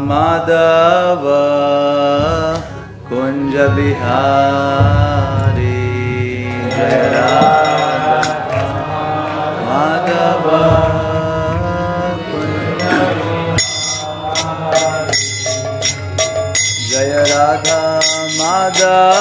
माधव कुंज बिहारी। जय माधव। जय राधा माधव।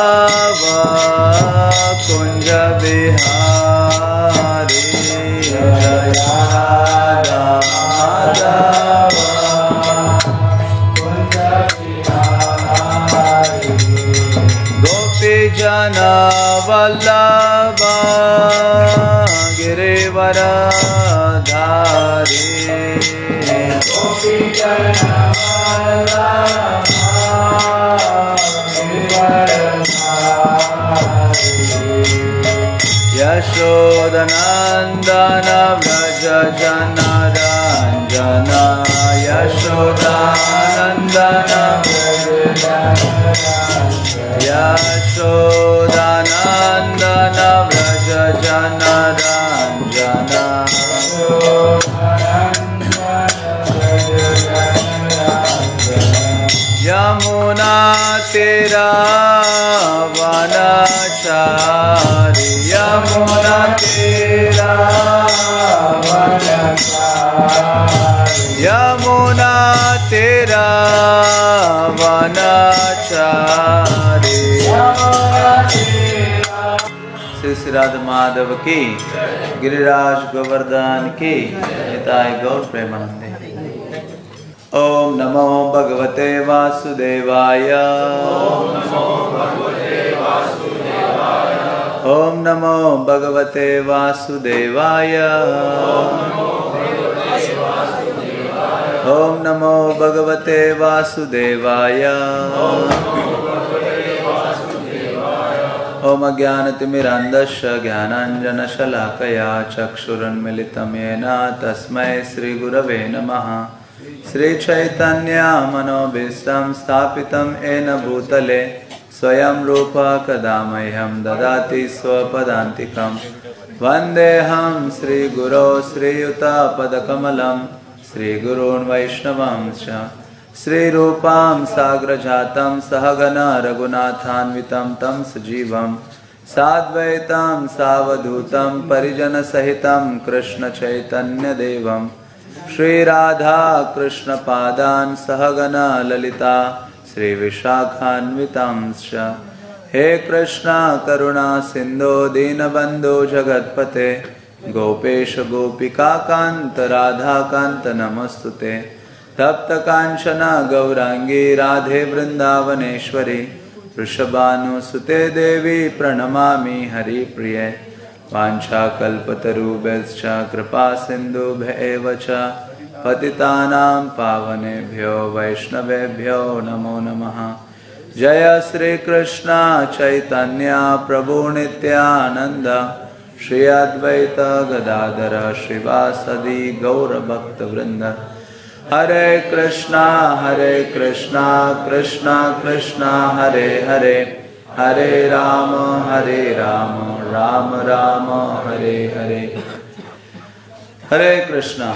नन्दन व्रज जनरञ्जन यशोदानन्दन यशो राधा माधव की, गिरिराज गोवर्धन की। हिताय गौर प्रेमानंदे। ओम नमो भगवते वासुदेवाय। ओम नमो भगवते वासुदेवाय। ओम नमो भगवते वासुदेवाय। ओम अज्ञानतिमिरान्धस्य ज्ञानाञ्जनशलाकया चक्षुरुन्मिलितं येन तस्मै श्रीगुरवे नमः। श्रीचैतन्यमनोभीष्टं स्थापितं येन भूतले, स्वयं रूप कदा मह्यं ददाति स्वपदान्तिकं वन्देऽहं श्रीगुरो श्रीयुतपदकमलं, श्रीगुरून् वैष्णवं च। श्रीरूपां साग्रजातं सहगन रघुनाथान्वितं तं सजीवं साद्वैतं सावधूतं परिजनसहितं कृष्णचैतन्यदेवं। श्रीराधा कृष्णपादान् सहगन ललिता श्रीविशाखान्वितांश्च हे कृष्णा करुणा सिन्धो दीनबन्धो जगत्पते। गोपेश गोपिकान्त राधाकान्त नमस्तु ते। तप्तकाञ्चन गौराङ्गी राधे वृन्दावनेश्वरी वृषभानुसुते देवी प्रणमामि हरिप्रिये, वाञ्छाकल्पतरुभ्यश्च कृपा सिन्धुभ्येव च। पतितानां पावनेभ्यो वैष्णवेभ्यो नमो नमः। जय श्रीकृष्ण चैतन्य प्रभु नित्यानन्द। श्री अद्वैत गदाधर श्रीवासदि गौरभक्तवृन्द। हरे कृष्णा हरे कृष्णा कृष्णा कृष्णा, हरे हरे। हरे राम हरे राम राम राम, हरे हरे। हरे कृष्णा।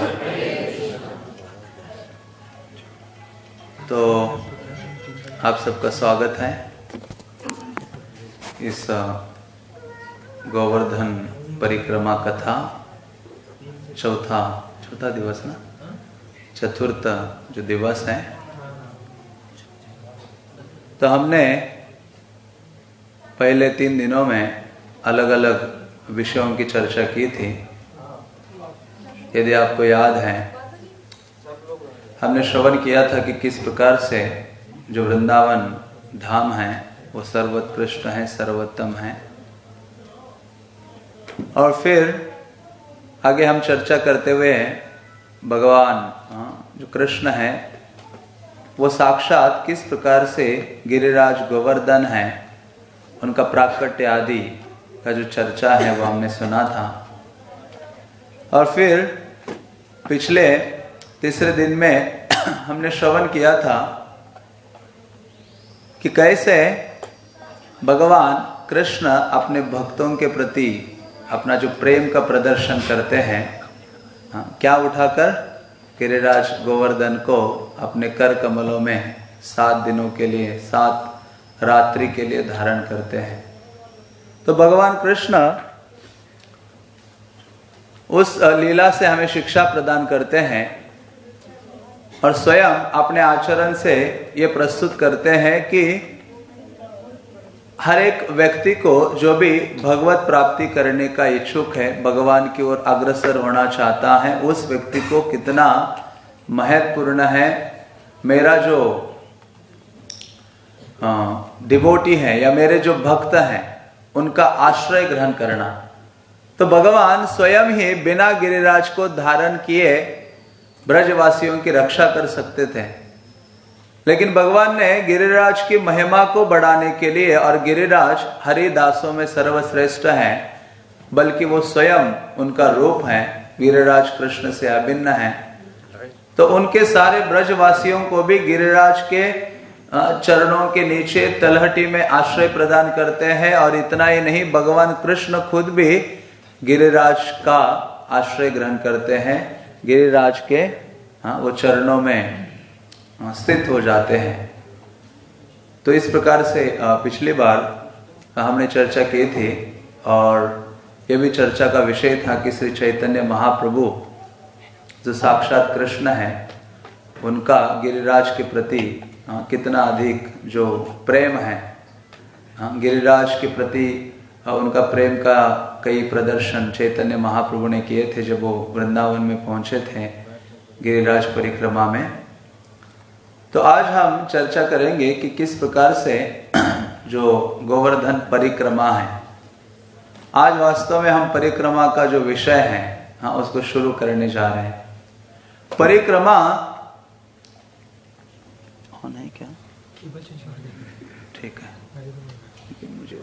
तो आप सबका स्वागत है इस गोवर्धन परिक्रमा कथा, चौथा चौथा दिवस ना? चतुर्थ जो दिवस है। तो हमने पहले तीन दिनों में अलग अलग विषयों की चर्चा की थी। यदि आपको याद है, हमने श्रवण किया था कि किस प्रकार से जो वृंदावन धाम है, वो सर्वोत्कृष्ट है, सर्वोत्तम है। और फिर आगे हम चर्चा करते हुए भगवान जो कृष्ण है वो साक्षात किस प्रकार से गिरिराज गोवर्धन है उनका प्राकट्य आदि का जो चर्चा है वो हमने सुना था। और फिर पिछले तीसरे दिन में हमने श्रवण किया था कि कैसे भगवान कृष्ण अपने भक्तों के प्रति अपना जो प्रेम का प्रदर्शन करते हैं हाँ, क्या उठाकर गिरिराज गोवर्धन को अपने कर कमलों में सात दिनों के लिए, सात रात्रि के लिए धारण करते हैं। तो भगवान कृष्ण उस लीला से हमें शिक्षा प्रदान करते हैं और स्वयं अपने आचरण से ये प्रस्तुत करते हैं कि हर एक व्यक्ति को जो भी भगवत प्राप्ति करने का इच्छुक है, भगवान की ओर अग्रसर होना चाहता है, उस व्यक्ति को कितना महत्वपूर्ण है। मेरा जो डिवोटी है या मेरे जो भक्त हैं, उनका आश्रय ग्रहण करना। तो भगवान स्वयं ही बिना गिरिराज को धारण किए ब्रजवासियों की रक्षा कर सकते थे। लेकिन भगवान ने गिरिराज की महिमा को बढ़ाने के लिए, और गिरिराज हरिदासों में सर्वश्रेष्ठ है, बल्कि वो स्वयं उनका रूप है, गिरिराज कृष्ण से अभिन्न है। तो उनके सारे ब्रजवासियों को भी गिरिराज के चरणों के नीचे तलहटी में आश्रय प्रदान करते हैं, और इतना ही नहीं, भगवान कृष्ण खुद भी गिरिराज का आश्रय ग्रहण करते हैं, गिरिराज के हाँ वो चरणों में। स्थित हो जाते हैं। तो इस प्रकार से पिछली बार हमने चर्चा की थी और ये भी चर्चा का विषय था कि श्री चैतन्य महाप्रभु जो साक्षात कृष्ण है, उनका गिरिराज के प्रति कितना अधिक जो प्रेम है गिरिराज के प्रति उनका प्रेम का कई प्रदर्शन चैतन्य महाप्रभु ने किए थे जब वो वृंदावन में पहुँचे थे गिरिराज परिक्रमा में। तो आज हम चर्चा करेंगे कि किस प्रकार से जो गोवर्धन परिक्रमा है, आज वास्तव में हम परिक्रमा का जो विषय है हाँ उसको शुरू करने जा रहे हैं। परिक्रमा होना है क्या? ठीक है। मुझे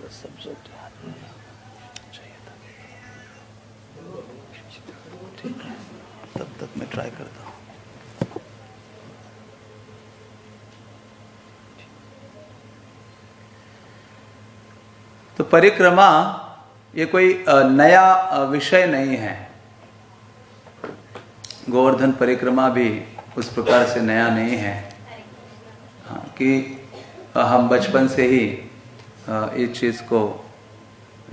चाहिए था। ठीक है। तब तक मैं ट्राई करता हूँ तो परिक्रमा ये कोई नया विषय नहीं है। गोवर्धन परिक्रमा भी उस प्रकार से नया नहीं है। हाँ, कि हम बचपन से ही इस चीज़ को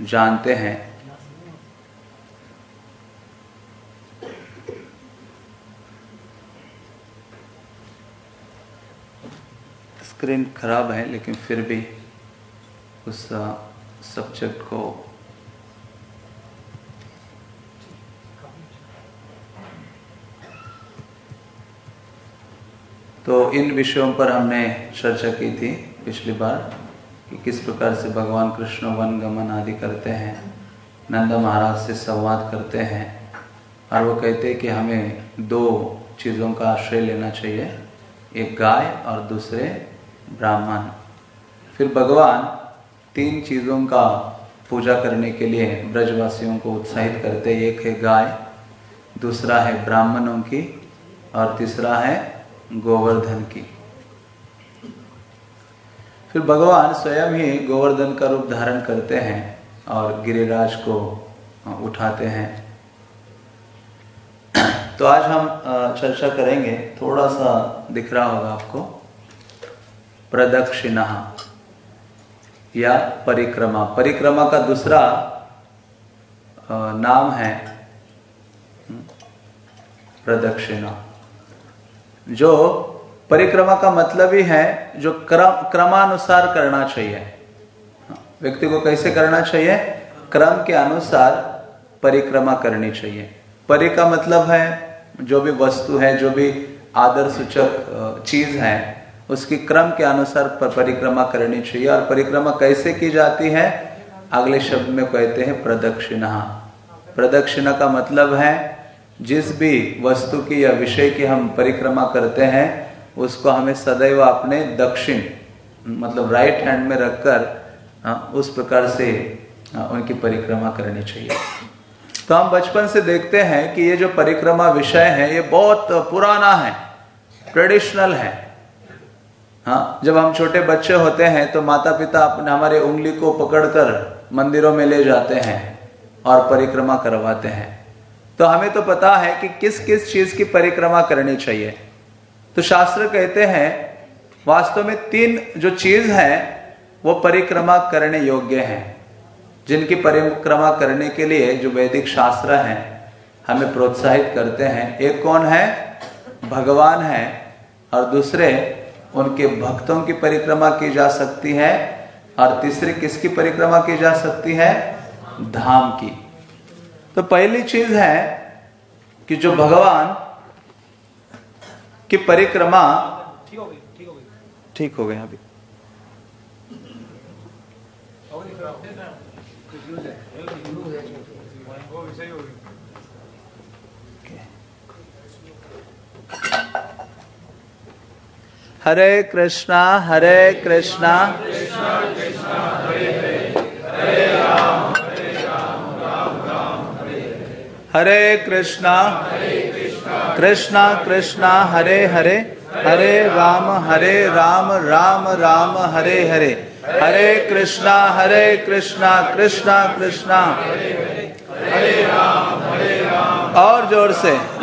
जानते हैं। स्क्रीन खराब है लेकिन फिर भी उस सब्जेक्ट को तो इन विषयों पर हमने चर्चा की थी पिछली बार कि किस प्रकार से भगवान कृष्ण वन गमन आदि करते हैं, नंदा महाराज से संवाद करते हैं, और वो कहते हैं कि हमें दो चीज़ों का आश्रय लेना चाहिए, एक गाय और दूसरे ब्राह्मण। फिर भगवान तीन चीज़ों का पूजा करने के लिए ब्रजवासियों को उत्साहित करते एक है गाय, दूसरा है ब्राह्मणों की और तीसरा है गोवर्धन की। फिर भगवान स्वयं ही गोवर्धन का रूप धारण करते हैं और गिरिराज को उठाते हैं। तो आज हम चर्चा करेंगे। थोड़ा सा दिख रहा होगा आपको। प्रदक्षिणा या परिक्रमा। परिक्रमा का दूसरा नाम है हम्म, प्रदक्षिणा। जो परिक्रमा का मतलब ही है जो क्रम क्रमानुसार करना चाहिए। व्यक्ति को कैसे करना चाहिए? क्रम के अनुसार परिक्रमा करनी चाहिए। परि का मतलब है जो भी वस्तु है जो भी आदर सूचक चीज़ है उसकी क्रम के अनुसार परिक्रमा करनी चाहिए। और परिक्रमा कैसे की जाती है? अगले शब्द में कहते हैं प्रदक्षिणा। प्रदक्षिणा का मतलब है, जिस भी वस्तु की या विषय की हम परिक्रमा करते हैं, उसको हमें सदैव अपने दक्षिण मतलब राइट हैंड में रखकर उस प्रकार से उनकी परिक्रमा करनी चाहिए। तो हम बचपन से देखते हैं कि ये जो परिक्रमा विषय है, ये बहुत पुराना है ट्रेडिशनल है। हाँ जब हम छोटे बच्चे होते हैं तो माता पिता अपने, हमारे उंगली को पकड़कर मंदिरों में ले जाते हैं और परिक्रमा करवाते हैं। तो हमें तो पता है कि किस किस चीज़ की परिक्रमा करनी चाहिए। तो शास्त्र कहते हैं, वास्तव में तीन जो चीज़ है, वो परिक्रमा करने योग्य हैं। जिनकी परिक्रमा करने के लिए जो वैदिक शास्त्र हैं, हमें प्रोत्साहित करते हैं। एक कौन है? भगवान है। और दूसरे उनके भक्तों की परिक्रमा की जा सकती है और तीसरी किसकी परिक्रमा की जा सकती है? धाम की। तो पहली चीज़ है कि जो भगवान की परिक्रमा ठीक हो गई ठीक हो गई। अभी। हरे कृष्णा हरे कृष्णा। हरे कृष्णा कृष्णा कृष्णा, हरे हरे। हरे राम हरे राम राम राम, हरे हरे। हरे कृष्णा हरे कृष्णा कृष्णा कृष्णा। और ज़ोर से।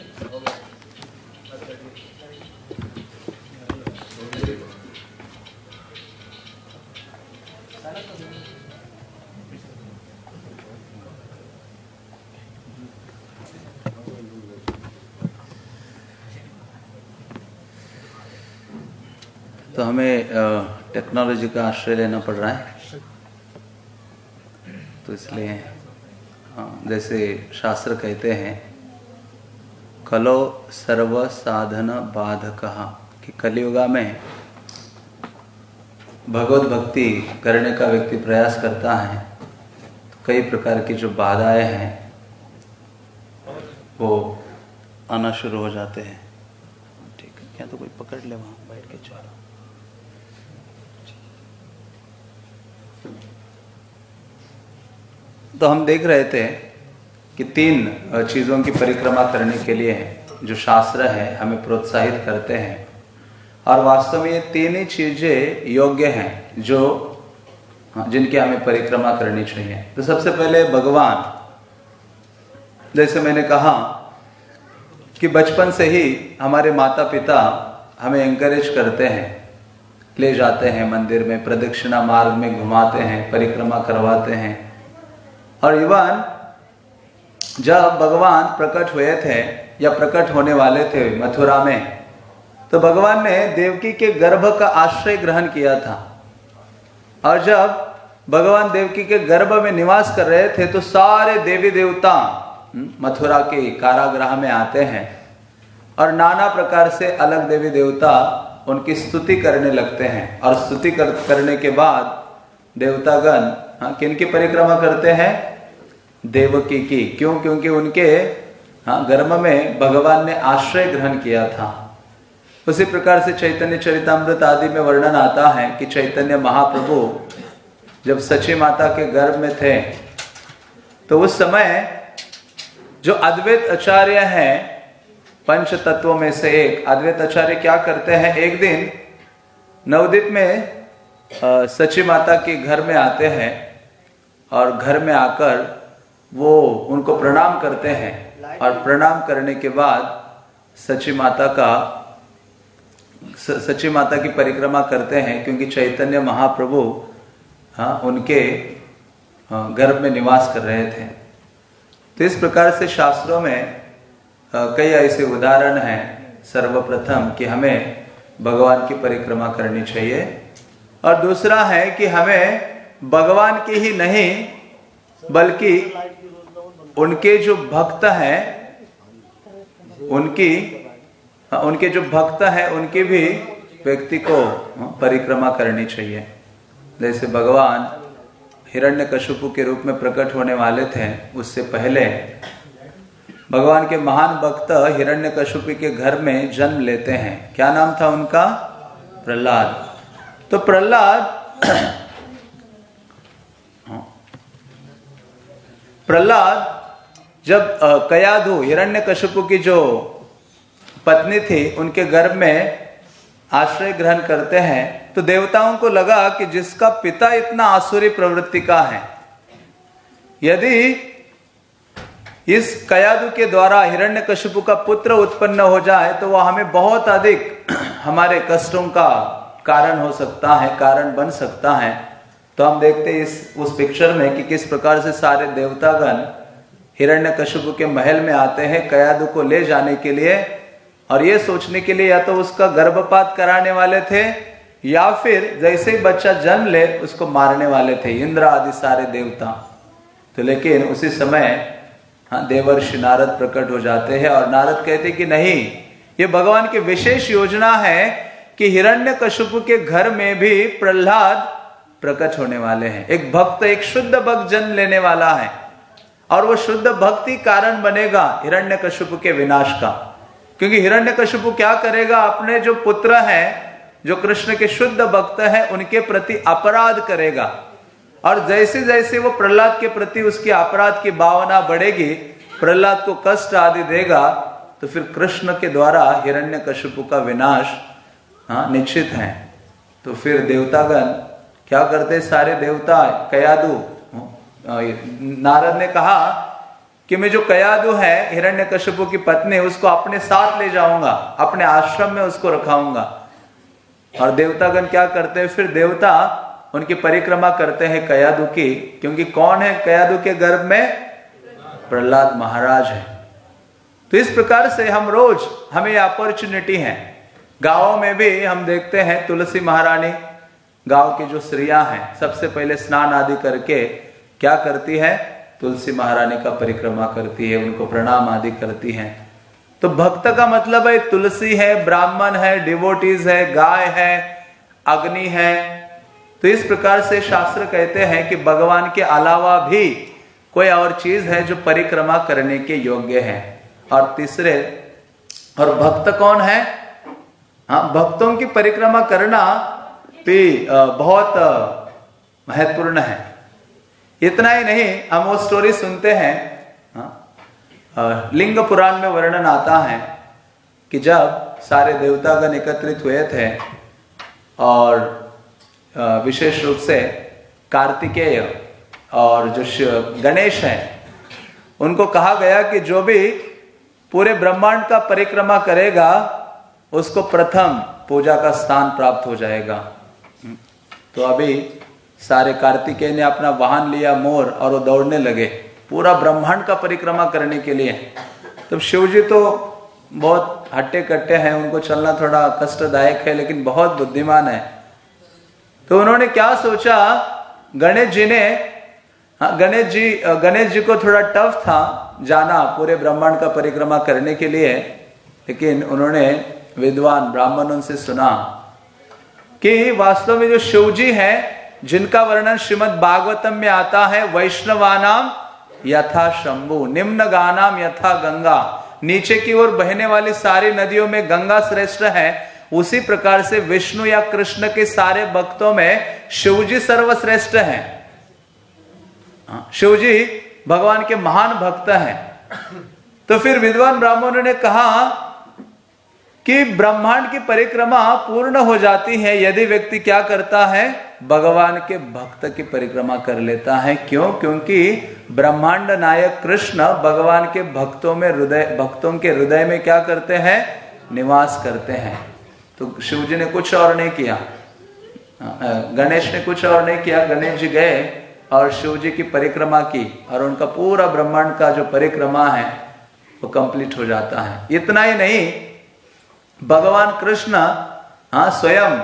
तो हमें टेक्नोलॉजी का आश्रय लेना पड़ रहा है। तो इसलिए जैसे शास्त्र कहते हैं, कलो सर्व साधन बाधक, कि कलियुगा में भगवत भक्ति करने का व्यक्ति प्रयास करता है तो कई प्रकार की जो बाधाएँ हैं, वो आना शुरू हो जाते हैं। ठीक है, क्या तो कोई पकड़ ले वहाँ, बैठ के चलो। तो हम देख रहे थे कि तीन चीज़ों की परिक्रमा करने के लिए जो शास्त्र है हमें प्रोत्साहित करते हैं। और वास्तव में ये तीन ही चीज़ें योग्य हैं जो हाँ, जिनकी हमें परिक्रमा करनी चाहिए। तो सबसे पहले भगवान। जैसे मैंने कहा कि बचपन से ही हमारे माता पिता हमें एंकरेज करते हैं ले जाते हैं मंदिर में प्रदक्षिणा मार्ग में घुमाते हैं परिक्रमा करवाते हैं। और इवन जब भगवान प्रकट हुए थे या प्रकट होने वाले थे मथुरा में तो भगवान ने देवकी के गर्भ का आश्रय ग्रहण किया था। और जब भगवान देवकी के गर्भ में निवास कर रहे थे तो सारे देवी देवता हम्म, मथुरा के कारागृह में आते हैं और नाना प्रकार से अलग देवी देवता उनकी स्तुति करने लगते हैं। और स्तुति कर, करने के बाद देवतागण हाँ किन की परिक्रमा करते हैं? देवकी की। क्यों? क्योंकि उनके हाँ गर्भ में भगवान ने आश्रय ग्रहण किया था। उसी प्रकार से चैतन्य चरितमृत आदि में वर्णन आता है कि चैतन्य महाप्रभु जब सची माता के गर्भ में थे तो उस समय जो अद्वैत आचार्य हैं, पंच तत्वों में से एक, अद्वैत आचार्य क्या करते हैं? एक दिन नवदीप में सची माता के घर में आते हैं। और घर में आकर वो उनको प्रणाम करते हैं। और प्रणाम करने के बाद सची माता का सची माता की परिक्रमा करते हैं क्योंकि चैतन्य महाप्रभु हाँ उनके गर्भ में निवास कर रहे थे। तो इस प्रकार से शास्त्रों में कई ऐसे उदाहरण हैं सर्वप्रथम कि हमें भगवान की परिक्रमा करनी चाहिए। और दूसरा है कि हमें भगवान की ही नहीं, बल्कि उनके जो भक्त हैं, उनकी उनके जो भक्त हैं, उनकी भी व्यक्ति को परिक्रमा करनी चाहिए। जैसे भगवान हिरण्य कशुपु के रूप में प्रकट होने वाले थे, उससे पहले भगवान के महान भक्त हिरण्य कशुपु के घर में जन्म लेते हैं। क्या नाम था उनका? प्रहलाद। तो प्रहलाद प्रहलाद जब कयाधु हिरण्य कशुपु की जो पत्नी थी, उनके गर्भ में आश्रय ग्रहण करते हैं तो देवताओं को लगा कि जिसका पिता इतना आसुरी प्रवृत्ति का है, यदि इस कयादु के द्वारा हिरण्य कशुपु का पुत्र उत्पन्न हो जाए तो वह हमें बहुत अधिक हमारे कष्टों का कारण हो सकता है, कारण बन सकता है। तो हम देखते इस, उस पिक्चर में कि किस प्रकार से सारे देवतागण हिरण्य कशुपु के महल में आते हैं कयादु को ले जाने के लिए और ये सोचने के लिए या तो उसका गर्भपात कराने वाले थे या फिर जैसे ही बच्चा जन्म ले उसको मारने वाले थे, इंद्र आदि सारे देवता। तो लेकिन उसी समय हाँ देवर्षि नारद प्रकट हो जाते हैं और नारद कहते कि नहीं, ये भगवान की विशेष योजना है कि हिरण्य के घर में भी प्रहलाद प्रकट होने वाले हैं। एक भक्त एक शुद्ध भक्त जन्म लेने वाला है। और वो शुद्ध भक्ति कारण बनेगा हिरण्य के विनाश का। क्योंकि हिरण्य क्या करेगा? अपने जो पुत्र है, जो कृष्ण के शुद्ध भक्त हैं, उनके प्रति अपराध करेगा। और जैसे जैसे वो प्रहलाद के प्रति उसकी अपराध की भावना बढ़ेगी, प्रहलाद को कष्ट आदि देगा तो फिर कृष्ण के द्वारा हिरण्य का विनाश हाँ निश्चित है। तो फिर देवतागण क्या करते सारे देवता कयादु? नारद ने कहा कि मैं जो कयादु है हिरण्य कश्यपु की पत्नी, उसको अपने साथ ले जाऊँगा, अपने आश्रम में उसको रखाऊँगा। और देवतागण क्या करते हैं? फिर देवता उनकी परिक्रमा करते हैं कयादु की, क्योंकि कौन है कयादु के गर्भ में? प्रहलाद महाराज है। तो इस प्रकार से हम रोज, हमें अपॉर्चुनिटी है। गाँवों में भी हम देखते हैं तुलसी महारानी गाँव की जो स्त्रियाँ हैं, सबसे पहले स्नान आदि करके क्या करती है? तुलसी महारानी का परिक्रमा करती है, उनको प्रणाम आदि करती हैं। तो भक्त का मतलब है, तुलसी है, ब्राह्मण है डिवोटीज है, गाय है, अग्नि है। तो इस प्रकार से शास्त्र कहते हैं कि भगवान के अलावा भी कोई और चीज़ है जो परिक्रमा करने के योग्य है। और तीसरे, और भक्त कौन है? हाँ भक्तों की परिक्रमा करना भी बहुत महत्वपूर्ण है। इतना ही नहीं हम वो स्टोरी सुनते हैं हाँ, लिंग पुराण में वर्णन आता है कि जब सारे देवतागण एकत्रित हुए थे और विशेष रूप से कार्तिकेय और जो गणेश है उनको कहा गया कि जो भी पूरे ब्रह्मांड का परिक्रमा करेगा उसको प्रथम पूजा का स्थान प्राप्त हो जाएगा। तो अभी सारे कार्तिकेय ने अपना वाहन लिया मोर और वो दौड़ने लगे। पूरा ब्रह्मांड का परिक्रमा करने के लिए। तो शिव जी तो बहुत हट्टे कट्टे हैं, उनको चलना थोड़ा कष्टदायक है, लेकिन बहुत बुद्धिमान है। तो उन्होंने क्या सोचा, गणेश जी ने हाँ गणेश जी गणेश जी को थोड़ा टफ था जाना पूरे ब्रह्मांड का परिक्रमा करने के लिए, लेकिन उन्होंने विद्वान ब्राह्मणों से सुना कि वास्तव में जो शिव जी है जिनका वर्णन श्रीमद भागवतम में आता है वैष्णवानाम यथा शंभु निम्न गानाम यथा गंगा। नीचे की ओर बहने वाली सारी नदियों में गंगा श्रेष्ठ है। उसी प्रकार से विष्णु या कृष्ण के सारे भक्तों में शिवजी सर्वश्रेष्ठ हैं। हाँ, शिवजी भगवान के महान भक्त हैं। तो फिर विद्वान ब्राह्मणों ने कहा कि ब्रह्मांड की परिक्रमा पूर्ण हो जाती है, यदि व्यक्ति क्या करता है? भगवान के भक्त की परिक्रमा कर लेता है। क्यों? क्योंकि ब्रह्मांड नायक कृष्ण भगवान के भक्तों में हृदय, भक्तों के हृदय में क्या करते हैं? निवास करते हैं। तो शिव जी ने कुछ और नहीं किया। गणेश ने कुछ और नहीं किया। गणेश जी गए और शिव जी की परिक्रमा की और उनका पूरा ब्रह्मांड का जो परिक्रमा है, वो कंप्लीट हो जाता है। इतना ही नहीं भगवान कृष्ण हाँ स्वयं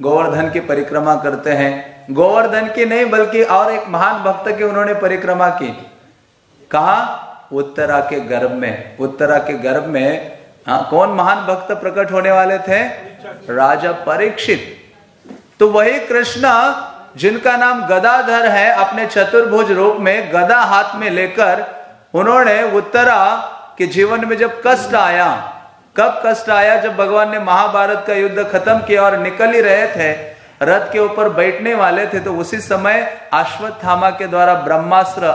गोवर्धन की परिक्रमा करते हैं। गोवर्धन की नहीं, बल्कि और एक महान भक्त की उन्होंने परिक्रमा की। कहा, उत्तरा के गर्भ में, उत्तरा के गर्भ में हाँ कौन महान भक्त प्रकट होने वाले थे? राजा परीक्षित। तो वही कृष्ण, जिनका नाम गदाधर है, अपने चतुर्भुज रूप में गदा हाथ में लेकर उन्होंने उत्तरा के जीवन में जब कष्ट आया कब कष्ट आया जब भगवान ने महाभारत का युद्ध खत्म किया और निकल ही रहे थे? रथ के ऊपर बैठने वाले थे तो उसी समय अश्वत्थामा के द्वारा ब्रह्मास्त्र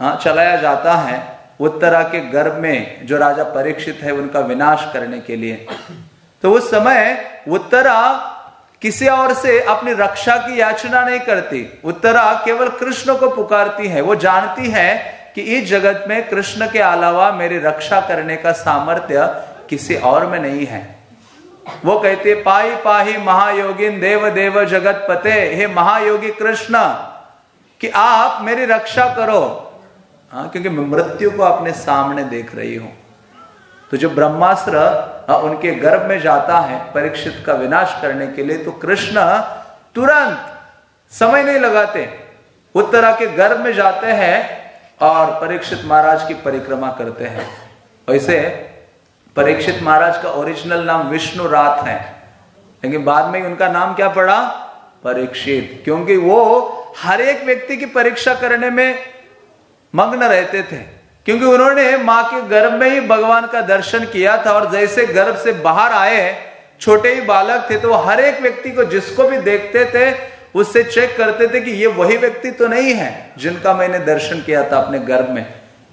हाँ चलाया जाता है उत्तरा के गर्भ में, जो राजा परीक्षित है उनका विनाश करने के लिए। तो उस समय उत्तरा किसी और से अपनी रक्षा की याचना नहीं करती। उत्तरा केवल कृष्ण को पुकारती है। वो जानती है कि इस जगत में कृष्ण के अलावा मेरी रक्षा करने का सामर्थ्य किसी और में नहीं है। वो कहते पाई पाही महायोगिन देव देव जगत पते हे महायोगी कृष्ण कि आप मेरी रक्षा करो। हाँ क्योंकि मृत्यु को अपने सामने देख रही हूँ। तो जो ब्रह्मास्त्र हाँ, उनके गर्भ में जाता है परीक्षित का विनाश करने के लिए तो कृष्ण तुरंत समय नहीं लगाते। उत्तरा के गर्भ में जाते हैं और परीक्षित महाराज की परिक्रमा करते हैं। वैसे परीक्षित महाराज का ओरिजिनल नाम विष्णु रात है। लेकिन बाद में उनका नाम क्या पड़ा? परीक्षित। क्योंकि वो हर एक व्यक्ति की परीक्षा करने में मग्न रहते थे। क्योंकि उन्होंने माँ के गर्भ में ही भगवान का दर्शन किया था और जैसे गर्भ से बाहर आए छोटे ही बालक थे तो हर एक व्यक्ति को जिसको भी देखते थे, उससे चेक करते थे कि ये वही व्यक्ति तो नहीं है जिनका मैंने दर्शन किया था अपने गर्भ में।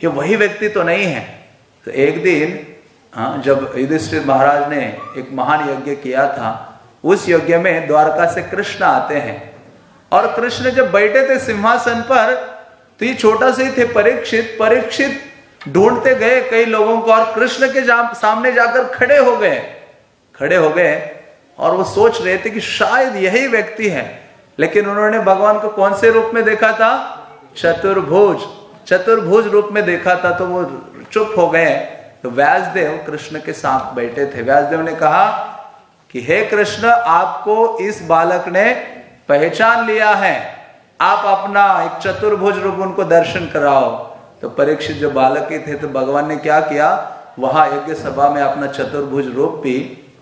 ये वही व्यक्ति तो नहीं है। तो एक दिन हाँ जब युधिष्ठिर महाराज ने एक महान यज्ञ किया था उस यज्ञ में द्वारका से कृष्ण आते हैं। और कृष्ण जब बैठे थे सिंहासन पर तो ये छोटा से ही थे परीक्षित परीक्षित ढूंढते गए कई लोगों को और कृष्ण के जा, सामने जाकर खड़े हो गए। खड़े हो गए और वो सोच रहे थे कि शायद यही व्यक्ति है। लेकिन उन्होंने भगवान को कौन से रूप में देखा था? चतुर्भुज। चतुर्भुज रूप में देखा था तो वो चुप हो गए। तो व्यासदेव कृष्ण के साथ बैठे थे। व्यासदेव ने कहा कि, हे कृष्ण, आपको इस बालक ने पहचान लिया है। आप अपना एक चतुर्भुज रूप उनको दर्शन कराओ। तो परीक्षित जो बालक ही थे तो भगवान ने क्या किया? वहाँ यज्ञ सभा में अपना चतुर्भुज रूप भी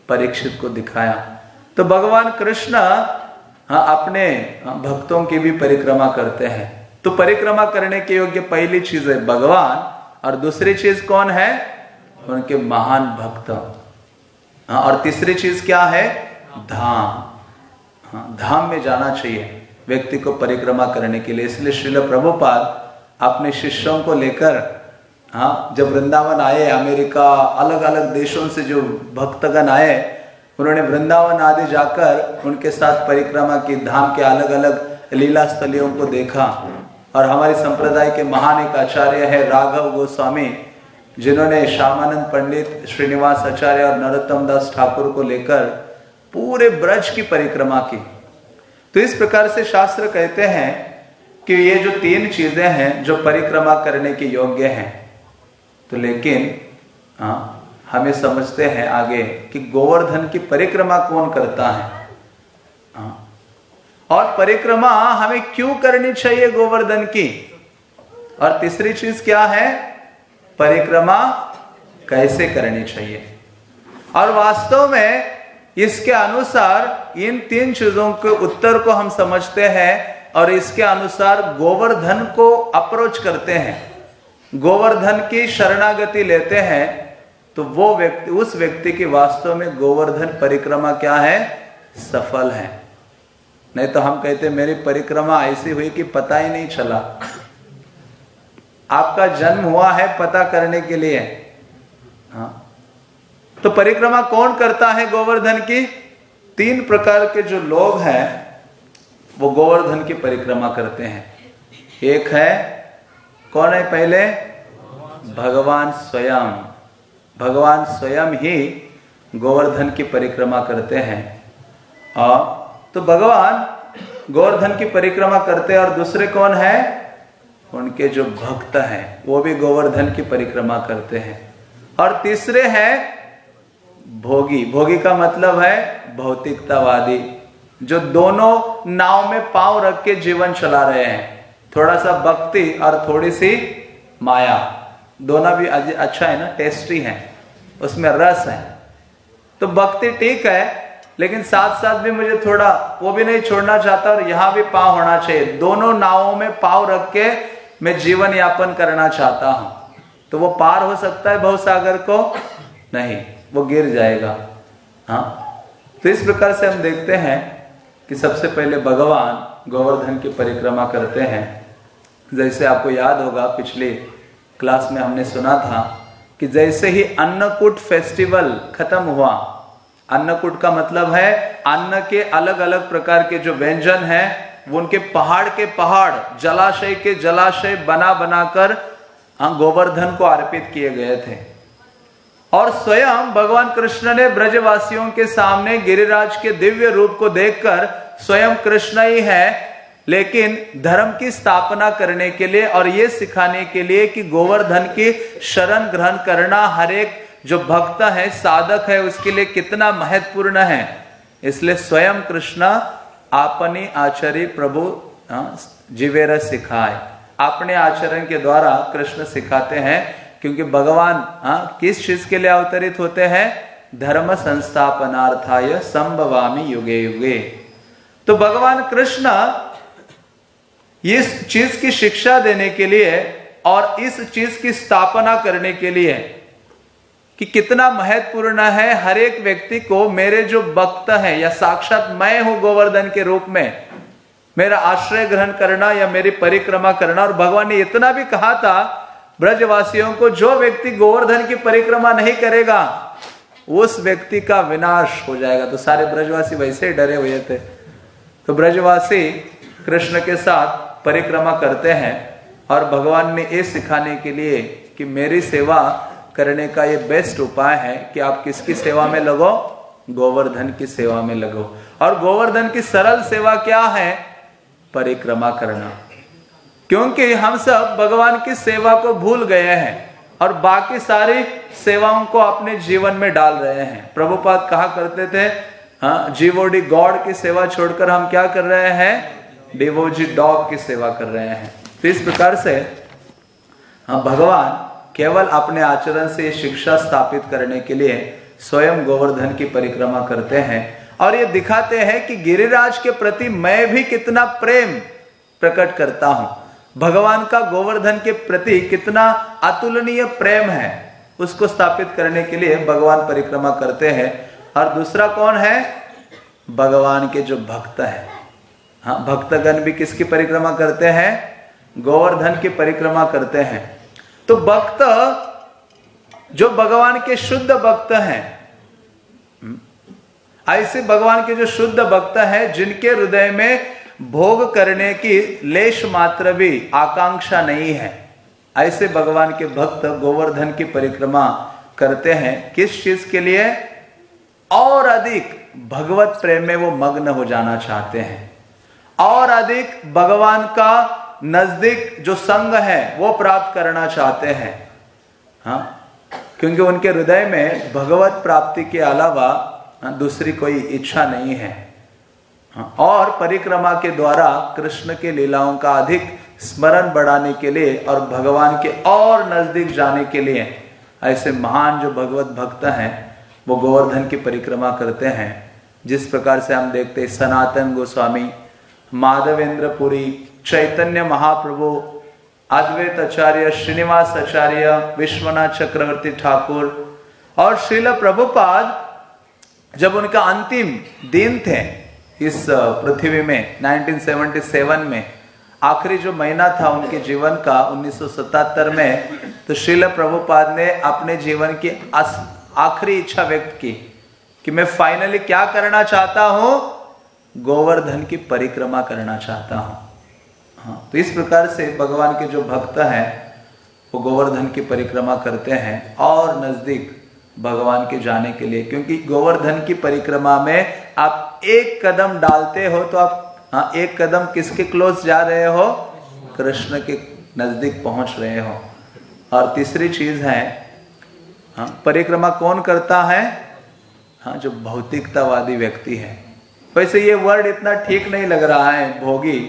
परीक्षित को दिखाया। तो भगवान कृष्ण हाँ अपने भक्तों की भी परिक्रमा करते हैं। तो परिक्रमा करने के योग्य पहली चीज़ है भगवान, और दूसरी चीज़ कौन है? उनके महान भक्त। हाँ और तीसरी चीज़ क्या है? धाम। हाँ धाम में जाना चाहिए व्यक्ति को परिक्रमा करने के लिए। इसलिए श्रील प्रभुपाद अपने शिष्यों को लेकर हाँ जब वृंदावन आए, अमेरिका अलग अलग देशों से जो भक्तगण आए, उन्होंने वृंदावन आदि जाकर उनके साथ परिक्रमा की, धाम के अलग अलग लीला स्थलियों को देखा। और हमारे संप्रदाय के महान एक आचार्य है राघव गोस्वामी जिन्होंने श्यामानंद पंडित श्रीनिवास आचार्य और नरोत्तम दास ठाकुर को लेकर पूरे ब्रज की परिक्रमा की। तो इस प्रकार से शास्त्र कहते हैं कि ये जो तीन चीज़ें हैं जो परिक्रमा करने के योग्य हैं। तो लेकिन हाँ, हमें समझते हैं आगे कि गोवर्धन की परिक्रमा कौन करता है? आ, और परिक्रमा हमें क्यों करनी चाहिए गोवर्धन की? और तीसरी चीज़ क्या है? परिक्रमा कैसे करनी चाहिए? और वास्तव में इसके अनुसार इन तीन चीज़ों के उत्तर को हम समझते हैं और इसके अनुसार गोवर्धन को अप्रोच करते हैं। गोवर्धन की शरणागति लेते हैं तो वो व्यक्ति, उस व्यक्ति की वास्तव में गोवर्धन परिक्रमा क्या है? सफल है। नहीं तो हम कहते, मेरी परिक्रमा ऐसी हुई कि पता ही नहीं चला। आपका जन्म हुआ है पता करने के लिए। हाँ। तो परिक्रमा कौन करता है गोवर्धन की? तीन प्रकार के जो लोग हैं, वो गोवर्धन की परिक्रमा करते हैं। एक है, कौन है पहले? भगवान स्वयं। भगवान स्वयं ही गोवर्धन की परिक्रमा करते हैं। और तो भगवान गोवर्धन की परिक्रमा करते हैं और दूसरे कौन है? उनके जो भक्त हैं, वो भी गोवर्धन की परिक्रमा करते हैं। और तीसरे हैं भोगी। भोगी का मतलब है भौतिकतावादी, जो दोनों नाव में पाँव रख के जीवन चला रहे हैं। थोड़ा सा भक्ति और थोड़ी सी माया। दोनों भी अच्छा है ना, टेस्टी है, उसमें रस है। तो भक्ति ठीक है, लेकिन साथ साथ भी मुझे थोड़ा वो भी नहीं छोड़ना चाहता और यहाँ भी पाव होना चाहिए। दोनों नावों में पाव रख के मैं जीवन यापन करना चाहता हूँ। तो वो पार हो सकता है भव सागर को? नहीं, वो गिर जाएगा। हाँ? तो इस प्रकार से हम देखते हैं कि सबसे पहले भगवान गोवर्धन की परिक्रमा करते हैं। जैसे आपको याद होगा, पिछले क्लास में हमने सुना था कि जैसे ही अन्नकूट फेस्टिवल खत्म हुआ, अन्नकूट का मतलब है अन्न के अलग अलग प्रकार के जो व्यंजन है वो उनके पहाड़ के पहाड़, जलाशय के जलाशय बना बनाकर गोवर्धन को अर्पित किए गए थे। और स्वयं भगवान कृष्ण ने ब्रजवासियों के सामने गिरिराज के दिव्य रूप को देखकर स्वयं कृष्ण ही है, लेकिन धर्म की स्थापना करने के लिए और ये सिखाने के लिए कि गोवर्धन की शरण ग्रहण करना हर एक जो भक्त है, साधक है, उसके लिए कितना महत्वपूर्ण है। इसलिए स्वयं कृष्ण अपनी आचार्य प्रभु हाँ, जीवेर सिखाए। अपने आचरण के द्वारा कृष्ण सिखाते हैं क्योंकि भगवान हाँ, किस चीज़ के लिए अवतरित होते हैं? धर्म संस्थापनार्थाय संभवामी युगे युगे। तो भगवान कृष्ण इस चीज़ की शिक्षा देने के लिए और इस चीज़ की स्थापना करने के लिए कि कितना महत्वपूर्ण है हर एक व्यक्ति को मेरे जो भक्त है या साक्षात मैं हूँ गोवर्धन के रूप में, मेरा आश्रय ग्रहण करना या मेरी परिक्रमा करना। और भगवान ने इतना भी कहा था, ब्रजवासियों को, जो व्यक्ति गोवर्धन की परिक्रमा नहीं करेगा, उस व्यक्ति का विनाश हो जाएगा। तो सारे ब्रजवासी वैसे ही डरे हुए थे। तो ब्रजवासी कृष्ण के साथ परिक्रमा करते हैं और भगवान ने ये सिखाने के लिए कि मेरी सेवा करने का ये बेस्ट उपाय है कि आप किसकी सेवा में लगो? गोवर्धन की सेवा में लगो। और गोवर्धन की सरल सेवा क्या है? परिक्रमा करना। क्योंकि हम सब भगवान की सेवा को भूल गए हैं और बाकी सारी सेवाओं को अपने जीवन में डाल रहे हैं। प्रभुपाद कहा करते थे हाँ जीवोडी गॉड की सेवा छोड़कर हम क्या कर रहे हैं? डिवोजी डॉग की सेवा कर रहे हैं। तो इस प्रकार से हाँ भगवान केवल अपने आचरण से शिक्षा स्थापित करने के लिए स्वयं गोवर्धन की परिक्रमा करते हैं। और ये दिखाते हैं कि गिरिराज के प्रति मैं भी कितना प्रेम प्रकट करता हूँ। भगवान का गोवर्धन के प्रति कितना अतुलनीय प्रेम है, उसको स्थापित करने के लिए भगवान परिक्रमा करते हैं। और दूसरा कौन है? भगवान के जो भक्त है। हाँ भक्तगण भी किसकी परिक्रमा करते हैं? गोवर्धन की परिक्रमा करते हैं। तो भक्त जो भगवान के शुद्ध भक्त हैं हम्म, ऐसे भगवान के जो शुद्ध भक्त हैं जिनके हृदय में भोग करने की लेश मात्र भी आकांक्षा नहीं है ऐसे भगवान के भक्त गोवर्धन की परिक्रमा करते हैं किस चीज़ के लिए? और अधिक भगवत प्रेम में वो मग्न हो जाना चाहते हैं। और अधिक भगवान का नज़दीक जो संग है वो प्राप्त करना चाहते हैं। हाँ? क्योंकि उनके हृदय में भगवत प्राप्ति के अलावा हाँ, दूसरी कोई इच्छा नहीं है। हाँ, और परिक्रमा के द्वारा कृष्ण के लीलाओं का अधिक स्मरण बढ़ाने के लिए और भगवान के और नज़दीक जाने के लिए ऐसे महान जो भगवत भक्त हैं वो गोवर्धन की परिक्रमा करते हैं। जिस प्रकार से हम देखते हैं सनातन गोस्वामी माधवेंद्र पुरी चैतन्य महाप्रभु, अद्वैत आचार्य, श्रीनिवास आचार्य, विश्वनाथ चक्रवर्ती ठाकुर और श्रील प्रभुपाद जब उनका अंतिम दिन थे इस पृथ्वी में 1977 में, आखिरी जो महीना था उनके जीवन का 1977 में तो श्रील प्रभुपाद ने अपने जीवन की आखिरी इच्छा व्यक्त की कि मैं फाइनली क्या करना चाहता हूँ? गोवर्धन की परिक्रमा करना चाहता हूँ। हाँ तो इस प्रकार से भगवान के जो भक्त हैं, वो गोवर्धन की परिक्रमा करते हैं और नज़दीक भगवान के जाने के लिए। क्योंकि गोवर्धन की परिक्रमा में आप एक कदम डालते हो तो आप हाँ एक कदम किसके क्लोज जा रहे हो? कृष्ण के नज़दीक पहुँच रहे हो। और तीसरी चीज़ है हाँ परिक्रमा कौन करता है? हाँ जो भौतिकतावादी व्यक्ति है। वैसे ये वर्ड इतना ठीक नहीं लग रहा है, भोगी।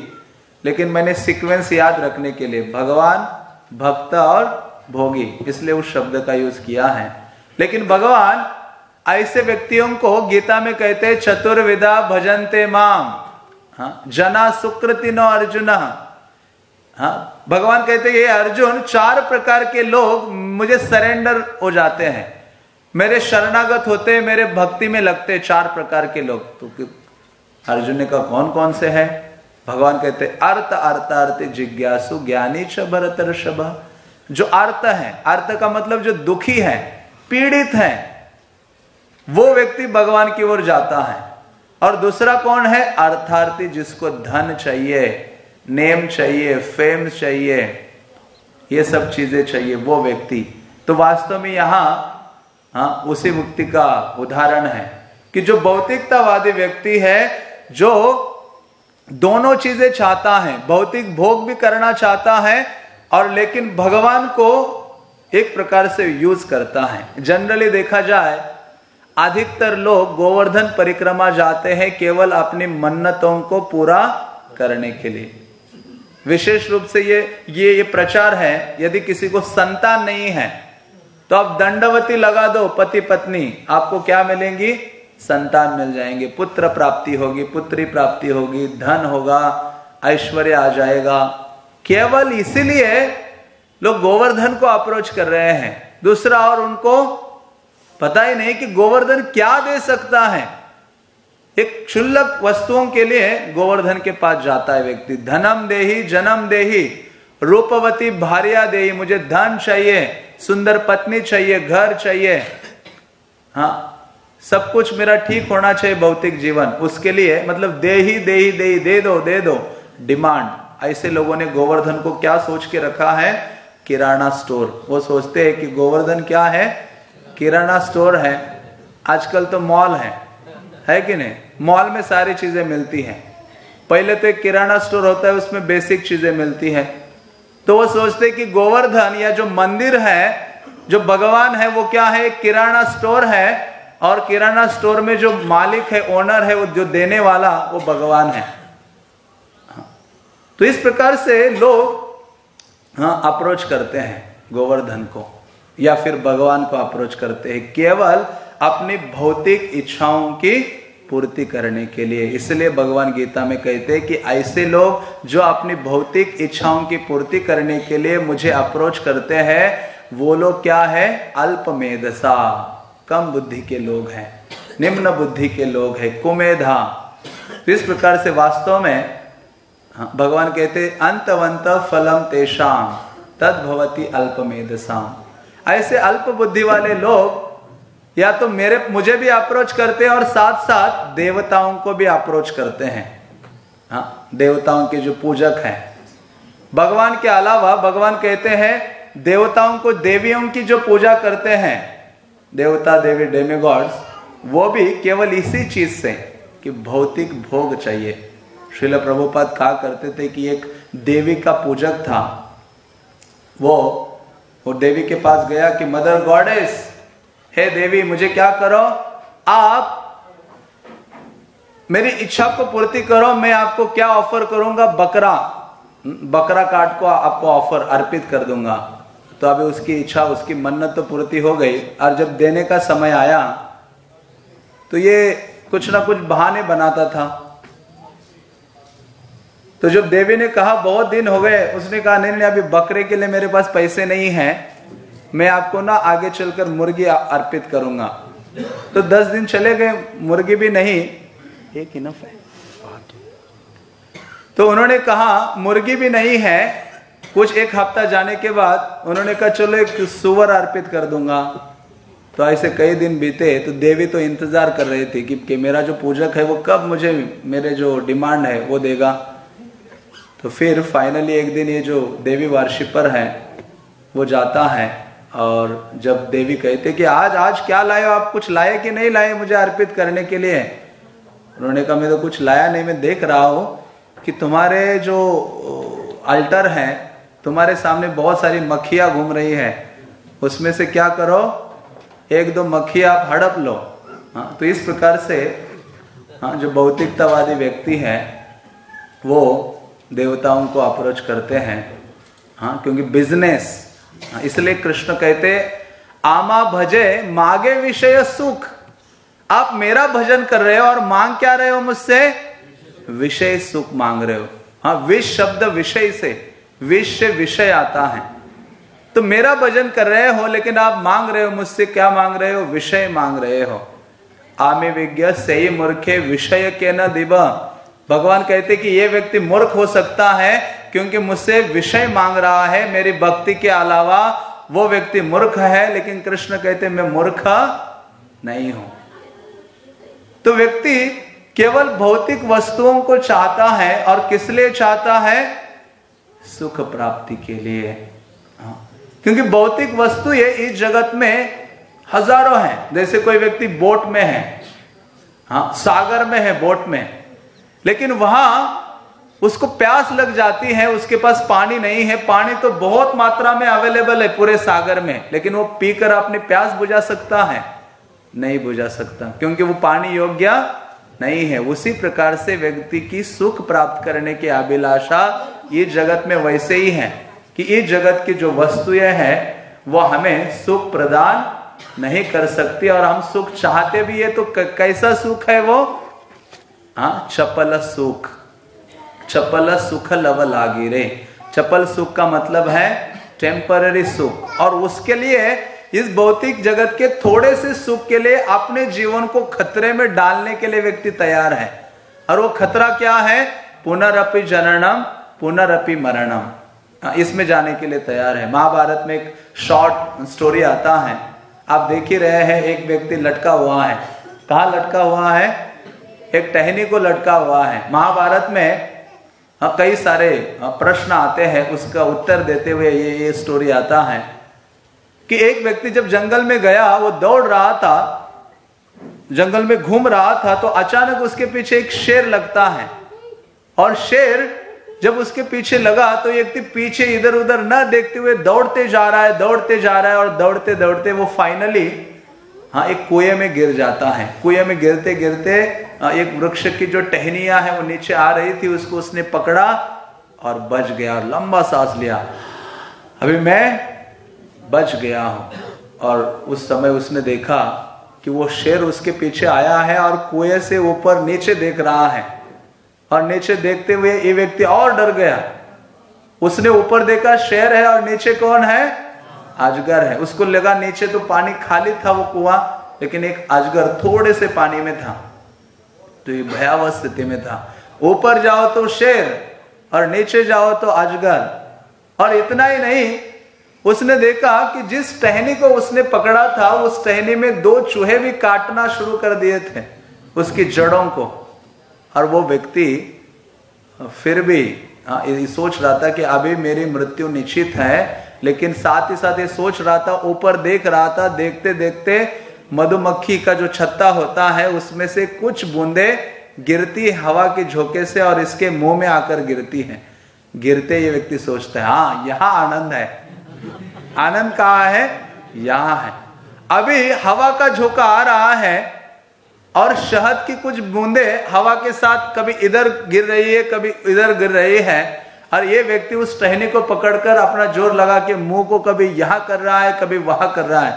लेकिन मैंने सीक्वेंस याद रखने के लिए भगवान, भक्त और भोगी, इसलिए उस शब्द का यूज़ किया है। लेकिन भगवान ऐसे व्यक्तियों को गीता में कहते हैं चतुर्विदा भजनते माम। हाँ जना सुकृति नो अर्जुन। हाँ भगवान कहते ये अर्जुन, चार प्रकार के लोग मुझे सरेंडर हो जाते हैं। मेरे शरणागत होते मेरे भक्ति में लगते चार प्रकार के लोग। तो अर्जुन ने कहा कौन कौन से हैं? भगवान कहते, अर्थ अर्थ अर्थ, जिज्ञासु, ज्ञानी च भरत ऋषभ। जो अर्थ है, अर्थ का मतलब जो दुखी है, पीड़ित है, वो व्यक्ति भगवान की ओर जाता है। और दूसरा कौन है? अर्थार्थी, जिसको धन चाहिए, नेम चाहिए, फेम चाहिए, ये सब चीज़ें चाहिए, वो व्यक्ति। तो वास्तव में यहाँ हाँ उसी मुक्ति का उदाहरण है कि जो भौतिकतावादी व्यक्ति है, जो दोनों चीज़ें चाहता है। भौतिक भोग भी करना चाहता है और लेकिन भगवान को एक प्रकार से यूज़ करता है। जनरली देखा जाए, अधिकतर लोग गोवर्धन परिक्रमा जाते हैं केवल अपनी मन्नतों को पूरा करने के लिए। विशेष रूप से ये ये ये प्रचार है, यदि किसी को संतान नहीं है तो आप दंडवती लगा दो पति पत्नी आपको क्या मिलेंगी? संतान मिल जाएँगे। पुत्र प्राप्ति होगी, पुत्री प्राप्ति होगी, धन होगा, ऐश्वर्य आ जाएगा। केवल इसीलिए लोग गोवर्धन को अप्रोच कर रहे हैं। दूसरा और उनको पता ही नहीं कि गोवर्धन क्या दे सकता है। एक क्षुल्लक वस्तुओं के लिए गोवर्धन के पास जाता है व्यक्ति। धनम देही, जन्म देही, रूपवती भारिया देही। मुझे धन चाहिए, सुंदर पत्नी चाहिए, घर चाहिए। हाँ सब कुछ मेरा ठीक होना चाहिए भौतिक जीवन। उसके लिए मतलब दे ही दे ही दे ही, दे दो दे दो। डिमांड ऐसे लोगों ने गोवर्धन को क्या सोच के रखा है? किराना स्टोर। वो सोचते हैं कि गोवर्धन क्या है? किराना स्टोर है। आजकल तो मॉल है। है कि नहीं? मॉल में सारी चीज़ें मिलती हैं। पहले तो एक किराना स्टोर होता है, उसमें बेसिक चीज़ें मिलती हैं। तो वो सोचते कि गोवर्धन या जो मंदिर है, जो भगवान है, वो क्या है? किराना स्टोर है। और किराना स्टोर में जो मालिक है ओनर है, वो जो देने वाला, वो भगवान है। तो इस प्रकार से लोग हाँ अप्रोच करते हैं गोवर्धन को, या फिर भगवान को अप्रोच करते हैं, केवल अपनी भौतिक इच्छाओं की पूर्ति करने के लिए। इसलिए भगवान गीता में कहते हैं कि ऐसे लोग जो अपनी भौतिक इच्छाओं की पूर्ति करने के लिए मुझे अप्रोच करते हैं, वो लोग क्या है? अल्प मेधसा कम बुद्धि के लोग हैं निम्न बुद्धि के लोग हैं कुमेधा। तो इस प्रकार से वास्तव में हाँ, भगवान कहते अंतवंत फलम तेषाम तद भवती अल्प मेधसाम ऐसे अल्प बुद्धि वाले लोग या तो मेरे मुझे भी अप्रोच करते हैं और साथ साथ देवताओं को भी अप्रोच करते हैं। हाँ देवताओं के जो पूजक हैं। भगवान के अलावा भगवान कहते हैं देवताओं को देवियों की जो पूजा करते हैं देवता, देवी डेमीगॉड्स वो भी केवल इसी चीज़ से कि भौतिक भोग चाहिए। श्रील प्रभुपाद कहा करते थे कि एक देवी का पूजक था। वो वो देवी के पास गया कि मदर गॉडेस हे देवी, मुझे क्या करो? आप मेरी इच्छा को पूर्ति करो, मैं आपको क्या ऑफ़र करूँगा? बकरा बकरा काट को आपको ऑफ़र अर्पित कर दूँगा। तो अभी उसकी इच्छा, उसकी मन्नत तो पूर्ति हो गई और जब देने का समय आया तो ये कुछ ना कुछ बहाने बनाता था। तो जब देवी ने कहा, बहुत दिन हो गए, उसने कहा, नहीं नहीं, अभी बकरे के लिए मेरे पास पैसे नहीं है। मैं आपको ना आगे चलकर मुर्गी अर्पित करूँगा। तो दस दिन चले गए, मुर्गी भी नहीं। एक इनफ है। तो उन्होंने कहा, मुर्गी भी नहीं है कुछ एक हफ़्ता जाने के बाद उन्होंने कहा चलो एक सुवर अर्पित कर दूँगा। तो ऐसे कई दिन बीते तो देवी तो इंतज़ार कर रही थी कि, कि मेरा जो पूजक है वो कब मुझे मेरे जो डिमांड है वो देगा। तो फिर फाइनली एक दिन ये जो देवी वार्षिपर है वो जाता है और जब देवी कहते कि आज आज क्या लाए आप? कुछ लाए कि नहीं लाए मुझे अर्पित करने के लिए? उन्होंने कहा मैं तो कुछ लाया नहीं मैं देख रहा हूँ कि तुम्हारे जो अल्टर हैं तुम्हारे सामने बहुत सारी मक्खियाँ घूम रही है। उसमें से क्या करो? एक दो मक्खी आप हड़प लो। हाँ तो इस प्रकार से हाँ जो भौतिकतावादी व्यक्ति है वो देवताओं को अप्रोच करते हैं। हाँ क्योंकि बिज़नेस हाँ, इसलिए कृष्ण कहते आमा भजे मागे विषय सुख। आप मेरा भजन कर रहे हो और मांग क्या रहे हो मुझसे? विषय सुख मांग रहे हो। हाँ विष शब्द विषय से। विष से विषय आता है। तो मेरा भजन कर रहे हो, लेकिन आप मांग रहे हो मुझसे, क्या मांग रहे हो? विषय मांग रहे हो। आमे विज्ञ सही मूर्खे विषय के न दिव भगवान कहते कि ये व्यक्ति मूर्ख हो सकता है, क्योंकि मुझसे विषय मांग रहा है। मेरी भक्ति के अलावा वो व्यक्ति मूर्ख है, लेकिन कृष्ण कहते, मैं मूर्ख नहीं हूँ। तो व्यक्ति केवल भौतिक वस्तुओं को चाहता है और किस लिए चाहता है? सुख प्राप्ति के लिए। हाँ। क्योंकि भौतिक वस्तु ये इस जगत में हज़ारों हैं। जैसे कोई व्यक्ति बोट में है हाँ सागर में है बोट में, लेकिन वहाँ उसको प्यास लग जाती है, उसके पास पानी नहीं है। पानी तो बहुत मात्रा में अवेलेबल है पूरे सागर में, लेकिन वो पीकर अपनी प्यास बुझा सकता है? नहीं बुझा सकता, क्योंकि वो पानी योग्य नहीं है। उसी प्रकार से व्यक्ति की सुख प्राप्त करने की अभिलाषा ये जगत में वैसे ही है कि इस जगत की जो वस्तुएँ हैं, वो हमें सुख प्रदान नहीं कर सकती और हम सुख चाहते भी है तो कैसा सुख है वो? हाँ चपल सुख। चपल सुख लव लागी रे चपल सुख का मतलब है टेम्पररी सुख। और उसके लिए इस भौतिक जगत के थोड़े से सुख के लिए अपने जीवन को खतरे में डालने के लिए व्यक्ति तैयार है। और वो खतरा क्या है? पुनरअपि जननम पुनरअपि मरणम। हाँ, इसमें जाने के लिए तैयार है। महाभारत में एक शॉर्ट स्टोरी आता है। आप देख ही रहे हैं एक व्यक्ति लटका हुआ है। कहा लटका हुआ है? एक टहनी को लटका हुआ है। महाभारत में हाँ, कई सारे हाँ, प्रश्न आते हैं उसका उत्तर देते हुए ये ये स्टोरी आता है। कि एक व्यक्ति जब जंगल में गया, वो दौड़ रहा था, जंगल में घूम रहा था तो अचानक उसके पीछे एक शेर लगता है। और शेर जब उसके पीछे लगा तो व्यक्ति पीछे इधर उधर न देखते हुए दौड़ते जा रहा है, दौड़ते जा रहा है और दौड़ते दौड़ते वो फाइनली हाँ एक कुएँ में गिर जाता है। कुएँ में गिरते गिरते एक वृक्ष की जो टहनिया है, वो नीचे आ रही थी, उसको उसने पकड़ा और बच गया और लंबा सांस लिया। अभी मैं बच गया हूँ। और उस समय उसने देखा कि वो शेर उसके पीछे आया है और कुएँ से ऊपर नीचे देख रहा है। और नीचे देखते हुए ये व्यक्ति और डर गया। उसने ऊपर देखा, शेर है और नीचे कौन है? अजगर है। उसको लगा नीचे तो पानी खाली था वो कुआँ, लेकिन एक अजगर थोड़े से पानी में था। तो ये भयावह स्थिति में था। ऊपर जाओ तो शेर और नीचे जाओ तो अजगर। और इतना ही नहीं उसने देखा कि जिस टहनी को उसने पकड़ा था उस टहनी में दो चूहे भी काटना शुरू कर दिए थे उसकी जड़ों को। और वो व्यक्ति फिर भी हाँ, सोच रहा था कि अभी मेरी मृत्यु निश्चित है लेकिन साथ ही साथ ये सोच रहा था ऊपर देख रहा था देखते देखते मधुमक्खी का जो छत्ता होता है उसमें से कुछ बूंदे गिरती हवा के झोंके से और इसके मुँह में आकर गिरती हैं। गिरते ये व्यक्ति सोचता है हाँ यहाँ आनंद है। आनंद कहा है? यहाँ है। अभी हवा का झोंका आ रहा है और शहद की कुछ बूंदे हवा के साथ कभी इधर गिर रही है कभी इधर गिर रही है। और ये व्यक्ति उस टहनी को पकड़कर अपना ज़ोर लगा के मुँह को कभी यहाँ कर रहा है कभी वहाँ कर रहा है।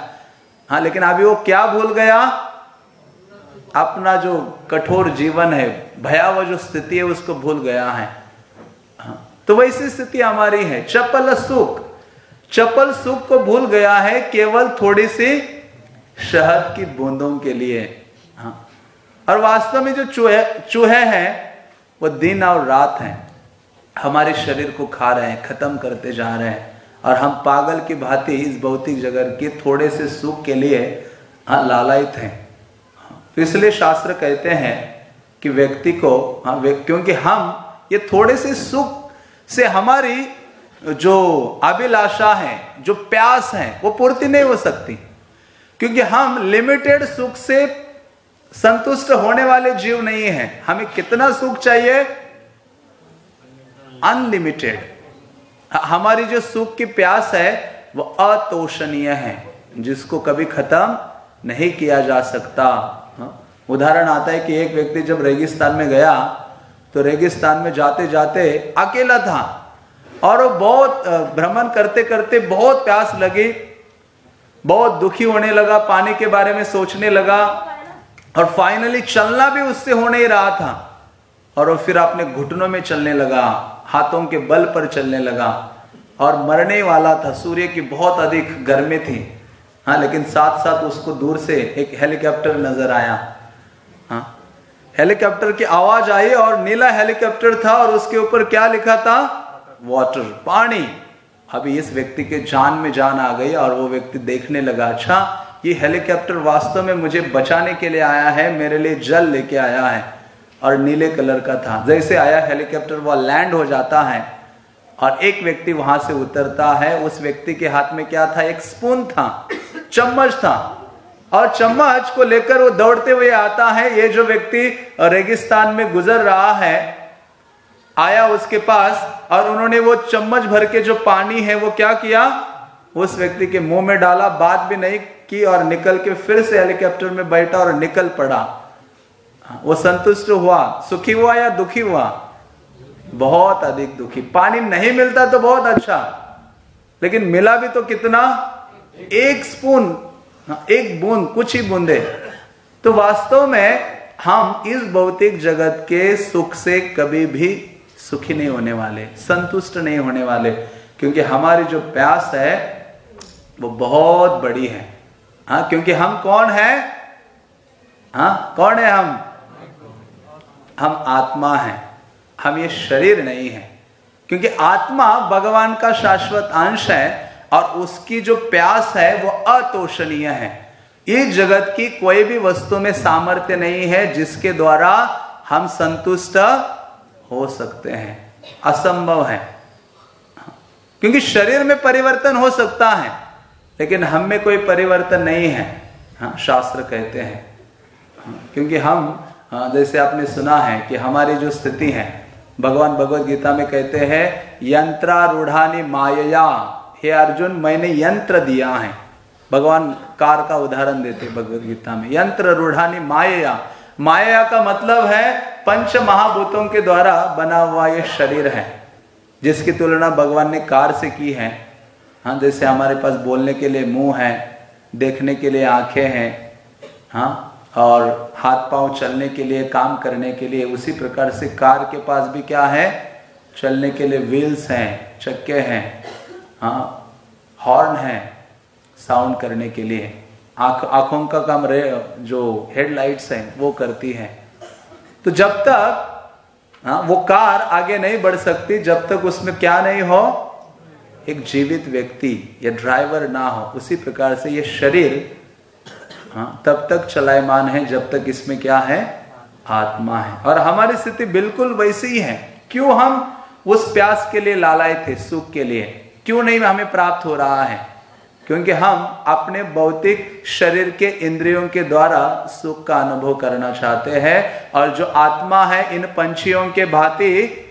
हाँ लेकिन अभी वो क्या भूल गया? अपना जो कठोर जीवन है भयावह जो स्थिति है उसको भूल गया है। हाँ, तो वैसी स्थिति हमारी है। चपल सुख चपल सुख को भूल गया है केवल थोड़ी सी शहद की बूंदों के लिए। हाँ। और वास्तव में जो चूहे चूहे हैं, वो दिन और रात हैं। हमारे शरीर को खा रहे हैं, खत्म करते जा रहे हैं। और हम पागल की भांति इस भौतिक जगत के थोड़े से सुख के लिए हाँ लालायित हैं। तो इसलिए शास्त्र कहते हैं कि व्यक्ति को हाँ क्योंकि हम ये थोड़े से सुख से हमारी जो अभिलाषा है, जो प्यास है, वो पूर्ति नहीं हो सकती। क्योंकि हम लिमिटेड सुख से संतुष्ट होने वाले जीव नहीं है। हमें कितना सुख चाहिए? अनलिमिटेड हमारी जो सुख की प्यास है, वो अतोषणीय है, जिसको कभी खत्म नहीं किया जा सकता। हाँ? उदाहरण आता है कि एक व्यक्ति जब रेगिस्तान में गया तो रेगिस्तान में जाते जाते अकेला था। और वो बहुत भ्रमण करते करते बहुत प्यास लगी, बहुत दुखी होने लगा, पानी के बारे में सोचने लगा, और फाइनली चलना भी उससे हो नहीं रहा था। और वो फिर अपने घुटनों में चलने लगा, हाथों के बल पर चलने लगा, और मरने वाला था। सूर्य की बहुत अधिक गर्मी थी। हाँ लेकिन साथ साथ उसको दूर से एक हेलीकॉप्टर नज़र आया। हाँ हेलीकॉप्टर की आवाज़ आई और नीला हेलीकॉप्टर था और उसके ऊपर क्या लिखा था? वाटर पानी। अभी इस व्यक्ति के जान में जान आ गई और वो व्यक्ति देखने लगा अच्छा ये हेलीकॉप्टर वास्तव में मुझे बचाने के लिए आया है, मेरे लिए जल लेके आया है। और नीले कलर का था। जैसे आया, हेलीकॉप्टर वह लैंड हो जाता है और एक व्यक्ति वहाँ से उतरता है। उस व्यक्ति के हाथ में क्या था? एक स्पून था, चम्मच था। और चम्मच को लेकर वो दौड़ते हुए आता है। ये जो व्यक्ति रेगिस्तान में गुजर रहा है आया उसके पास और उन्होंने वो चम्मच भर के जो पानी है वो क्या किया? उस व्यक्ति के मुँह में डाला, बात भी नहीं की और निकल के फिर से हेलीकॉप्टर में बैठा और निकल पड़ा। वो संतुष्ट हुआ, सुखी हुआ या दुखी हुआ? बहुत अधिक दुखी। पानी नहीं मिलता तो बहुत अच्छा लेकिन मिला भी तो कितना? एक स्पून, एक बूंद, कुछ ही बूंदे। तो वास्तव में हम इस भौतिक जगत के सुख से कभी भी सुखी नहीं होने वाले, संतुष्ट नहीं होने वाले, क्योंकि हमारी जो प्यास है, वो बहुत बड़ी है। हाँ क्योंकि हम कौन है? हाँ कौन है हम? हम आत्मा हैं। हम ये शरीर नहीं है। क्योंकि आत्मा भगवान का शाश्वत अंश है, और उसकी जो प्यास है, वो अतोषणीय है। इस जगत की कोई भी वस्तु में सामर्थ्य नहीं है, जिसके द्वारा हम संतुष्ट हो सकते हैं असंभव है। क्योंकि शरीर में परिवर्तन हो सकता है लेकिन हम में कोई परिवर्तन नहीं है हाँ शास्त्र कहते हैं। क्योंकि हम हाँ, जैसे आपने सुना है कि हमारी जो स्थिति है भगवान भगवत गीता में कहते हैं यंत्रारूढ़ानी माया हे अर्जुन मैंने यंत्र दिया है। भगवान कार का उदाहरण देते भगवत गीता में। यंत्र रूढ़ानी माया माया का मतलब है पंच महाभूतों के द्वारा बना हुआ ये शरीर है, जिसकी तुलना भगवान ने कार से की है। हाँ जैसे हमारे पास बोलने के लिए मुँह है, देखने के लिए आँखें हैं हाँ और हाथ पाँव चलने के लिए, काम करने के लिए, उसी प्रकार से कार के पास भी क्या है? चलने के लिए व्हील्स हैं, चक्के हैं हाँ हॉर्न है साउंड करने के लिए। आँख, आँखों का काम रे, जो हेडलाइट्स हैं, वो करती है। तो जब तक हाँ वो कार आगे नहीं बढ़ सकती, जब तक उसमें क्या नहीं हो, एक जीवित व्यक्ति, या ड्राइवर ना हो, उसी प्रकार से ये शरीर हाँ तब तक चलायमान है, जब तक इसमें क्या है, आत्मा है। और हमारी स्थिति बिल्कुल वैसी ही है। क्यों हम उस प्यास के लिए लालाए थे, सुख के लिए? क्यों नहीं हमें प्राप्त हो रहा है? क्योंकि हम अपने भौतिक शरीर के इंद्रियों के द्वारा सुख का अनुभव करना चाहते हैं और जो आत्मा है, इन पंछियों के भांति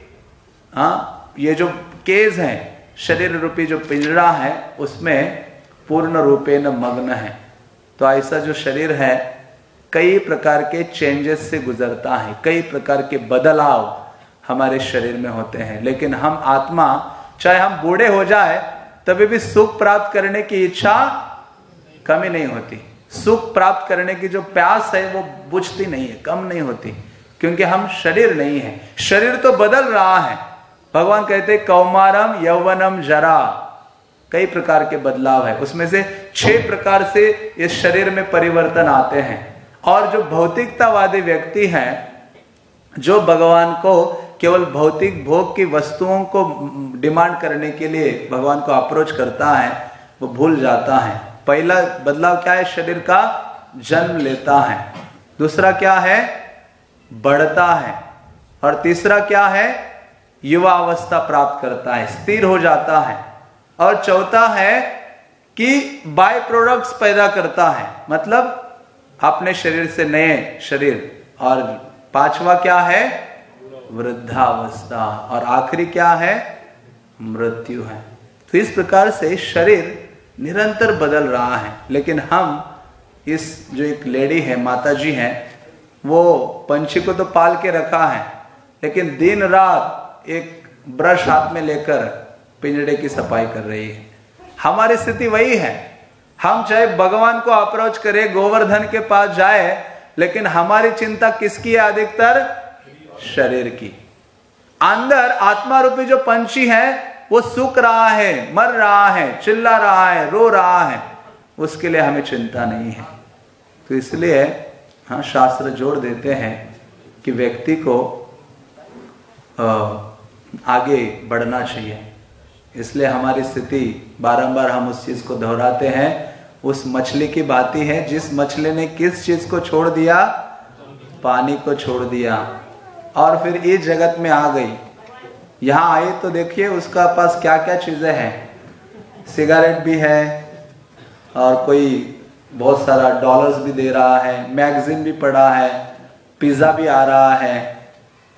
हाँ ये जो केज है, शरीर रूपी जो पिंजरा है, उसमें पूर्ण रूपे न मग्न है। तो ऐसा जो शरीर है, कई प्रकार के चेंजेस से गुजरता है, कई प्रकार के बदलाव हमारे शरीर में होते हैं। लेकिन हम आत्मा, चाहे हम बूढ़े हो जाए तभी भी सुख प्राप्त करने की इच्छा कमी नहीं होती। सुख प्राप्त करने की जो प्यास है, वो बुझती नहीं है, कम नहीं होती, क्योंकि हम शरीर नहीं है। शरीर तो बदल रहा है। भगवान कहते कौमारम यौवनम जरा। कई प्रकार के बदलाव है। उसमें से छह प्रकार से इस शरीर में परिवर्तन आते हैं। और जो भौतिकतावादी व्यक्ति हैं, जो भगवान को केवल भौतिक भोग की वस्तुओं को डिमांड करने के लिए भगवान को अप्रोच करता है, वो भूल जाता है। पहला बदलाव क्या है? शरीर का जन्म लेता है। दूसरा क्या है? बढ़ता है। और तीसरा क्या है? युवा अवस्था प्राप्त करता है, स्थिर हो जाता है। और चौथा है कि बाय प्रोडक्ट्स पैदा करता है। मतलब अपने शरीर से नए शरीर। और पांचवा क्या है? वृद्धावस्था। और आखिरी क्या है? मृत्यु है। तो इस प्रकार से शरीर निरंतर बदल रहा है। लेकिन हम इस जो एक लेडी है माता जी हैं, वो पंछी को तो पाल के रखा है, लेकिन दिन रात एक ब्रश हाथ में लेकर पिंजड़े की सफ़ाई कर रही है। हमारी स्थिति वही है। हम चाहे भगवान को अप्रोच करें, गोवर्धन के पास जाए, लेकिन हमारी चिंता किसकी है अधिकतर? शरीर की। अंदर आत्मा रूपी जो पंछी है, वो सुख रहा है, मर रहा है, चिल्ला रहा है, रो रहा है, उसके लिए हमें चिंता नहीं है। तो इसलिए हाँ शास्त्र जोड़ देते हैं कि व्यक्ति को आगे बढ़ना चाहिए। इसलिए हमारी स्थिति बारंबार हम उस चीज़ को दोहराते हैं। उस मछली की बात है, जिस मछली ने किस चीज़ को छोड़ दिया? पानी को छोड़ दिया। और फिर इस जगत में आ गई। यहाँ आई तो देखिए उसका पास क्या क्या चीज़ें हैं। सिगरेट भी है और कोई बहुत सारा डॉलर्स भी दे रहा है मैगजीन भी पड़ा है पिज्जा भी आ रहा है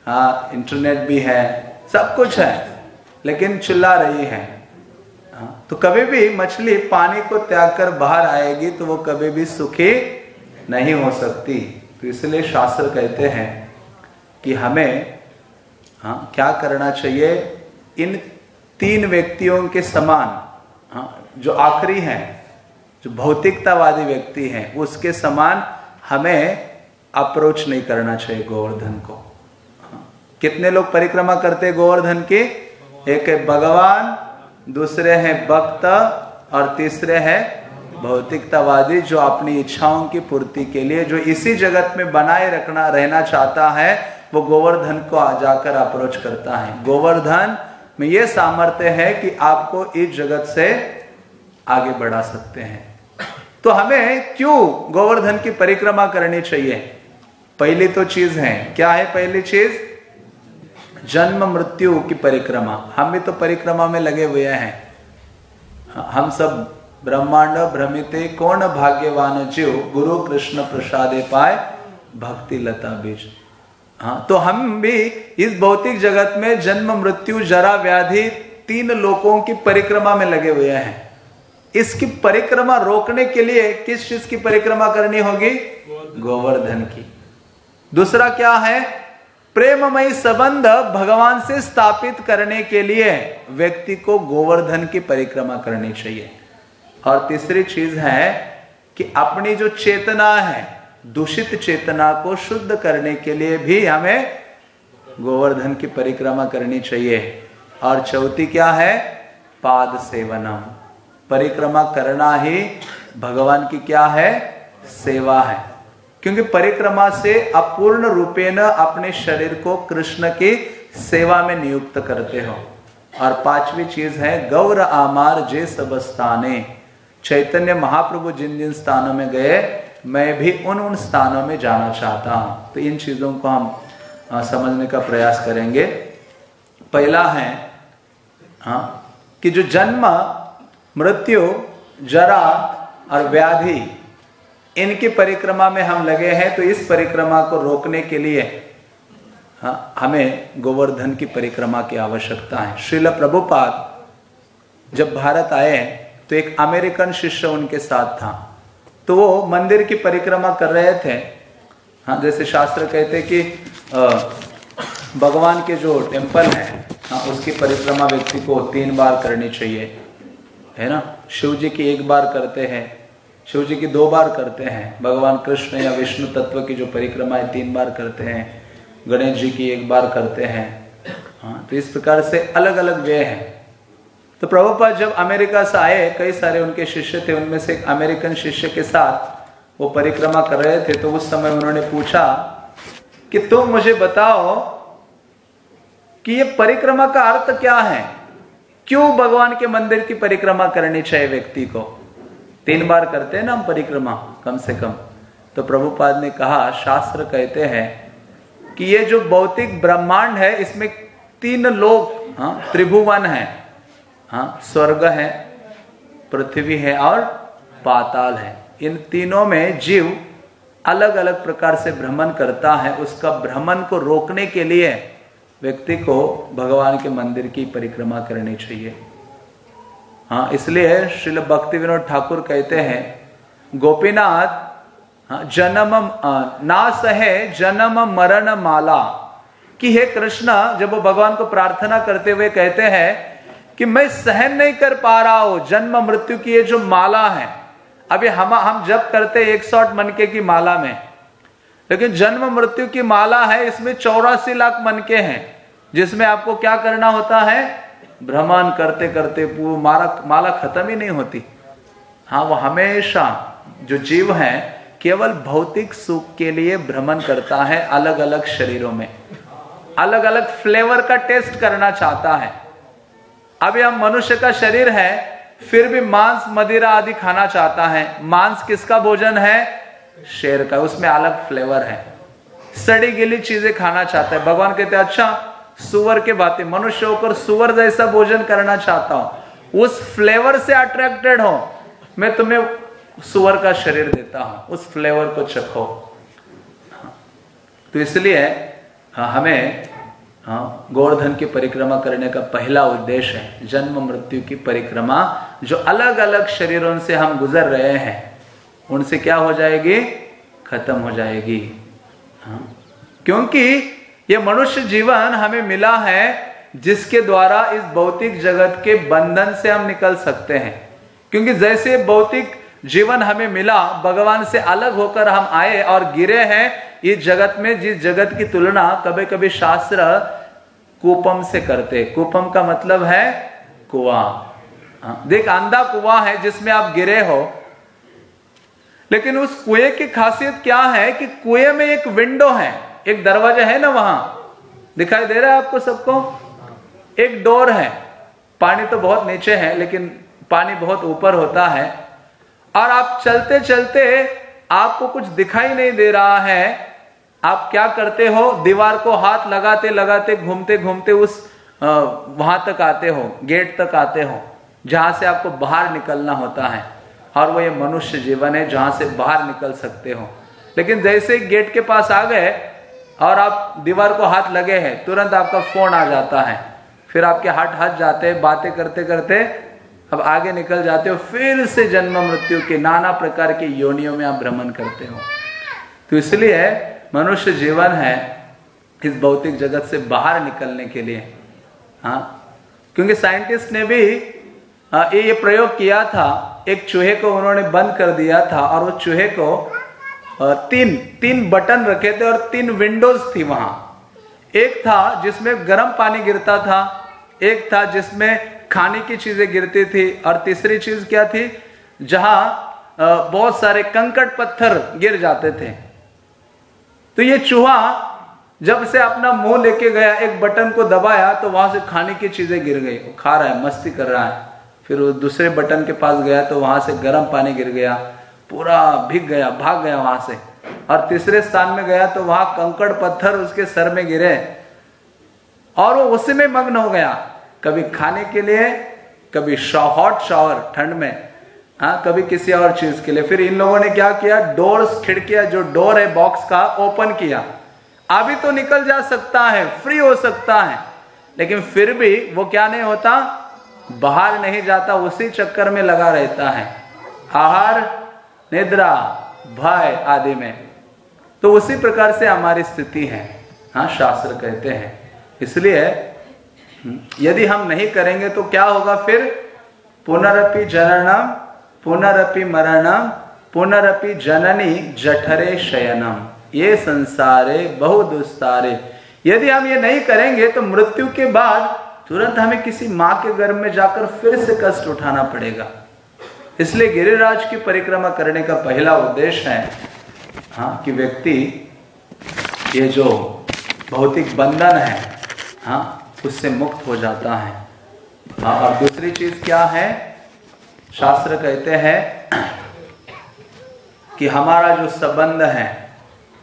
हाँ इंटरनेट भी है सब कुछ है लेकिन चिल्ला रही है। हाँ, तो कभी भी मछली पानी को त्याग कर बाहर आएगी तो वो कभी भी सुखी नहीं हो सकती। तो इसलिए शास्त्र कहते हैं कि हमें हाँ, क्या करना चाहिए? इन तीन व्यक्तियों के समान हाँ, जो आखिरी हैं जो भौतिकतावादी व्यक्ति हैं उसके समान हमें अप्रोच नहीं करना चाहिए गोवर्धन को। हाँ, कितने लोग परिक्रमा करते गोवर्धन की? एक है भगवान दूसरे हैं भक्त और तीसरे हैं भौतिकतावादी जो अपनी इच्छाओं की पूर्ति के लिए जो इसी जगत में बनाए रखना रहना चाहता है वो गोवर्धन को आ जाकर अप्रोच करता है। गोवर्धन में ये सामर्थ्य है कि आपको इस जगत से आगे बढ़ा सकते हैं। तो हमें क्यों गोवर्धन की परिक्रमा करनी चाहिए? पहली तो चीज़ है। क्या है पहली चीज़? जन्म मृत्यु की परिक्रमा। हम भी तो परिक्रमा में लगे हुए हैं। हम सब ब्रह्मांड भ्रमित कौन भाग्यवान जीव गुरु कृष्ण प्रसादे पाए भक्ति लता बीज। हाँ तो हम भी इस भौतिक जगत में जन्म मृत्यु जरा व्याधि तीन लोगों की परिक्रमा में लगे हुए हैं। इसकी परिक्रमा रोकने के लिए किस चीज़ की परिक्रमा करनी होगी? गोवर्धन की। दूसरा क्या है? प्रेममयी संबंध भगवान से स्थापित करने के लिए व्यक्ति को गोवर्धन की परिक्रमा करनी चाहिए। और तीसरी चीज़ है कि अपनी जो चेतना है दूषित चेतना को शुद्ध करने के लिए भी हमें गोवर्धन की परिक्रमा करनी चाहिए। और चौथी क्या है? पाद सेवनम। परिक्रमा करना ही भगवान की क्या है? सेवा है। क्योंकि परिक्रमा से अपूर्ण रूपेण अपने शरीर को कृष्ण की सेवा में नियुक्त करते हो। और पांचवी चीज़ है, गौर आमार जे सब स्थाने चैतन्य महाप्रभु जिन जिन स्थानों में गए मैं भी उन उन स्थानों में जाना चाहता हूँ। तो इन चीज़ों को हम समझने का प्रयास करेंगे। पहला है हाँ कि जो जन्म मृत्यु जरा और व्याधि इनकी परिक्रमा में हम लगे हैं तो इस परिक्रमा को रोकने के लिए हाँ, हमें गोवर्धन की परिक्रमा की आवश्यकता है। श्रील प्रभुपाद जब भारत आए तो एक अमेरिकन शिष्य उनके साथ था। तो वो मंदिर की परिक्रमा कर रहे थे। हाँ जैसे शास्त्र कहते कि भगवान के जो टेंपल है हाँ उसकी परिक्रमा व्यक्ति को तीन बार करनी चाहिए, है ना? शिव जी की एक बार करते हैं, शिव जी की दो बार करते हैं, भगवान कृष्ण या विष्णु तत्व की जो परिक्रमा है, तीन बार करते हैं, गणेश जी की एक बार करते हैं। हाँ तो इस प्रकार से अलग अलग वे हैं। तो प्रभुपाद जब अमेरिका से आए, कई सारे उनके शिष्य थे, उनमें से एक अमेरिकन शिष्य के साथ वो परिक्रमा कर रहे थे तो उस समय उन्होंने पूछा कि तुम मुझे बताओ कि ये परिक्रमा का अर्थ क्या है? क्यों भगवान के मंदिर की परिक्रमा करनी चाहिए व्यक्ति को? तीन बार करते हैं ना हम परिक्रमा, कम से कम। तो प्रभुपाद ने कहा, शास्त्र कहते हैं कि ये जो भौतिक ब्रह्मांड है, इसमें तीन लोग हाँ त्रिभुवन है। हाँ स्वर्ग है पृथ्वी है और पाताल है। इन तीनों में जीव अलग अलग प्रकार से भ्रमण करता है। उसका भ्रमण को रोकने के लिए व्यक्ति को भगवान के मंदिर की परिक्रमा करनी चाहिए। हाँ इसलिए श्रील भक्ति विनोद ठाकुर कहते हैं गोपीनाथ हाँ, जन्म ना सहे जन्म मरण माला। कि हे कृष्ण जब वो भगवान को प्रार्थना करते हुए कहते हैं कि मैं सहन नहीं कर पा रहा हूँ। जन्म मृत्यु की ये जो माला है अभी हम हम जब करते एक सौ मनके की माला में। लेकिन जन्म मृत्यु की माला है, इसमें चौरासी लाख मनके हैं, जिसमें आपको क्या करना होता है? भ्रमण करते करते वो माला माला खत्म ही नहीं होती। हाँ वो हमेशा जो जीव है, केवल भौतिक सुख के लिए भ्रमण करता है अलग अलग शरीरों में। अलग अलग फ्लेवर का टेस्ट करना चाहता है। अभी हम मनुष्य का शरीर है फिर भी मांस मदिरा आदि खाना चाहता है। मांस किसका भोजन है? शेर का। उसमें अलग फ्लेवर है। सड़ी गिली चीज़ें खाना चाहता है। भगवान कहते हैं अच्छा सुअर के बातें। मनुष्य होकर सुअर जैसा भोजन करना चाहता हूँ। उस फ्लेवर से अट्रैक्टेड हो। मैं तुम्हें सुअर का शरीर देता हूँ। उस फ्लेवर को चखो। तो इसलिए हाँ, हमें हाँ गोवर्धन की परिक्रमा करने का पहला उद्देश्य है, जन्म मृत्यु की परिक्रमा, जो अलग अलग शरीरों से हम गुजर रहे हैं, उनसे क्या हो जाएगी? खत्म हो जाएगी। हाँ क्योंकि ये मनुष्य जीवन हमें मिला है, जिसके द्वारा इस भौतिक जगत के बंधन से हम निकल सकते हैं। क्योंकि जैसे भौतिक जीवन हमें मिला भगवान से अलग होकर हम आए और गिरे हैं। इस जगत में जिस जगत की तुलना कभी कभी शास्त्र कुपम से करते। कुपम का मतलब है कुआ। हाँ, देख अंधा कुआ है जिसमें आप गिरे हो। लेकिन उस कुएँ की खासियत क्या है कि कुएँ में एक विंडो है। एक दरवाज़ा है ना वहाँ? दिखाई दे रहा है आपको सबको? एक डोर है। पानी तो बहुत नीचे है लेकिन पानी बहुत ऊपर होता है। और आप चलते चलते आपको कुछ दिखाई नहीं दे रहा है। आप क्या करते हो? दीवार को हाथ लगाते लगाते, घूमते घूमते उस वहाँ तक आते हो, गेट तक आते हो, जहाँ से आपको बाहर निकलना होता है। और वो ये मनुष्य जीवन है, जहाँ से बाहर निकल सकते हो। लेकिन जैसे गेट के पास आ गए और आप दीवार को हाथ लगे हैं, तुरंत आपका फ़ोन आ जाता है। फिर आपके हाथ हाथ जाते हैं, बातें करते करते अब आगे निकल जाते हो, फिर से जन्म मृत्यु के नाना प्रकार के योनियों में आप भ्रमण करते हो। तो इसलिए मनुष्य जीवन है इस भौतिक जगत से बाहर निकलने के लिए। हाँ? क्योंकि साइंटिस्ट ने भी ये प्रयोग किया था। एक चूहे को उन्होंने बंद कर दिया था और वो चूहे को तीन तीन बटन रखे थे और तीन विंडोज़ थी वहाँ। एक था जिसमें गर्म पानी गिरता था, एक था जिसमें खाने की चीज़ें गिरती थी और तीसरी चीज़ क्या थी? जहाँ बहुत सारे कंकट पत्थर गिर जाते थे। तो ये चूहा जब से अपना मुँह लेके गया, एक बटन को दबाया तो वहाँ से खाने की चीज़ें गिर गई। वो खा रहा है, मस्ती कर रहा है। फिर वो दूसरे बटन के पास गया तो वहाँ से गर्म पानी गिर गया। पूरा भीग गया, भाग गया वहाँ से। और तीसरे स्थान में गया तो वहाँ कंकड़ पत्थर उसके सर में गिरे। और वो उसी में मग्न हो गया। कभी खाने के लिए, कभी हॉट शॉवर ठंड में हाँ कभी किसी और चीज़ के लिए। फिर इन लोगों ने क्या किया? डोर खिड़कियाँ, जो डोर है बॉक्स का ओपन किया। अभी तो निकल जा सकता है फ्री हो सकता है। लेकिन फिर भी वो क्या नहीं होता? बाहर नहीं जाता, उसी चक्कर में लगा रहता है। आहार, निद्रा, भय आदि में। तो उसी प्रकार से हमारी स्थिति है हाँ शास्त्र कहते हैं। इसलिए यदि हम नहीं करेंगे तो क्या होगा फिर? पुनरपि जननम, पुनरपि मरणम, पुनरपि जननी जठरे शयनम। ये संसारे बहु दुस्तारे यदि हम ये नहीं करेंगे तो मृत्यु के बाद तुरंत हमें किसी माँ के गर्भ में जाकर फिर से कष्ट उठाना पड़ेगा। इसलिए गिरिराज की परिक्रमा करने का पहला उद्देश्य है हाँ कि व्यक्ति ये जो भौतिक बंधन है हाँ उससे मुक्त हो जाता है। हाँ और दूसरी चीज़ क्या है? शास्त्र कहते हैं कि हमारा जो संबंध है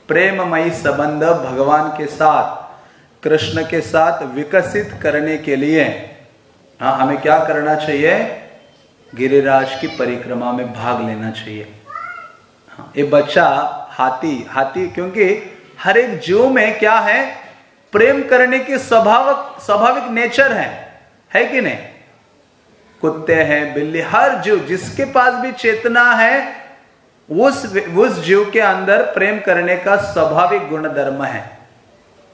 प्रेममयी संबंध भगवान के साथ कृष्ण के साथ विकसित करने के लिए हाँ हमें क्या करना चाहिए? गिरिराज की परिक्रमा में भाग लेना चाहिए। हाँ, ये बच्चा हाथी हाथी क्योंकि हर एक जीव में क्या है? प्रेम करने की स्वाभाविक स्वाभाविक नेचर है है कि नहीं? कुत्ते हैं, बिल्ली, हर जीव जिसके पास भी चेतना है, उस उस जीव के अंदर प्रेम करने का स्वाभाविक गुण धर्म है।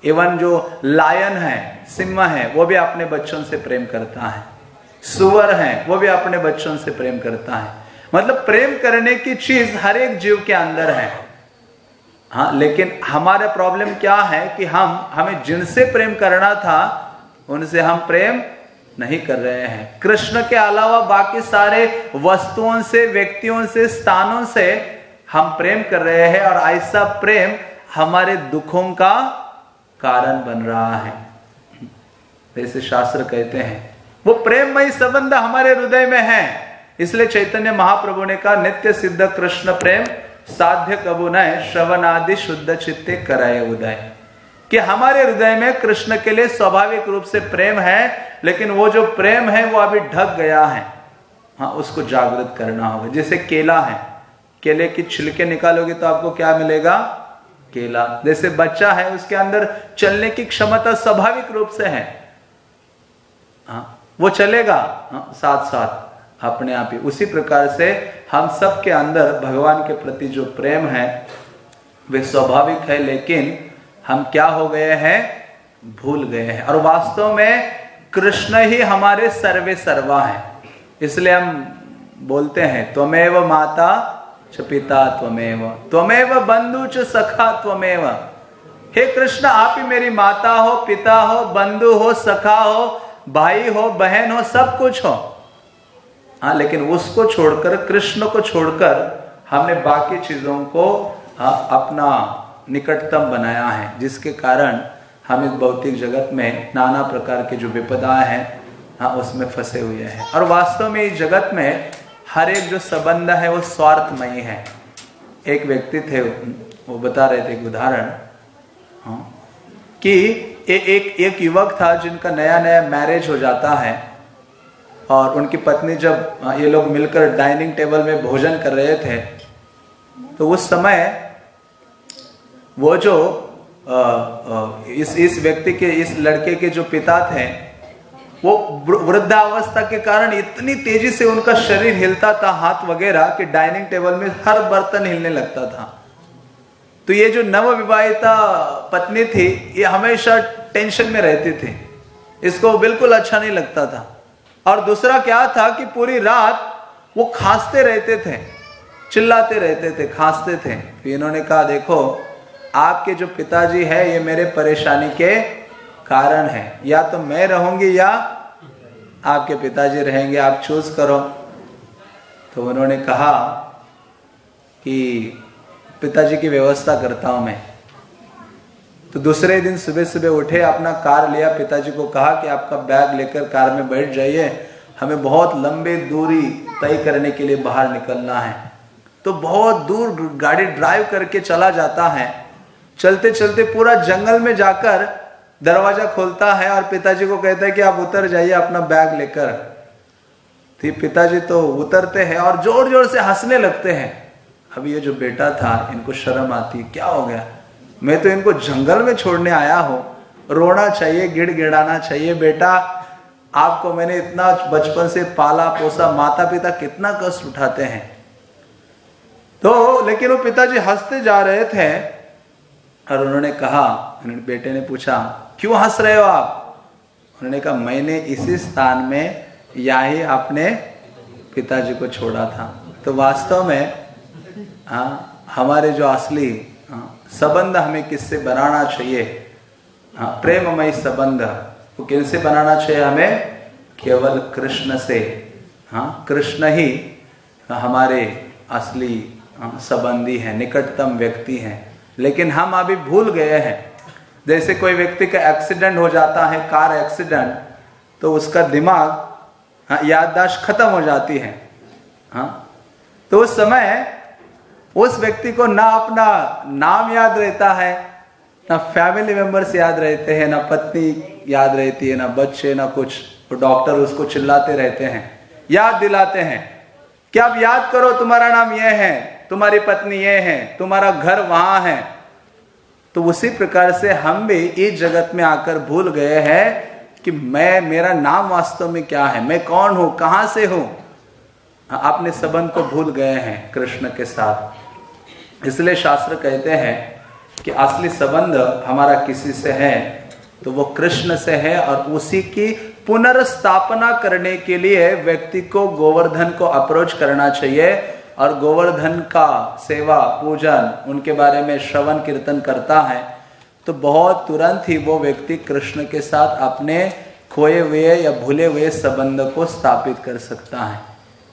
इवन जो लायन है सिम्हा है, वो भी अपने बच्चों से प्रेम करता है। सुअर है, वो भी अपने बच्चों से प्रेम करता है। मतलब प्रेम करने की चीज़ हर एक जीव के अंदर है। हाँ लेकिन हमारा प्रॉब्लम क्या है कि हम, हमें जिनसे प्रेम करना था, उनसे हम प्रेम नहीं कर रहे हैं। कृष्ण के अलावा बाकी सारे वस्तुओं से, व्यक्तियों से, स्थानों से हम प्रेम कर रहे हैं और ऐसा प्रेम हमारे दुखों का कारण बन रहा है। जैसे शास्त्र कहते हैं, वो प्रेममय संबंध हमारे हृदय में है। इसलिए चैतन्य महाप्रभु ने कहा, नित्य सिद्ध कृष्ण प्रेम साध्य कबू न श्रवण आदि शुद्ध चित्ते कराए उदय। कि हमारे हृदय में कृष्ण के लिए स्वाभाविक रूप से प्रेम है लेकिन वो जो प्रेम है वो अभी ढक गया है। हाँ उसको जागृत करना होगा। जैसे केला है केले की छिलके निकालोगे तो आपको क्या मिलेगा? केला। जैसे बच्चा है उसके अंदर चलने की क्षमता स्वाभाविक रूप से है। हाँ वो चलेगा। हाँ, साथ साथ अपने आप ही। उसी प्रकार से हम सब के अंदर भगवान के प्रति जो प्रेम है, वे स्वाभाविक है, लेकिन हम क्या हो गए हैं? भूल गए हैं। और वास्तव में कृष्ण ही हमारे सर्वे सर्वा है। इसलिए हम बोलते हैं, त्वमेव माता च पिता त्वमेव त्वमेव बंधु च सखा त्वमेव। हे कृष्ण, आप ही मेरी माता हो, पिता हो, बंधु हो, सखा हो, भाई हो, बहन हो, सब कुछ हो। हाँ लेकिन उसको छोड़कर कृष्ण को छोड़कर हमने बाकी चीज़ों को हाँ, अपना निकटतम बनाया है जिसके कारण हम इस भौतिक जगत में नाना प्रकार के जो विपदाएँ हैं हाँ उसमें फंसे हुए हैं। और वास्तव में इस जगत में हर एक जो संबंध है वो स्वार्थमयी है। एक व्यक्ति थे वो बता रहे थे एक उदाहरण हाँ, कि ए, एक एक युवक था जिनका नया नया मैरिज हो जाता है। और उनकी पत्नी जब ये लोग मिलकर डाइनिंग टेबल में भोजन कर रहे थे तो उस समय वो जो आ, आ, इस इस व्यक्ति के इस लड़के के जो पिता थे वो वृद्धावस्था के कारण इतनी तेज़ी से उनका शरीर हिलता था हाथ वगैरह कि डाइनिंग टेबल में हर बर्तन हिलने लगता था। तो ये जो नव विवाहिता पत्नी थी ये हमेशा टेंशन में रहती थी। इसको बिल्कुल अच्छा नहीं लगता था। और दूसरा क्या था कि पूरी रात वो खांसते रहते थे, चिल्लाते रहते थे, खांसते थे। तो इन्होंने कहा, देखो, आपके जो पिताजी है, ये मेरे परेशानी के कारण है। या तो मैं रहूँगी या आपके पिताजी रहेंगे, आप चूज़ करो। तो उन्होंने कहा कि पिताजी की व्यवस्था करता हूँ मैं। तो दूसरे दिन सुबह सुबह उठे, अपना कार लिया, पिताजी को कहा कि आपका बैग लेकर कार में बैठ जाइए। हमें बहुत लंबे दूरी तय करने के लिए बाहर निकलना है। तो बहुत दूर गाड़ी ड्राइव करके चला जाता है। चलते चलते पूरा जंगल में जाकर दरवाज़ा खोलता है और पिताजी को कहता है कि आप उतर जाइए अपना बैग लेकर। तो पिताजी तो उतरते हैं और ज़ोर ज़ोर से हंसने लगते हैं। अब ये जो बेटा था, इनको शर्म आती, क्या हो गया? मैं तो इनको जंगल में छोड़ने आया हूँ। रोना चाहिए गिड़ गिड़ाना चाहिए। बेटा, आपको मैंने इतना बचपन से पाला, पोसा माता पिता कितना कष्ट उठाते हैं। तो लेकिन वो पिताजी हँसते जा रहे थे और उन्होंने कहा बेटे ने पूछा, क्यों हंस रहे हो आप? उन्होंने कहा, मैंने इसी स्थान में या ही अपने पिताजी को छोड़ा था। तो वास्तव में हाँ हमारे जो असली संबंध हमें किससे बनाना चाहिए? हाँ प्रेममय संबंध। वो किनसे बनाना चाहिए हमें? केवल कृष्ण से। हाँ कृष्ण ही हमारे असली हाँ, संबंधी हैं निकटतम व्यक्ति हैं। लेकिन हम अभी भूल गए हैं। जैसे कोई व्यक्ति का एक्सीडेंट हो जाता है कार एक्सीडेंट तो उसका दिमाग हाँ, याददाश्त खत्म हो जाती है। हाँ तो उस समय उस व्यक्ति को ना अपना नाम याद रहता है, ना फैमिली मेंबर्स याद रहते हैं, ना पत्नी याद रहती है, ना बच्चे, ना कुछ। तो डॉक्टर उसको चिल्लाते रहते हैं, याद दिलाते हैं कि आप याद करो तुम्हारा नाम यह है, तुम्हारी पत्नी ये है, तुम्हारा घर वहाँ है। तो उसी प्रकार से हम भी इस जगत में आकर भूल गए हैं कि मैं, मेरा नाम वास्तव में क्या है, मैं कौन हूँ, कहाँ से हूँ। अपने संबंध को भूल गए हैं कृष्ण के साथ। इसलिए शास्त्र कहते हैं कि असली संबंध हमारा किसी से है तो वो कृष्ण से है और उसी की पुनर्स्थापना करने के लिए व्यक्ति को गोवर्धन को अप्रोच करना चाहिए और गोवर्धन का सेवा, पूजन, उनके बारे में श्रवण, कीर्तन करता है तो बहुत तुरंत ही वो व्यक्ति कृष्ण के साथ अपने खोए हुए या भूले हुए संबंध को स्थापित कर सकता है।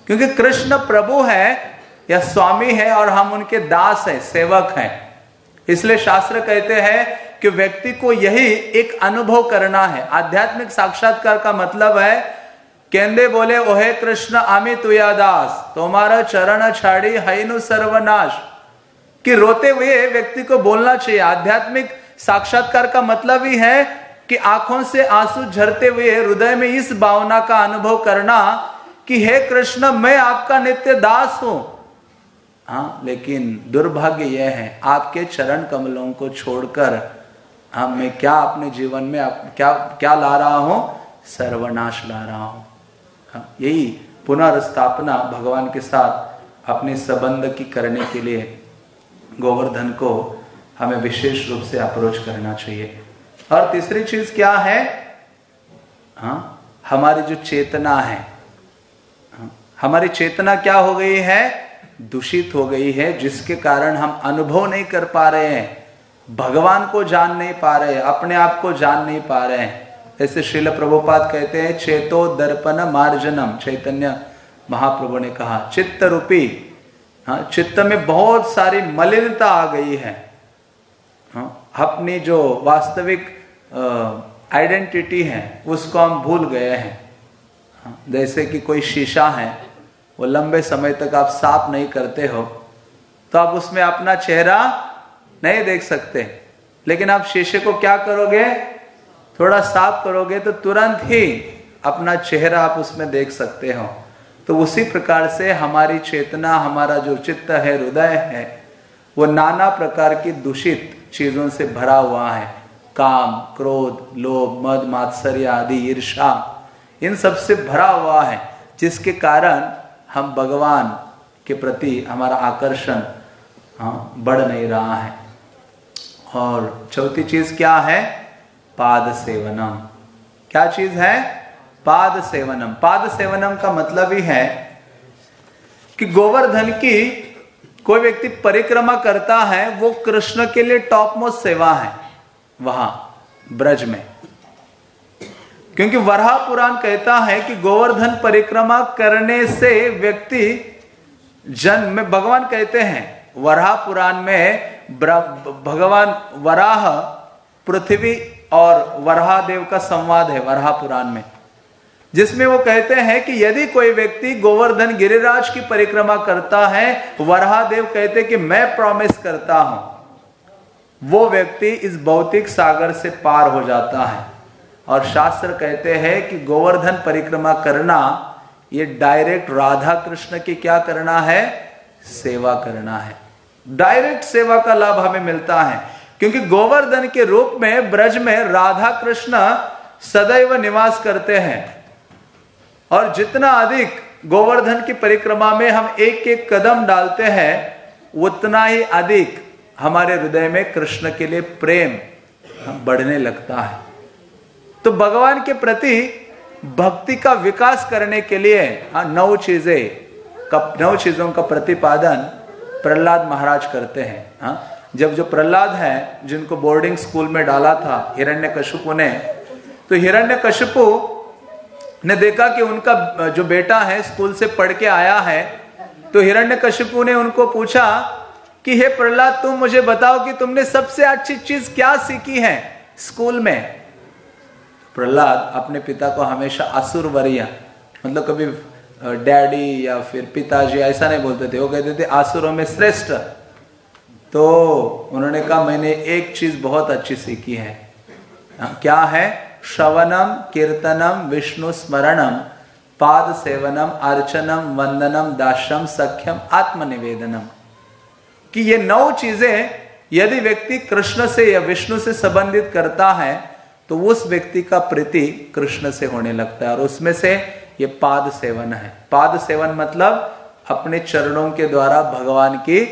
क्योंकि कृष्ण प्रभु है या स्वामी है और हम उनके दास हैं, सेवक हैं। इसलिए शास्त्र कहते हैं कि व्यक्ति को यही एक अनुभव करना है। आध्यात्मिक साक्षात्कार का मतलब है, केंदे बोले, ओहे कृष्ण, आमी तुया दास तुम्हारा चरण छाड़ी हईनु सर्वनाश। कि रोते हुए व्यक्ति को बोलना चाहिए। आध्यात्मिक साक्षात्कार का मतलब ही है कि आँखों से आँसू झरते हुए, हृदय में इस भावना का अनुभव करना कि, हे कृष्ण, मैं आपका नित्य दास हूँ। हाँ लेकिन दुर्भाग्य यह है आपके चरण कमलों को छोड़कर हाँ मैं क्या अपने जीवन में आप, क्या क्या ला रहा हूँ? सर्वनाश ला रहा हूँ। हाँ, यही पुनर्स्थापना भगवान के साथ अपने संबंध की करने के लिए गोवर्धन को हमें विशेष रूप से अप्रोच करना चाहिए। और तीसरी चीज़ क्या है? हाँ हमारी जो चेतना है हाँ, हमारी चेतना क्या हो गई है? दूषित हो गई है जिसके कारण हम अनुभव नहीं कर पा रहे हैं भगवान को जान नहीं पा रहे हैं अपने आप को जान नहीं पा रहे हैं। ऐसे शिल प्रभुपाद कहते हैं चेतो दर्पण मार्जनम चैतन्य महाप्रभु ने कहा चित्त रूपी हाँ चित्त में बहुत सारी मलिनता आ गई है। हाँ, अपनी जो वास्तविक आइडेंटिटी है उसको हम भूल गए हैं। हाँ, जैसे कि कोई शीशा है वो लंबे समय तक आप साफ़ नहीं करते हो तो आप उसमें अपना चेहरा नहीं देख सकते। लेकिन आप शीशे को क्या करोगे? थोड़ा साफ़ करोगे तो तुरंत ही अपना चेहरा आप उसमें देख सकते हो। तो उसी प्रकार से हमारी चेतना, हमारा जो चित्त है, हृदय है, वो नाना प्रकार की दूषित चीज़ों से भरा हुआ है। काम, क्रोध, लोभ, मद, मात्सर्य आदि ईर्षा इन सबसे भरा हुआ है, जिसके कारण हम भगवान के प्रति हमारा आकर्षण हाँ बढ़ नहीं रहा है। और चौथी चीज़ क्या है? पाद सेवनम। क्या चीज़ है? पाद सेवनम। पाद सेवनम का मतलब ही है कि गोवर्धन की कोई व्यक्ति परिक्रमा करता है, वो कृष्ण के लिए टॉप मोस्ट सेवा है, वहाँ, ब्रज में। क्योंकि वरहा पुराण कहता है कि गोवर्धन परिक्रमा करने से व्यक्ति जन्म में, भगवान कहते हैं, वराह पुराण में भगवान वराह पृथ्वी और वराह देव का संवाद है वराह पुराण में। जिसमें वो कहते हैं कि यदि कोई व्यक्ति गोवर्धन गिरिराज की परिक्रमा करता है, वराह देव कहते कि मैं प्रॉमिस करता हूँ, वो व्यक्ति इस भौतिक सागर से पार हो जाता है। और शास्त्र कहते हैं कि गोवर्धन परिक्रमा करना, ये डायरेक्ट राधा कृष्ण की क्या करना है? सेवा करना है। डायरेक्ट सेवा का लाभ हमें मिलता है, क्योंकि गोवर्धन के रूप में, ब्रज में राधा कृष्ण सदैव निवास करते हैं। और जितना अधिक गोवर्धन की परिक्रमा में हम एक एक कदम डालते हैं, उतना ही अधिक हमारे हृदय में कृष्ण के लिए प्रेम बढ़ने लगता है। तो भगवान के प्रति भक्ति का विकास करने के लिए हाँ, नौ चीज़ें नौ चीज़ों का प्रतिपादन प्रहलाद महाराज करते हैं हा? जब जो प्रहलाद है जिनको बोर्डिंग स्कूल में डाला था हिरण्य कशुपु ने तो हिरण्य कशुपु ने देखा कि उनका जो बेटा है स्कूल से पढ़ के आया है तो हिरण्य कशुपु ने उनको पूछा कि हे प्रहलाद तुम मुझे बताओ कि तुमने सबसे अच्छी चीज़ क्या सीखी है स्कूल में प्रहलाद अपने पिता को हमेशा असुर वरिया। मतलब कभी डैडी या फिर पिताजी ऐसा नहीं बोलते थे। वो कहते थे आसुरों में श्रेष्ठ। तो उन्होंने कहा, मैंने एक चीज़ बहुत अच्छी सीखी है। क्या है? श्रवणम, कीर्तनम, विष्णु स्मरणम, पाद सेवनम, अर्चनम, वंदनम दाशम सख्यम, आत्मनिवेदनम। कि ये नौ चीज़ें यदि व्यक्ति कृष्ण से या विष्णु से संबंधित करता है तो उस व्यक्ति का प्रीति कृष्ण से होने लगता है और उसमें से ये पाद सेवन है। पाद सेवन मतलब अपने चरणों के द्वारा भगवान की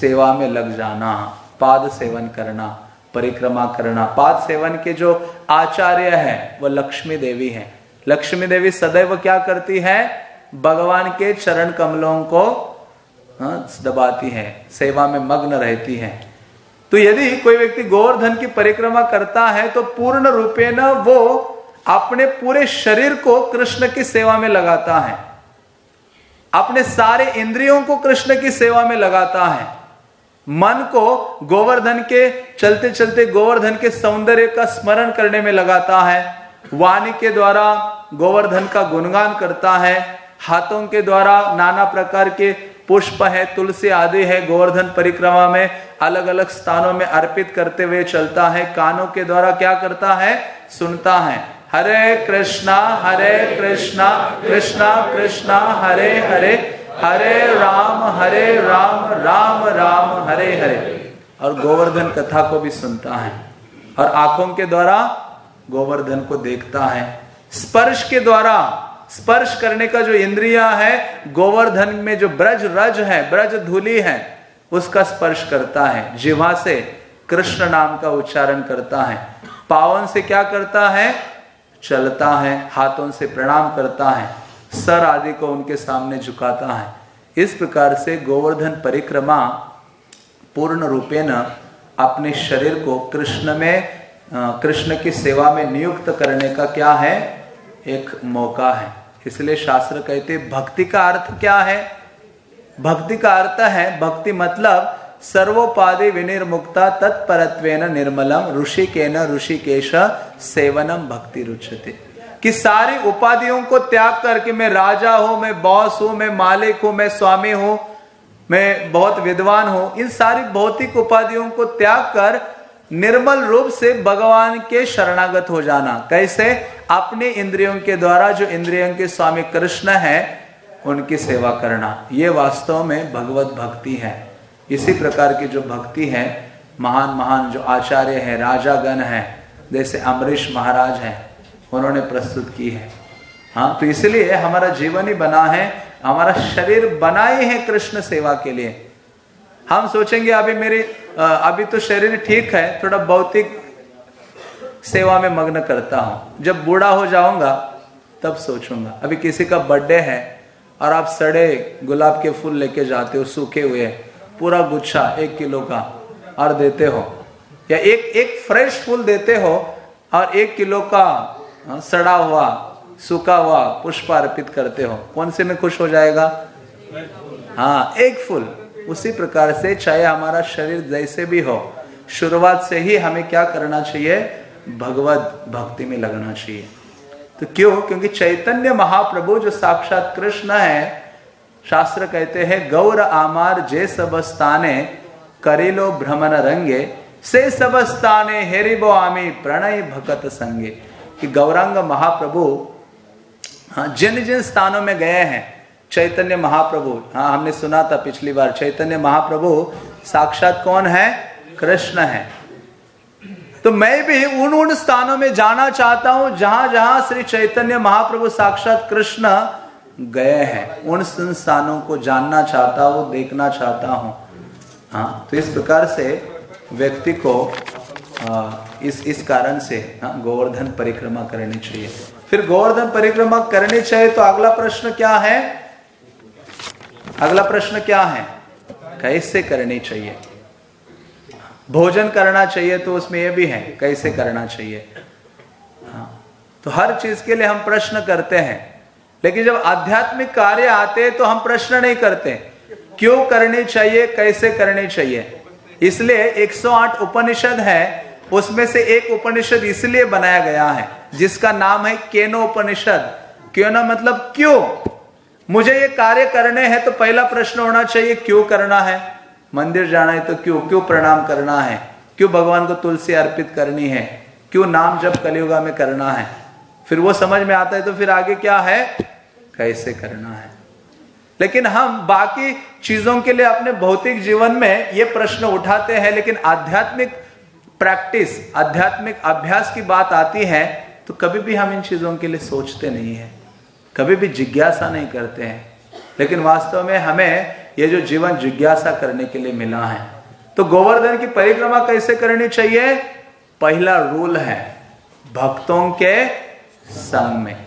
सेवा में लग जाना पाद सेवन करना परिक्रमा करना। पाद सेवन के जो आचार्य है वो लक्ष्मी देवी है। लक्ष्मी देवी सदैव क्या करती है? भगवान के चरण कमलों को हाँ, दबाती है सेवा में मग्न रहती है। तो यदि कोई व्यक्ति गोवर्धन की परिक्रमा करता है तो पूर्ण रूपे न वो अपने पूरे शरीर को कृष्ण की सेवा में लगाता है। अपने सारे इंद्रियों को कृष्ण की सेवा में लगाता है। मन को गोवर्धन के चलते चलते गोवर्धन के सौंदर्य का स्मरण करने में लगाता है। वाणी के द्वारा गोवर्धन का गुणगान करता है। हाथों के द्वारा नाना प्रकार के पुष्प है, तुलसी आदि है, गोवर्धन परिक्रमा में अलग अलग स्थानों में अर्पित करते हुए चलता है। कानों के द्वारा क्या करता है? सुनता है। हरे कृष्णा हरे कृष्णा कृष्णा कृष्णा, हरे हरे हरे राम हरे राम राम राम, हरे हरे। और गोवर्धन कथा को भी सुनता है। और आँखों के द्वारा गोवर्धन को देखता है। स्पर्श के द्वारा, स्पर्श करने का जो इंद्रिया है, गोवर्धन में जो ब्रज रज है, ब्रज धूली है उसका स्पर्श करता है जिवा से कृष्ण नाम का उच्चारण करता है। पावन से क्या करता है? चलता है, हाथों से प्रणाम करता है, सर आदि को उनके सामने झुकाता है। इस प्रकार से गोवर्धन परिक्रमा पूर्ण रूपेण अपने शरीर को कृष्ण में कृष्ण की सेवा में नियुक्त करने का क्या है? एक मौका है। इसलिए शास्त्र कहते भक्ति का अर्थ क्या है? भक्ति का अर्थ है, भक्ति मतलब सर्वोपाधि विनिर्मुक्ता तत्परत्व निर्मलम ऋषि के न ऋषिकेश सेवनम भक्ति रुचते कि सारी उपाधियों को त्याग करके मैं राजा हूँ, मैं बॉस हूँ, मैं मालिक हूँ, मैं स्वामी हूँ, मैं बहुत विद्वान हूँ, इन सारी भौतिक उपाधियों को त्याग कर निर्मल रूप से भगवान के शरणागत हो जाना। कैसे? अपने इंद्रियों के द्वारा, जो इंद्रियों के स्वामी कृष्ण है उनकी सेवा करना। ये वास्तव में भगवत भक्ति है। इसी प्रकार की जो भक्ति है, महान महान जो आचार्य है, राजागण है, जैसे अमरीश महाराज हैं, उन्होंने प्रस्तुत की है। हाँ तो इसलिए हमारा जीवन ही बना है, हमारा शरीर बना ही है कृष्ण सेवा के लिए। हम सोचेंगे, अभी मेरी अभी तो शरीर ठीक है, थोड़ा भौतिक सेवा में मग्न करता हूँ। जब बूढ़ा हो जाऊँगा, तब सोचूँगा। अभी किसी का बर्थडे है और आप सड़े गुलाब के फूल लेके जाते हो सूखे हुए पूरा गुच्छा एक किलो का और देते हो। या एक एक फ्रेश फूल देते हो और एक किलो का हाँ, सड़ा हुआ सूखा हुआ पुष्प अर्पित करते हो। कौन से में खुश हो जाएगा? हाँ एक फूल। उसी प्रकार से चाहे हमारा शरीर जैसे भी हो शुरुआत से ही हमें क्या करना चाहिए? भगवत भक्ति में लगना चाहिए। तो क्यों? क्योंकि चैतन्य महाप्रभु जो साक्षात कृष्ण है, शास्त्र कहते हैं, गौर आमार जे सब सबस्ताने करेलो भ्रमण रंगे, से सबस्ताने हेरिबो आमी प्रणय भगत संगे. कि गौरांग महाप्रभु हाँ जिन जिन स्थानों में गए हैं, चैतन्य महाप्रभु हाँ हमने सुना था पिछली बार, चैतन्य महाप्रभु साक्षात कौन है? कृष्ण है। तो मैं भी उन उन स्थानों में जाना चाहता हूँ जहाँ जहाँ श्री चैतन्य महाप्रभु साक्षात कृष्ण गए हैं। उन स्थानों को जानना चाहता हूँ देखना चाहता हूँ। हाँ तो इस प्रकार से व्यक्ति को आ, इस इस कारण से हाँ, गोवर्धन परिक्रमा करनी चाहिए। फिर गोवर्धन परिक्रमा करनी चाहिए तो अगला प्रश्न क्या है? अगला प्रश्न क्या है? कैसे करनी चाहिए? भोजन करना चाहिए तो उसमें यह भी है, कैसे करना चाहिए। हाँ तो हर चीज़ के लिए हम प्रश्न करते हैं। लेकिन जब आध्यात्मिक कार्य आते तो हम प्रश्न नहीं करते। क्यों करनी चाहिए, कैसे करनी चाहिए? इसलिए 108 उपनिषद है, उसमें से एक उपनिषद इसलिए बनाया गया है, जिसका नाम है केनो उपनिषद। क्यों मतलब क्यों? मुझे ये कार्य करने हैं तो पहला प्रश्न होना चाहिए, क्यों करना है? मंदिर जाना है तो क्यों? क्यों प्रणाम करना है? क्यों भगवान को तुलसी अर्पित करनी है? क्यों नाम जब कलियुगा में करना है? फिर वो समझ में आता है तो फिर आगे क्या है? कैसे करना है? लेकिन हम बाकी चीज़ों के लिए अपने भौतिक जीवन में ये प्रश्न उठाते हैं, लेकिन आध्यात्मिक प्रैक्टिस, आध्यात्मिक अभ्यास की बात आती है तो कभी भी हम इन चीज़ों के लिए सोचते नहीं है। कभी भी जिज्ञासा नहीं करते हैं। लेकिन वास्तव में हमें ये जो जीवन जिज्ञासा करने के लिए मिला है। तो गोवर्धन की परिक्रमा कैसे करनी चाहिए? पहला रूल है भक्तों के संग में।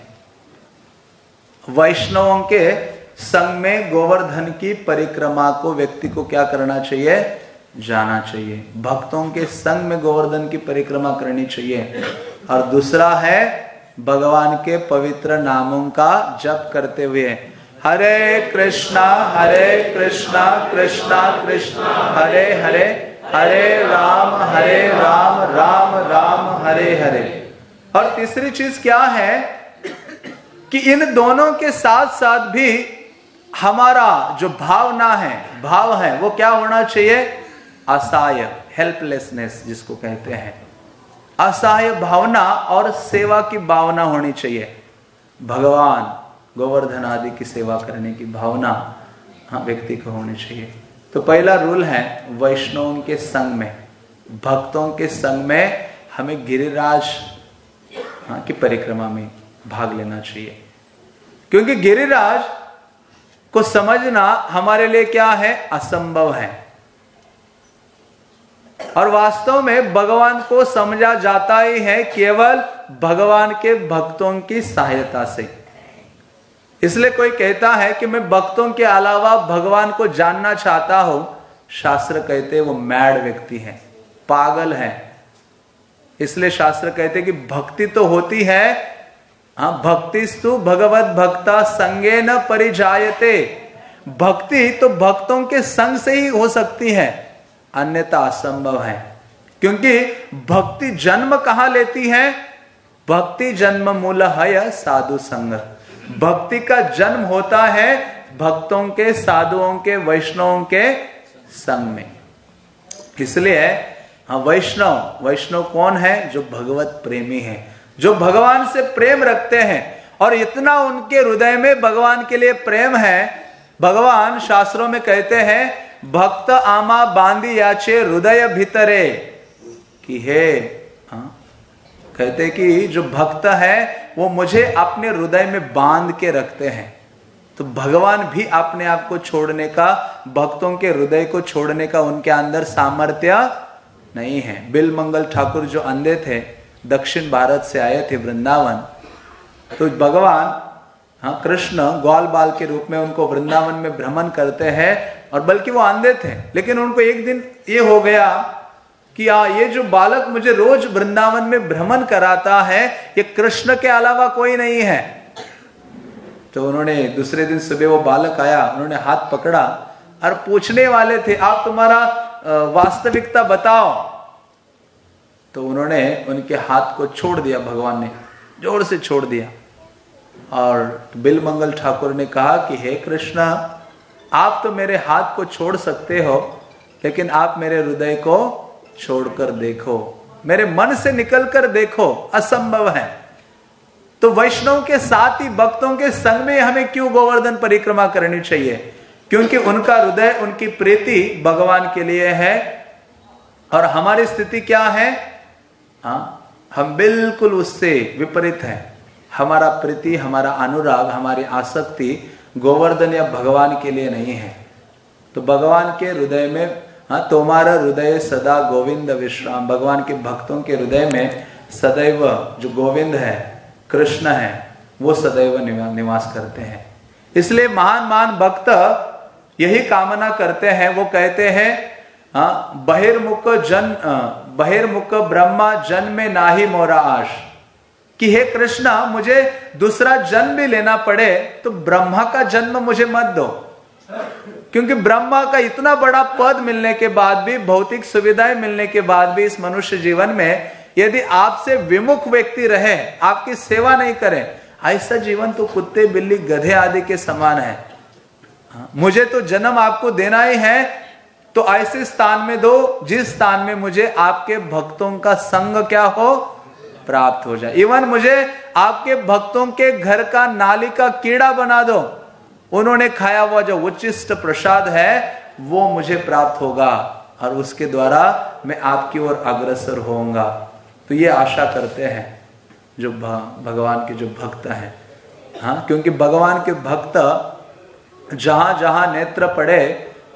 वैष्णवों के संग में गोवर्धन की परिक्रमा को व्यक्ति को क्या करना चाहिए? जाना चाहिए। भक्तों के संग में गोवर्धन की परिक्रमा करनी चाहिए। और दूसरा है भगवान के पवित्र नामों का जप करते हुए हरे कृष्णा हरे कृष्णा कृष्णा कृष्णा, हरे हरे हरे राम हरे राम राम राम, हरे हरे। और तीसरी चीज़ क्या है कि इन दोनों के साथ साथ भी हमारा जो भावना है, भाव है, वो क्या होना चाहिए? असहाय हेल्पलेसनेस जिसको कहते हैं। असहाय भावना और सेवा की भावना होनी चाहिए। भगवान गोवर्धन आदि की सेवा करने की भावना हाँ व्यक्ति को होनी चाहिए। तो पहला रूल है वैष्णव के संग में भक्तों के संग में हमें गिरिराज हाँ, की परिक्रमा में भाग लेना चाहिए। क्योंकि गिरिराज को समझना हमारे लिए क्या है? असंभव है। और वास्तव में भगवान को समझा जाता ही है केवल भगवान के भक्तों की सहायता से। इसलिए कोई कहता है कि मैं भक्तों के अलावा भगवान को जानना चाहता हूँ। शास्त्र कहते वो मैड व्यक्ति है, पागल है। इसलिए शास्त्र कहते कि भक्ति तो होती है। हाँ भक्ति स्तु भगवत भक्ता संगे न परिजायते। भक्ति तो भक्तों के संग से ही हो सकती है, अन्यथा असंभव है। क्योंकि भक्ति जन्म कहाँ लेती है? भक्ति जन्म मूल है साधु संग। भक्ति का जन्म होता है भक्तों के साधुओं के वैष्णवों के संग में। इसलिए हाँ वैष्णव वैष्णव कौन है? जो भगवत प्रेमी है। जो भगवान से प्रेम रखते हैं। और इतना उनके हृदय में भगवान के लिए प्रेम है। भगवान शास्त्रों में कहते हैं भक्त आमा बांधी याचे हृदय भितरे कि हे हाँ, कहते कि जो भक्त है, वो मुझे अपने हृदय में बाँध के रखते हैं। तो भगवान भी अपने आप को छोड़ने का, भक्तों के हृदय को छोड़ने का उनके अंदर सामर्थ्य नहीं है। बिल मंगल ठाकुर जो अंधे थे, दक्षिण भारत से आए थे वृंदावन तो भगवान हाँ कृष्ण ग्वाल बाल के रूप में उनको वृंदावन में भ्रमण करते हैं, और बल्कि वो अंधे थे, लेकिन उनको एक दिन ये हो गया कि आ, ये जो बालक मुझे रोज वृंदावन में भ्रमण कराता है ये कृष्ण के अलावा कोई नहीं है। तो उन्होंने दूसरे दिन सुबह वो बालक आया उन्होंने हाथ पकड़ा और पूछने वाले थे आप तुम्हारा वास्तविकता बताओ। तो उन्होंने उनके हाथ को छोड़ दिया भगवान ने ज़ोर से छोड़ दिया। और बिल मंगल ठाकुर ने कहा कि हे कृष्णा आप तो मेरे हाथ को छोड़ सकते हो लेकिन आप मेरे हृदय को छोड़कर देखो। मेरे मन से निकलकर देखो, असंभव है। तो वैष्णव के साथ ही भक्तों के संग में हमें क्यों गोवर्धन परिक्रमा करनी चाहिए? क्योंकि उनका हृदय, उनकी प्रीति भगवान के लिए है। और हमारी स्थिति क्या है? हा? हम बिल्कुल उससे विपरीत हैं। हमारा प्रीति, हमारा अनुराग, हमारी आसक्ति गोवर्धन या भगवान के लिए नहीं है। तो भगवान के हृदय में हाँ तुम्हारा हृदय सदा गोविंद विश्राम। भगवान के भक्तों के हृदय में सदैव जो गोविंद है, कृष्ण है, वो सदैव निवास करते हैं। इसलिए महान महान भक्त यही कामना करते हैं। वो कहते हैं हाँ बहिर्मुख जन बहिर्मुख ब्रह्मा जन में ना ही मोरा आश। कि हे कृष्णा, मुझे दूसरा जन्म भी लेना पड़े तो ब्रह्मा का जन्म मुझे मत दो। क्योंकि ब्रह्मा का इतना बड़ा पद मिलने के बाद भी, भौतिक सुविधाएँ मिलने के बाद भी इस मनुष्य जीवन में, यदि आपसे विमुख व्यक्ति रहे, आपकी सेवा नहीं करें, ऐसा जीवन तो कुत्ते, बिल्ली, गधे आदि के समान है। मुझे तो जन्म आपको देना ही है तो ऐसे स्थान में दो, जिस स्थान में मुझे आपके भक्तों का संग क्या हो, प्राप्त हो जाए। इवन मुझे आपके भक्तों के घर का नाली का कीड़ा बना दो उन्होंने खाया हुआ जो उच्चिष्ट प्रसाद है, वो मुझे प्राप्त होगा और उसके द्वारा मैं आपकी ओर अग्रसर होऊँगा। तो ये आशा करते हैं, जो भगवान के जो भक्त हैं। हाँ क्योंकि भगवान के भक्त जहाँ जहाँ नेत्र पड़े,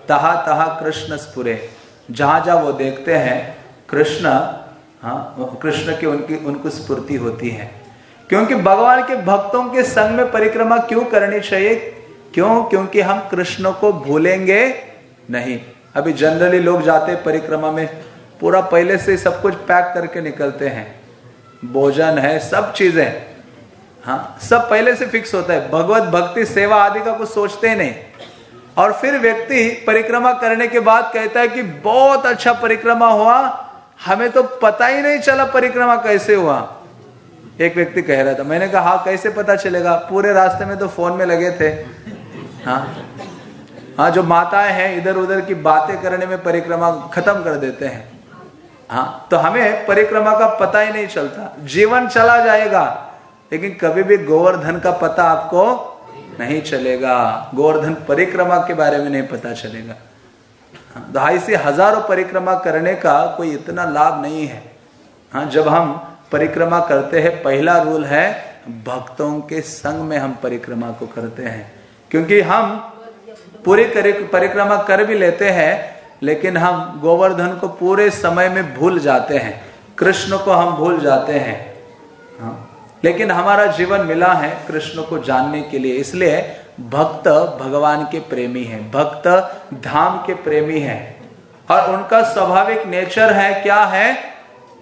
तहा तहा कृष्ण स्पुरे जहाँ जहाँ वो देखते हैं, कृष्ण हाँ कृष्ण की उनकी, उनको स्फूर्ति होती है। क्योंकि भगवान के भक्तों के संग में परिक्रमा क्यों करनी चाहिए? क्यों? क्योंकि हम कृष्ण को भूलेंगे नहीं। अभी जनरली लोग जाते परिक्रमा में, पूरा पहले से सब कुछ पैक करके निकलते हैं। भोजन है, सब चीज़ें। हाँ सब पहले से फिक्स होता है। भगवत भक्ति, सेवा आदि का कुछ सोचते नहीं। और फिर व्यक्ति परिक्रमा करने के बाद कहता है कि बहुत अच्छा परिक्रमा हुआ। हमें तो पता ही नहीं चला परिक्रमा कैसे हुआ। एक व्यक्ति कह रहा था, मैंने कहा हाँ कैसे पता चलेगा? पूरे रास्ते में तो फ़ोन में लगे थे। हाँ? हाँ जो माताएँ हैं इधर उधर की बातें करने में परिक्रमा खत्म कर देते हैं। हाँ तो हमें परिक्रमा का पता ही नहीं चलता। जीवन चला जाएगा लेकिन कभी भी गोवर्धन का पता आपको नहीं चलेगा। गोवर्धन परिक्रमा के बारे में नहीं पता चलेगा। हाँ, ढाई से हज़ारों परिक्रमा करने का कोई इतना लाभ नहीं है। हाँ जब हम परिक्रमा करते हैं पहला रूल है भक्तों के संग में हम परिक्रमा को करते हैं। क्योंकि हम पूरी परिक्रमा कर भी लेते हैं, लेकिन हम गोवर्धन को पूरे समय में भूल जाते हैं, कृष्ण को हम भूल जाते हैं। हाँ। लेकिन हमारा जीवन मिला है कृष्ण को जानने के लिए, इसलिए भक्त भगवान के प्रेमी हैं, भक्त धाम के प्रेमी हैं। और उनका स्वाभाविक नेचर है, क्या है?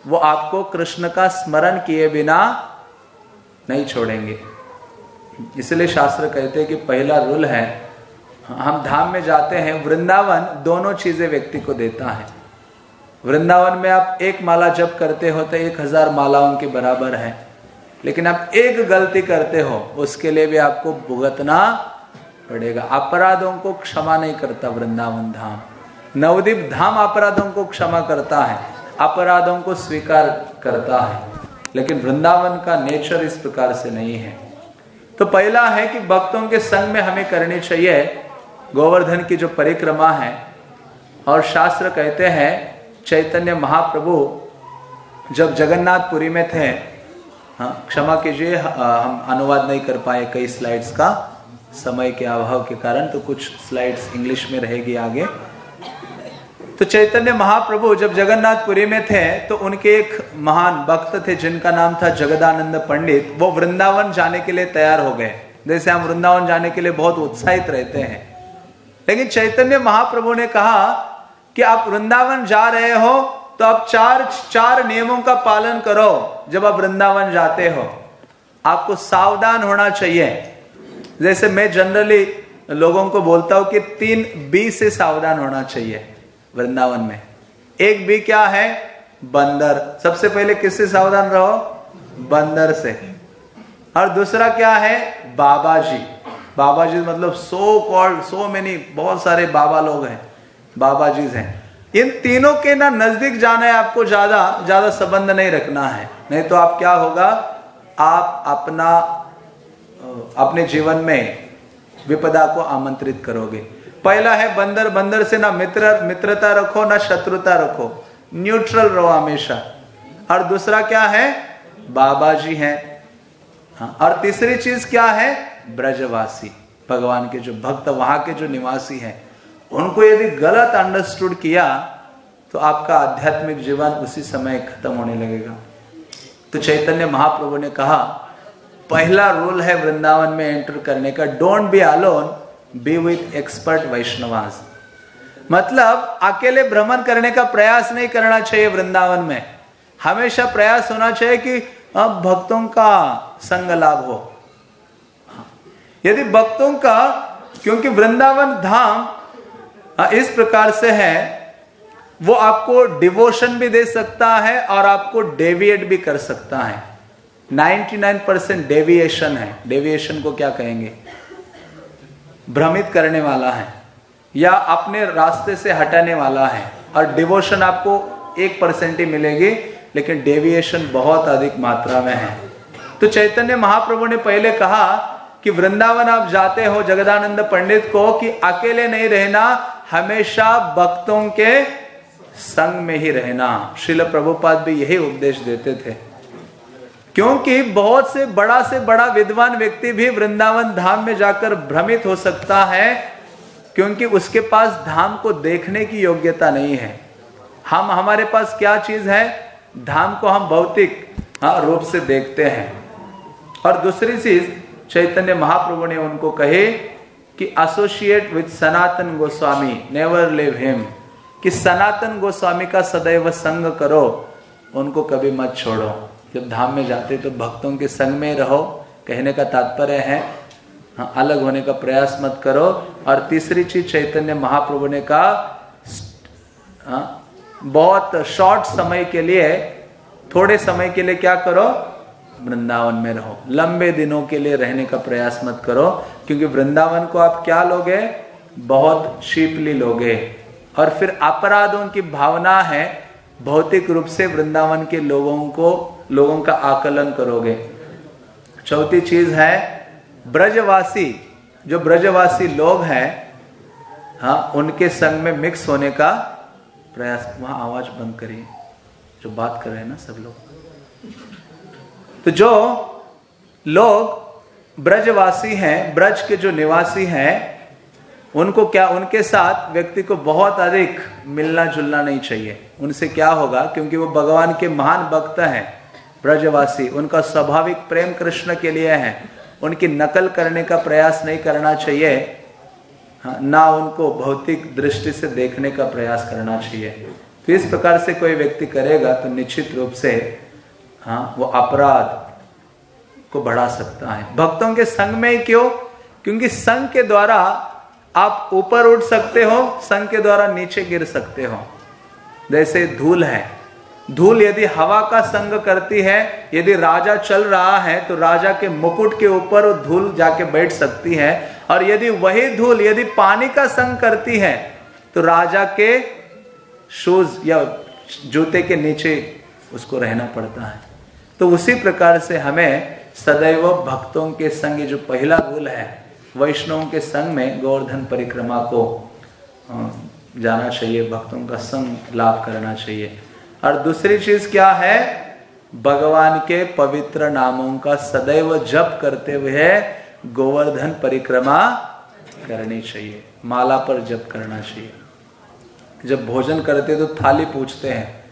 वो आपको कृष्ण का स्मरण किए बिना नहीं छोड़ेंगे। इसलिए शास्त्र कहते हैं कि पहला रूल है, हम धाम में जाते हैं, वृंदावन दोनों चीज़ें व्यक्ति को देता है। वृंदावन में आप एक माला जब करते हो तो एक हज़ार मालाओं के बराबर है। लेकिन आप एक गलती करते हो, उसके लिए भी आपको भुगतना पड़ेगा। अपराधों को क्षमा नहीं करता वृंदावन धाम। नवदीप धाम अपराधों को क्षमा करता है, अपराधों को स्वीकार करता है। लेकिन वृंदावन का नेचर इस प्रकार से नहीं है। तो पहला है कि भक्तों के संग में हमें करनी चाहिए गोवर्धन की जो परिक्रमा है। और शास्त्र कहते हैं, चैतन्य महाप्रभु जब जगन्नाथपुरी में थे हाँ क्षमा कीजिए हम अनुवाद नहीं कर पाए कई स्लाइड्स का समय के अभाव के कारण तो कुछ स्लाइड्स इंग्लिश में रहेगी आगे। तो चैतन्य महाप्रभु जब जगन्नाथपुरी में थे तो उनके एक महान भक्त थे, जिनका नाम था जगदानंद पंडित, वो वृंदावन जाने के लिए तैयार हो गए। जैसे हम वृंदावन जाने के लिए बहुत उत्साहित रहते हैं। लेकिन चैतन्य महाप्रभु ने कहा कि आप वृंदावन जा रहे हो तो आप चार चार नियमों का पालन करो, जब आप वृंदावन जाते हो। आपको सावधान होना चाहिए। जैसे मैं जनरली लोगों को बोलता हूँ कि तीन बी से सावधान होना चाहिए। वृंदावन में। एक भी क्या है? बंदर। सबसे पहले किससे सावधान रहो? बंदर से। और दूसरा क्या है? बाबा जी बाबा जी मतलब सो कॉल्ड सो मेनी बहुत सारे बाबा लोग हैं। बाबा जी हैं। इन तीनों के ना नज़दीक जाना है आपको ज़्यादा ज़्यादा संबंध नहीं रखना है। नहीं तो आप क्या होगा? आप अपना अपने जीवन में विपदा को आमंत्रित करोगे। पहला है बंदर बंदर से ना मित्र मित्रता रखो ना शत्रुता रखो। न्यूट्रल रहो हमेशा। और दूसरा क्या है? बाबा जी हैं। हाँ, और तीसरी चीज़ क्या है? ब्रजवासी। भगवान के जो भक्त वहाँ के जो निवासी हैं। उनको यदि गलत अंडरस्टूड किया तो आपका आध्यात्मिक जीवन उसी समय खत्म होने लगेगा। तो चैतन्य महाप्रभु ने कहा पहला रूल है वृंदावन में एंटर करने का। Don't be alone be with expert Vaishnavas मतलब अकेले भ्रमण करने का प्रयास नहीं करना चाहिए वृंदावन में। हमेशा प्रयास होना चाहिए कि अब भक्तों का संग लाभ हो। यदि भक्तों का, क्योंकि वृंदावन धाम इस प्रकार से है, वो आपको डिवोशन भी दे सकता है और आपको डेविएट भी कर सकता है। 99 परसेंट डेविएशन है। डेविएशन को क्या कहेंगे? भ्रमित करने वाला है, या अपने रास्ते से हटाने वाला है। और डिवोशन आपको एक परसेंट ही मिलेगी, लेकिन डेविएशन बहुत अधिक मात्रा में है। तो चैतन्य महाप्रभु ने पहले कहा कि वृंदावन आप जाते हो, जगदानंद पंडित को, कि अकेले नहीं रहना, हमेशा भक्तों के संग में ही रहना। शिल प्रभुपाद भी यही उपदेश देते थे। क्योंकि बहुत से बड़ा से बड़ा विद्वान व्यक्ति भी वृंदावन धाम में जाकर भ्रमित हो सकता है क्योंकि उसके पास धाम को देखने की योग्यता नहीं है। हम हमारे पास क्या चीज़ है? धाम को हम भौतिक हाँ, रूप से देखते हैं। और दूसरी चीज़ चैतन्य महाप्रभु ने उनको कहे कि associate with Sanatan Goswami never leave him कि सनातन गोस्वामी का सदैव संग करो उनको कभी मत छोड़ो। जब धाम में जाते तो भक्तों के संग में रहो कहने का तात्पर्य है हाँ अलग होने का प्रयास मत करो। और तीसरी चीज़ चैतन्य महाप्रभु ने कहा हाँ, बहुत शॉर्ट समय के लिए थोड़े समय के लिए क्या करो? वृंदावन में रहो। लंबे दिनों के लिए रहने का प्रयास मत करो क्योंकि वृंदावन को आप क्या लोगे? बहुत शीपली लोगे। और फिर अपराधों की भावना है भौतिक रूप से वृंदावन के लोगों को लोगों का आकलन करोगे। चौथी चीज़ है, ब्रजवासी। जो ब्रजवासी लोग हैं हाँ उनके संग में मिक्स होने का प्रयास, वहाँ आवाज़ बंद करिए। जो बात कर रहे हैं ना सब लोग। तो जो लोग ब्रजवासी हैं, ब्रज के जो निवासी हैं, उनको क्या, उनके साथ व्यक्ति को बहुत अधिक मिलना जुलना नहीं चाहिए। उनसे क्या होगा, क्योंकि वो भगवान के महान भक्त हैं। ब्रजवासी उनका स्वाभाविक प्रेम कृष्ण के लिए है। उनकी नकल करने का प्रयास नहीं करना चाहिए। हाँ, ना उनको भौतिक दृष्टि से देखने का प्रयास करना चाहिए। तो इस प्रकार से कोई व्यक्ति करेगा तो निश्चित रूप से हाँ वो अपराध को बढ़ा सकता है। भक्तों के संग में ही क्यों? क्योंकि संघ के द्वारा आप ऊपर उठ सकते हो संघ के द्वारा नीचे गिर सकते हो। जैसे धूल है धूल यदि हवा का संग करती है, यदि राजा चल रहा है तो राजा के मुकुट के ऊपर धूल जाके बैठ सकती है। और यदि वही धूल यदि पानी का संग करती है तो राजा के शूज़ या जूते के नीचे उसको रहना पड़ता है। तो उसी प्रकार से हमें सदैव भक्तों के संग जो पहला धूल है, वैष्णवों के संग में गोवर्धन परिक्रमा को जाना चाहिए, भक्तों का संग लाभ करना चाहिए। और दूसरी चीज़ क्या है? भगवान के पवित्र नामों का सदैव जप करते हुए गोवर्धन परिक्रमा करनी चाहिए माला पर जप करना चाहिए। जब भोजन करते तो थाली पूछते हैं।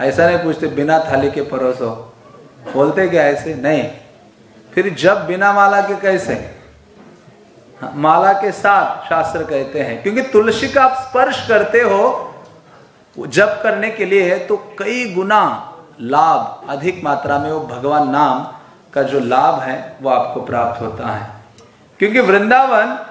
ऐसा नहीं पूछते बिना थाली के परोसो। बोलते क्या ऐसे? नहीं। फिर जब बिना माला के कैसे? हाँ, माला के साथ शास्त्र कहते हैं क्योंकि तुलसी का आप स्पर्श करते हो जप करने के लिए है तो कई गुना लाभ अधिक मात्रा में वो भगवान नाम का जो लाभ है वो आपको प्राप्त होता है। क्योंकि वृंदावन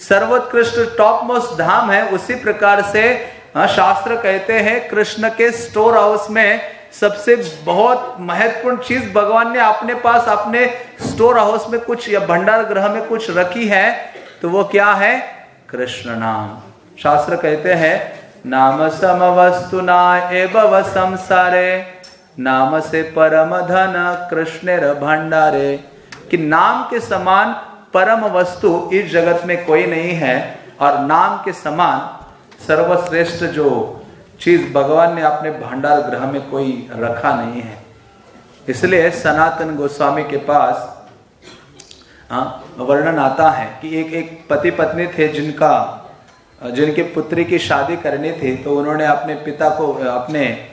सर्वोत्कृष्ट टॉप मोस्ट धाम है उसी प्रकार से हाँ, शास्त्र कहते हैं कृष्ण के स्टोर हाउस में सबसे बहुत महत्वपूर्ण चीज़ भगवान ने अपने पास अपने स्टोर हाउस में कुछ या भंडार ग्रह में कुछ रखी है तो वो क्या है? कृष्ण नाम। शास्त्र कहते हैं नाम सम वस्तु एव संसारे नाम से परम धन कृष्ण भंडारे कि नाम के समान परम वस्तु इस जगत में कोई नहीं है और नाम के समान सर्वश्रेष्ठ जो चीज़ भगवान ने अपने भंडार ग्रह में कोई रखा नहीं है। इसलिए सनातन गोस्वामी के पास हाँ, वर्णन आता है कि एक एक पति पत्नी थे जिनका जिनकी पुत्री की शादी करनी थी तो उन्होंने अपने पिता को अपने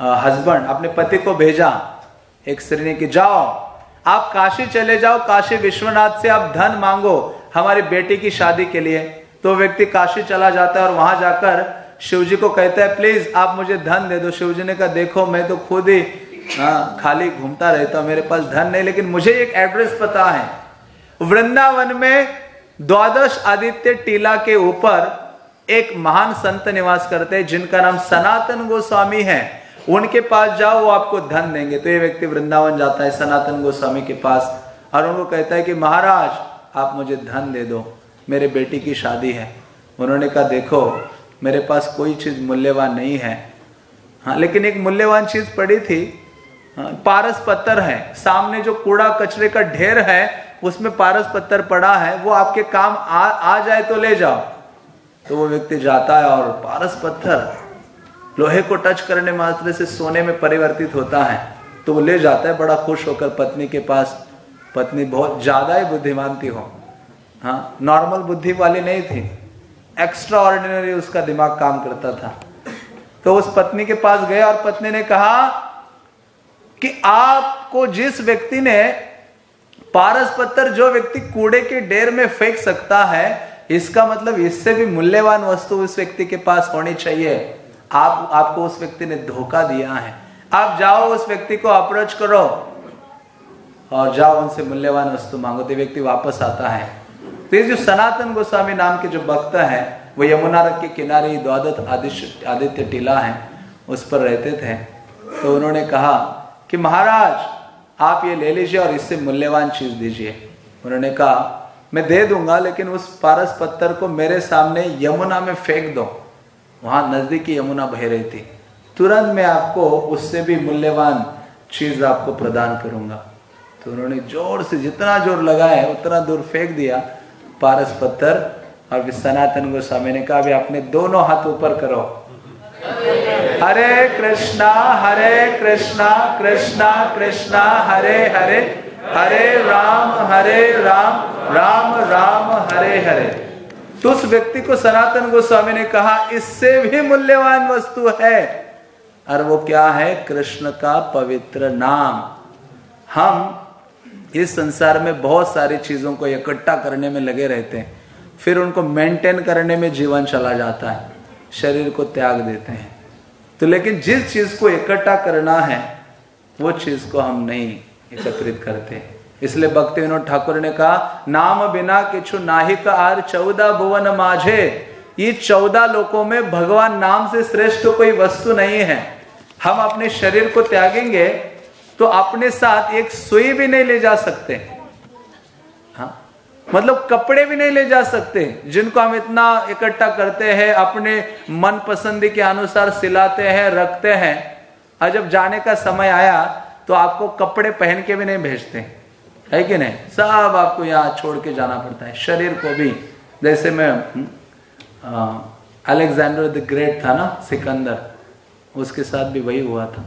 हस्बैंड अपने पति को भेजा। एक स्त्री ने कि, जाओ, आप काशी चले जाओ, काशी विश्वनाथ से आप धन मांगो हमारी बेटी की शादी के लिए। तो व्यक्ति काशी चला जाता है और वहाँ जाकर शिवजी को कहता है, प्लीज़, आप मुझे धन दे दो। शिव जी ने कहा, देखो, मैं तो खुद ही हाँ खाली घूमता रहता मेरे पास धन नहीं, लेकिन मुझे एक एड्रेस पता है। वृंदावन में द्वादश आदित्य टीला के ऊपर एक महान संत निवास करते हैं जिनका नाम सनातन गोस्वामी है। उनके पास जाओ वो आपको धन देंगे। तो ये व्यक्ति वृंदावन जाता है सनातन गोस्वामी के पास। और उनको कहता है कि महाराज आप मुझे धन दे दो। मेरे बेटी की शादी है। उन्होंने कहा देखो मेरे पास कोई चीज़ मूल्यवान नहीं है। हाँ लेकिन एक मूल्यवान चीज़ पड़ी थी। हाँ, पारस पत्थर है। सामने जो कूड़ा कचरे का ढेर है उसमें पारस पत्थर पड़ा है। वो आपके काम आ, आ जाए तो ले जाओ। तो वो व्यक्ति जाता है और पारस पत्थर लोहे को टच करने मात्र से सोने में परिवर्तित होता है तो वो ले जाता है, बड़ा खुश होकर पत्नी के पास। पत्नी बहुत ज़्यादा ही बुद्धिमान थी हो। हाँ नॉर्मल बुद्धि वाली नहीं थी। एक्स्ट्रा ऑर्डिनरी उसका दिमाग काम करता था। तो उस पत्नी के पास गए और पत्नी ने कहा कि आपको जिस व्यक्ति ने पारस पत्थर जो व्यक्ति कूड़े के ढेर में फेंक सकता है इसका मतलब इससे भी मूल्यवान वस्तु उस व्यक्ति के पास होनी चाहिए। आप, आपको उस व्यक्ति ने धोखा दिया है। आप जाओ, उस व्यक्ति को अप्रोच करो। और जाओ, उनसे मूल्यवान वस्तु मांगो। तो व्यक्ति वापस आता है। तो ये जो सनातन गोस्वामी नाम के जो भक्त हैं, वो यमुना के किनारे द्वादत आदित्य आदित्य टीला है, उस पर रहते थे। तो उन्होंने कहा कि महाराज, आप ये ले लीजिए और इससे मूल्यवान चीज़ दीजिए। उन्होंने कहा मैं दे दूँगा, लेकिन उस पारस पत्थर को मेरे सामने यमुना में फेंक दो। वहाँ नजदीकी यमुना बह रही थी। तुरंत मैं आपको उससे भी मूल्यवान चीज़ आपको प्रदान करूँगा। तो उन्होंने ज़ोर से जितना ज़ोर लगाया, उतना दूर फेंक दिया पारस पत्थर। और सनातन गोस्वामी ने कहा अपने दोनों हाथ ऊपर करो। हरे कृष्णा हरे कृष्णा कृष्णा कृष्णा, हरे हरे। हरे राम हरे राम राम राम, हरे हरे। तो उस व्यक्ति को सनातन गोस्वामी ने कहा, इससे भी मूल्यवान वस्तु है। और वो क्या है? कृष्ण का पवित्र नाम। हम इस संसार में बहुत सारी चीज़ों को इकट्ठा करने में लगे रहते हैं। फिर उनको मेंटेन करने में जीवन चला जाता है। शरीर को त्याग देते हैं। तो लेकिन जिस चीज़ को इकट्ठा करना है, वो चीज़ को हम नहीं एकत्रित करते हैं। इसलिए भक्ति विनोद ठाकुर ने कहा, नाम बिना किचु नाहिक आर चौदह भुवन माझे। ये चौदह लोकों में भगवान नाम से श्रेष्ठ कोई वस्तु नहीं है। हम अपने शरीर को त्यागेंगे तो अपने साथ एक सुई भी नहीं ले जा सकते। हाँ? मतलब कपड़े भी नहीं ले जा सकते, जिनको हम इतना इकट्ठा करते हैं, अपने मन पसंदी के अनुसार सिलाते हैं, रखते हैं। और जब जाने का समय आया तो आपको कपड़े पहन के भी नहीं भेजते है। कि नहीं? सब आपको यहाँ छोड़ के जाना पड़ता है। शरीर को भी। जैसे मैं अलेक्जेंडर द ग्रेट था ना, सिकंदर। उसके साथ भी वही हुआ था।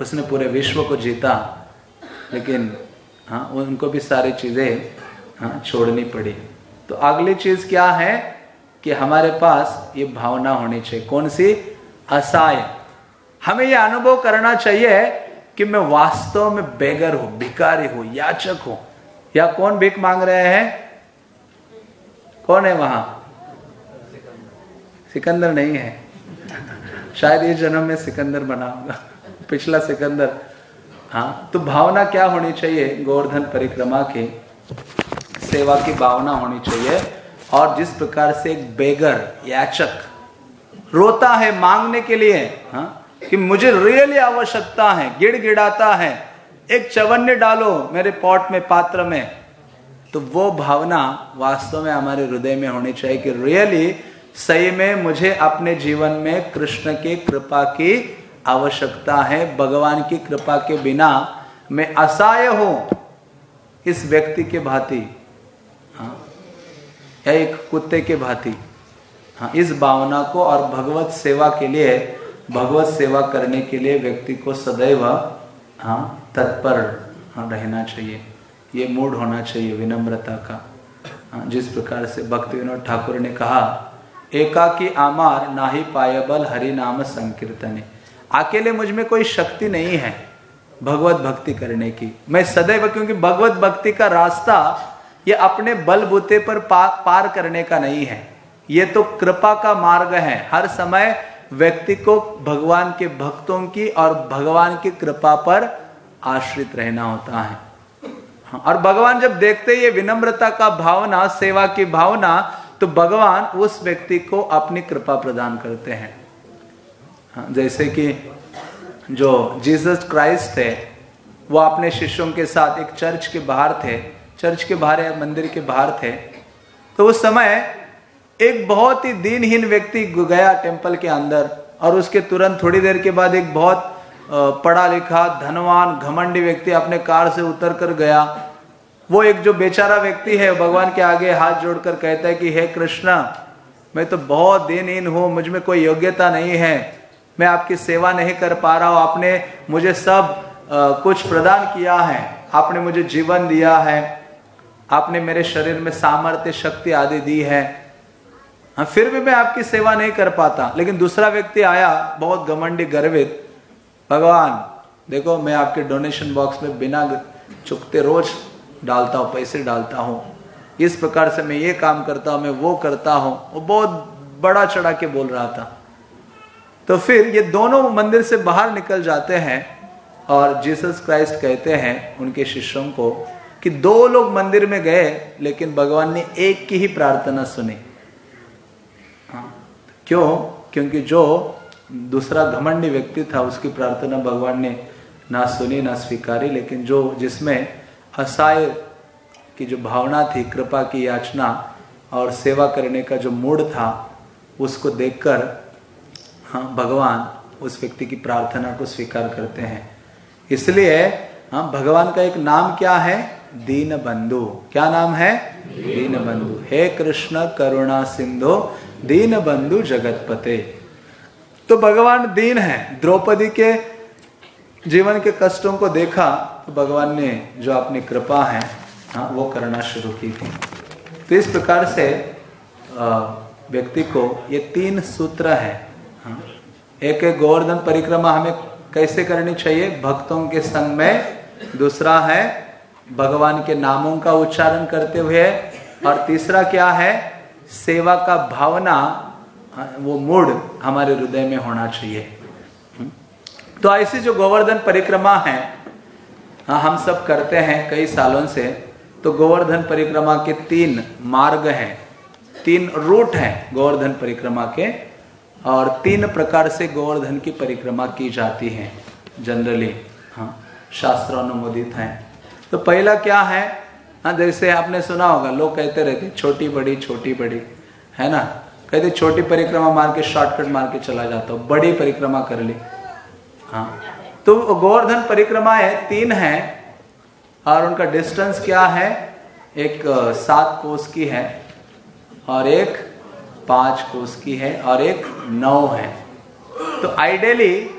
उसने पूरे विश्व को जीता। लेकिन हाँ उनको भी सारी चीज़ें हाँ छोड़नी पड़ी। तो अगली चीज़ क्या है कि हमारे पास ये भावना होनी चाहिए। कौन सी? असहाय। हमें ये अनुभव करना चाहिए कि मैं वास्तव में बेगर हूँ भिकारी हूँ, याचक हूँ। या कौन भीख मांग रहे हैं? कौन है वहाँ? सिकंदर नहीं है। शायद ये जन्म में सिकंदर बना होगा। पिछला सिकंदर। हाँ तो भावना क्या होनी चाहिए? गोवर्धन परिक्रमा की सेवा की भावना होनी चाहिए। और जिस प्रकार से एक बेगर याचक, रोता है मांगने के लिए, हा? कि मुझे रियली आवश्यकता है गिड़ गिड़ाता है। एक चवन्य डालो मेरे पॉट में, पात्र में। तो वो भावना वास्तव में हमारे हृदय में होनी चाहिए कि रियली सही में मुझे अपने जीवन में कृष्ण की कृपा की आवश्यकता है। भगवान की कृपा के बिना मैं असहाय हूँ इस व्यक्ति के भांति। हाँ या एक कुत्ते के भांति। हाँ इस भावना को और भगवत सेवा के लिए भगवत सेवा करने के लिए व्यक्ति को सदैव हाँ तत्पर हाँ, रहना चाहिए। ये मूड होना चाहिए विनम्रता का। हाँ, जिस प्रकार से भक्ति विनोद ठाकुर ने कहा एकाकी आमार ना ही पायबल हरि नाम संकीर्तने। अकेले मुझमें कोई शक्ति नहीं है भगवत भक्ति करने की। मैं सदैव क्योंकि भगवत भक्ति का रास्ता ये अपने बलबूते पर पा, पार करने का नहीं है। ये तो कृपा का मार्ग है। हर समय व्यक्ति को भगवान के भक्तों की और भगवान की कृपा पर आश्रित रहना होता है। हाँ, और भगवान जब देखते ये विनम्रता का भावना सेवा की भावना तो भगवान उस व्यक्ति को अपनी कृपा प्रदान करते हैं। हाँ, जैसे कि जो जीसस क्राइस्ट थे वो अपने शिष्यों के साथ एक चर्च के बाहर थे। चर्च के बाहर या मंदिर के बाहर थे। तो उस समय एक बहुत ही दीनहीन व्यक्ति गया टेंपल के अंदर और उसके तुरंत थोड़ी देर के बाद एक बहुत पढ़ा लिखा धनवान घमंडी व्यक्ति अपने कार से उतर कर गया। वो एक जो बेचारा व्यक्ति है भगवान के आगे हाथ जोड़कर कहता है कि हे कृष्णा मैं तो बहुत दिनहीन हूँ मुझमें कोई योग्यता नहीं है। मैं आपकी सेवा नहीं कर पा रहा हूँ। आपने मुझे सब आ, कुछ प्रदान किया है। आपने मुझे जीवन दिया है। आपने मेरे शरीर में सामर्थ्य शक्ति आदि दी है। हाँ फिर भी मैं आपकी सेवा नहीं कर पाता। लेकिन दूसरा व्यक्ति आया, बहुत घमंडी, गर्वित, भगवान, देखो मैं आपके डोनेशन बॉक्स में बिना चुकते रोज डालता हूँ, पैसे डालता हूँ। इस प्रकार से मैं ये काम करता हूँ, मैं वो करता हूँ। वो बहुत बड़ा चढ़ा के बोल रहा था। तो फिर ये दोनों मंदिर से बाहर निकल जाते हैं और जीसस क्राइस्ट कहते हैं, उनके शिष्यों को, कि दो लोग मंदिर में गए, लेकिन भगवान ने एक की ही प्रार्थना सुनी। क्यों? क्योंकि जो दूसरा घमंडी व्यक्ति था, उसकी प्रार्थना भगवान ने ना सुनी, ना स्वीकारी, लेकिन जो जिसमें असाय की जो भावना थी, कृपा की याचना और सेवा करने का जो मूड था, उसको देखकर हाँ भगवान उस व्यक्ति की प्रार्थना को स्वीकार करते हैं। इसलिए हाँ भगवान का एक नाम क्या है? दीन बंधु क्या नाम है? दीन बंधु हे कृष्ण, करुणा सिंधु दीन बंधु जगतपते। तो भगवान दीन है। द्रौपदी के जीवन के कष्टों को देखा तो भगवान ने जो अपनी कृपा है हाँ वो करना शुरू की थी। तो इस प्रकार से व्यक्ति को ये तीन सूत्र है हाँ, एक एक गोवर्धन परिक्रमा हमें कैसे करनी चाहिए? भक्तों के संग में। दूसरा है भगवान के नामों का उच्चारण करते हुए। और तीसरा क्या है? सेवा का भावना वो मूड हमारे हृदय में होना चाहिए। तो ऐसी जो गोवर्धन परिक्रमा है हाँ हम सब करते हैं कई सालों से तो गोवर्धन परिक्रमा के तीन मार्ग हैं। तीन रूट हैं गोवर्धन परिक्रमा के, और तीन प्रकार से गोवर्धन की परिक्रमा की जाती है, जनरली हाँ शास्त्र अनुमोदित हैं। तो पहला क्या है? हाँ जैसे आपने सुना होगा, लोग कहते रहते छोटी बड़ी छोटी बड़ी, है ना? कहते छोटी परिक्रमा मार के शॉर्टकट मार के चला जाता हूँ, बड़ी परिक्रमा कर ली। हाँ। तो गोवर्धन परिक्रमाएँ तीन है, और उनका डिस्टेंस क्या है? एक सात कोस की है, और एक पाँच कोस की है, और एक नौ है। तो आइडियली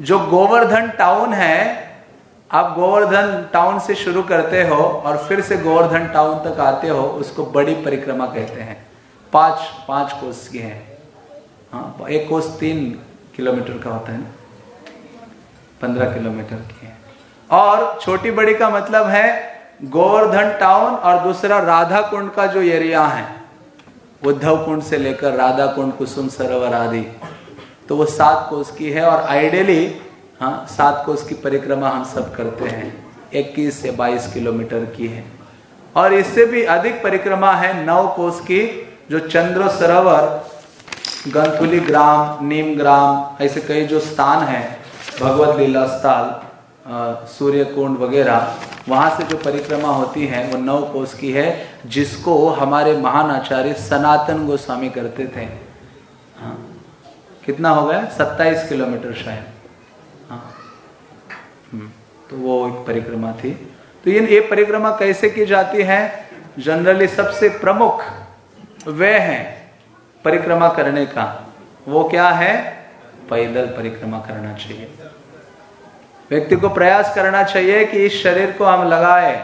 जो गोवर्धन टाउन है आप गोवर्धन टाउन से शुरू करते हो और फिर से गोवर्धन टाउन तक आते हो, उसको बड़ी परिक्रमा कहते हैं। पाँच पाँच कोस की है। हाँ एक कोस तीन किलोमीटर का होता है ना? पंद्रह किलोमीटर की है। और छोटी बड़ी का मतलब है गोवर्धन टाउन और दूसरा राधा कुंड का जो एरिया है, उद्धव कुंड से लेकर राधा कुंड, कुसुम सरोवर आदि तो वो सात कोस की है। और आइडियली हाँ सात कोस की परिक्रमा हम सब करते हैं। 21 से 22 किलोमीटर की है। और इससे भी अधिक परिक्रमा है नौ कोस की, जो चंद्र सरोवर गंतुली ग्राम, नीम ग्राम, ऐसे कई जो स्थान हैं, भगवत लीला स्थल सूर्य कुंड वगैरह, वहाँ से जो परिक्रमा होती है, वो नौ कोस की है, जिसको हमारे महान आचार्य सनातन गोस्वामी करते थे। हाँ। कितना हो गया? सत्ताईस किलोमीटर शायद। तो वो एक परिक्रमा थी। तो ये ये परिक्रमा कैसे की जाती है? जनरली सबसे प्रमुख वे है परिक्रमा करने का। वो क्या है? पैदल परिक्रमा करना चाहिए। व्यक्ति को प्रयास करना चाहिए कि इस शरीर को हम लगाए।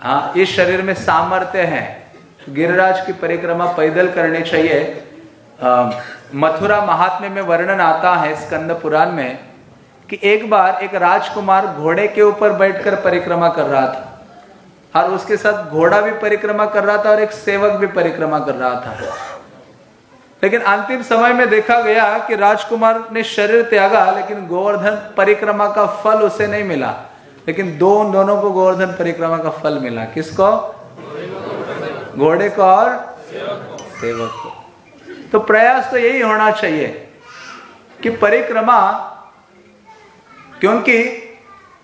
हाँ इस शरीर में सामर्थ्य है। गिरिराज की परिक्रमा पैदल करनी चाहिए। मथुरा महात्म्य में वर्णन आता है स्कंद पुराण में कि एक बार एक राजकुमार घोड़े के ऊपर बैठकर परिक्रमा कर रहा था। और उसके साथ घोड़ा भी परिक्रमा कर रहा था और एक सेवक भी परिक्रमा कर रहा था। लेकिन अंतिम समय में देखा गया कि राजकुमार ने शरीर त्यागा, लेकिन गोवर्धन परिक्रमा का फल उसे नहीं मिला। लेकिन दो दोनों को गोवर्धन परिक्रमा का फल मिला। किसको? घोड़े को और सेवक को। तो प्रयास तो यही होना चाहिए कि परिक्रमा क्योंकि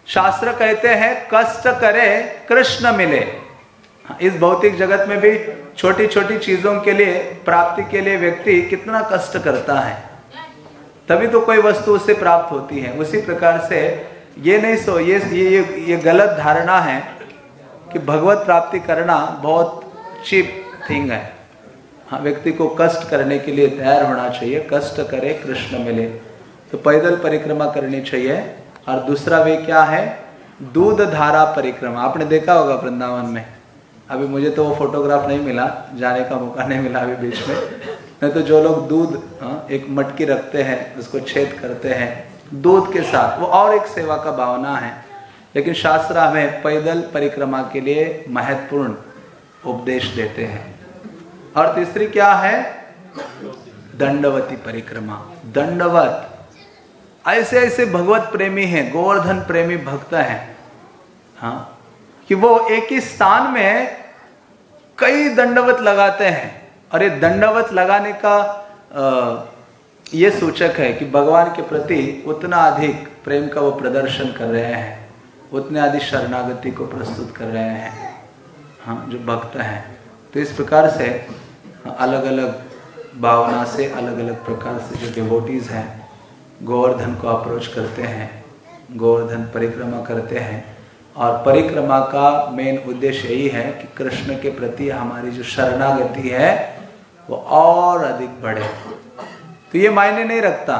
शास्त्र कहते हैं, कष्ट करे, कृष्ण मिले। इस भौतिक जगत में भी छोटी छोटी चीज़ों के लिए, प्राप्ति के लिए व्यक्ति कितना कष्ट करता है। तभी तो कोई वस्तु उससे प्राप्त होती है। उसी प्रकार से ये नहीं सो, ये ये ये गलत धारणा है कि भगवत प्राप्ति करना बहुत चीप थिंग है। हाँ व्यक्ति को कष्ट करने के लिए तैयार होना चाहिए। कष्ट करे, कृष्ण मिले। तो पैदल परिक्रमा करनी चाहिए। और दूसरा वे क्या है? दूध धारा परिक्रमा। आपने देखा होगा वृंदावन में। अभी मुझे तो वो फोटोग्राफ नहीं मिला। जाने का मौका नहीं मिला अभी बीच में। नहीं तो जो लोग दूध हाँ, एक मटकी रखते हैं उसको छेद करते हैं दूध के साथ वो और एक सेवा का भावना है। लेकिन शास्त्र हमें पैदल परिक्रमा के लिए महत्वपूर्ण उपदेश देते हैं। और तीसरी क्या है? दंडवती परिक्रमा। दंडवत। ऐसे ऐसे भगवत प्रेमी हैं, गोवर्धन प्रेमी भक्त हैं। हाँ कि वो एक ही स्थान में कई दंडवत लगाते हैं। और ये दंडवत लगाने का ये सूचक है कि भगवान के प्रति उतना अधिक प्रेम का वो प्रदर्शन कर रहे हैं, उतने अधिक शरणागति को प्रस्तुत कर रहे हैं हाँ जो भक्त हैं। तो इस प्रकार से अलग अलग भावना से अलग अलग प्रकार से जो डिवोटीज हैं गोवर्धन को अप्रोच करते हैं गोवर्धन परिक्रमा करते हैं। और परिक्रमा का मेन उद्देश्य यही है कि कृष्ण के प्रति हमारी जो शरणागति है वो और अधिक बढ़े। तो ये मायने नहीं रखता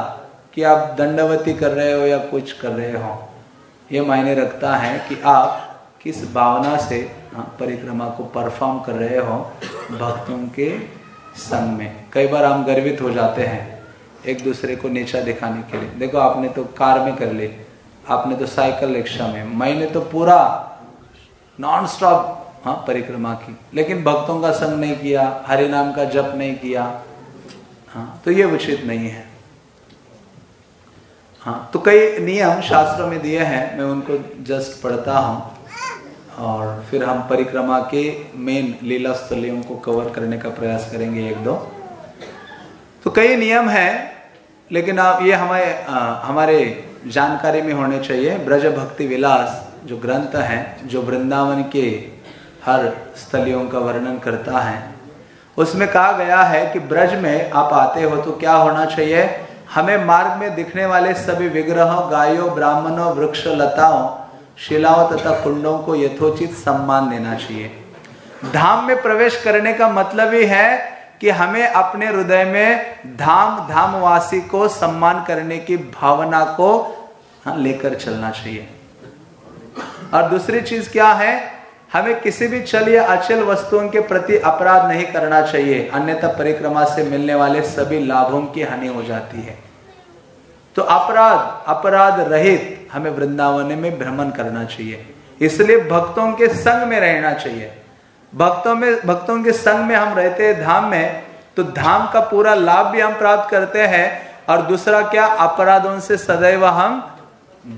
कि आप दंडवती कर रहे हो या कुछ कर रहे हो। ये मायने रखता है कि आप किस भावना से हाँ, परिक्रमा को परफॉर्म कर रहे हो भक्तों के संग में। कई बार हम गर्वित हो जाते हैं एक दूसरे को नीचा दिखाने के लिए। देखो, आपने तो कार में कर ली, आपने तो साइकिल रिक्शा में। मैंने तो पूरा नॉन स्टॉप हाँ परिक्रमा की। लेकिन भक्तों का संग नहीं किया हरि नाम का जप नहीं किया हाँ तो ये उचित नहीं है। हाँ तो कई नियम शास्त्रों में दिए हैं, मैं उनको जस्ट पढ़ता हूँ। और फिर हम परिक्रमा के मेन लीला स्थलियों को कवर करने का प्रयास करेंगे एक दो। तो कई नियम है, लेकिन आप ये हमारे हमारे जानकारी में होने चाहिए। ब्रज भक्ति विलास जो ग्रंथ है, जो वृंदावन के हर स्थलियों का वर्णन करता है, उसमें कहा गया है कि ब्रज में आप आते हो तो क्या होना चाहिए? हमें मार्ग में दिखने वाले सभी विग्रहों, गायों, ब्राह्मणों, वृक्ष, लताओं, शिलाओं तथा कुंडों को यथोचित सम्मान देना चाहिए। धाम में प्रवेश करने का मतलब ही है कि हमें अपने हृदय में धाम धामवासी को सम्मान करने की भावना को हाँ, लेकर चलना चाहिए। और दूसरी चीज़ क्या है? हमें किसी भी चल या अचल वस्तुओं के प्रति अपराध नहीं करना चाहिए। अन्यथा परिक्रमा से मिलने वाले सभी लाभों की हानि हो जाती है। तो अपराध अपराध रहित हमें वृंदावन में भ्रमण करना चाहिए। इसलिए भक्तों के संग में रहना चाहिए। भक्तों में, भक्तों के संग में हम रहते हैं धाम में तो धाम का पूरा लाभ भी हम प्राप्त करते हैं और दूसरा क्या, अपराधों से सदैव हम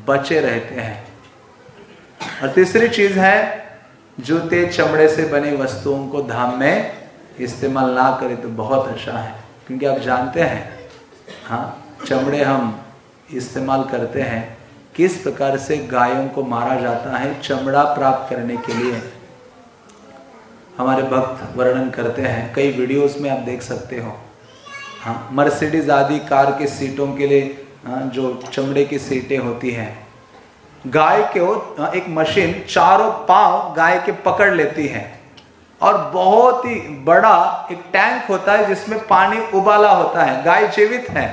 बचे रहते हैं। और तीसरी चीज़ है, जूते चमड़े से बनी वस्तुओं को धाम में इस्तेमाल ना करें तो बहुत अच्छा है, क्योंकि आप जानते हैं हाँ चमड़े हम इस्तेमाल करते हैं, किस प्रकार से गायों को मारा जाता है चमड़ा प्राप्त करने के लिए। हमारे भक्त वर्णन करते हैं। कई वीडियोस में आप देख सकते हो। हाँ मर्सिडीज आदि कार के सीटों के लिए हाँ, जो चमड़े की सीटें होती हैं। गाय को एक मशीन चारों पाँव गाय के पकड़ लेती है। और बहुत ही बड़ा एक टैंक होता है जिसमें पानी उबाला होता है। गाय जीवित है।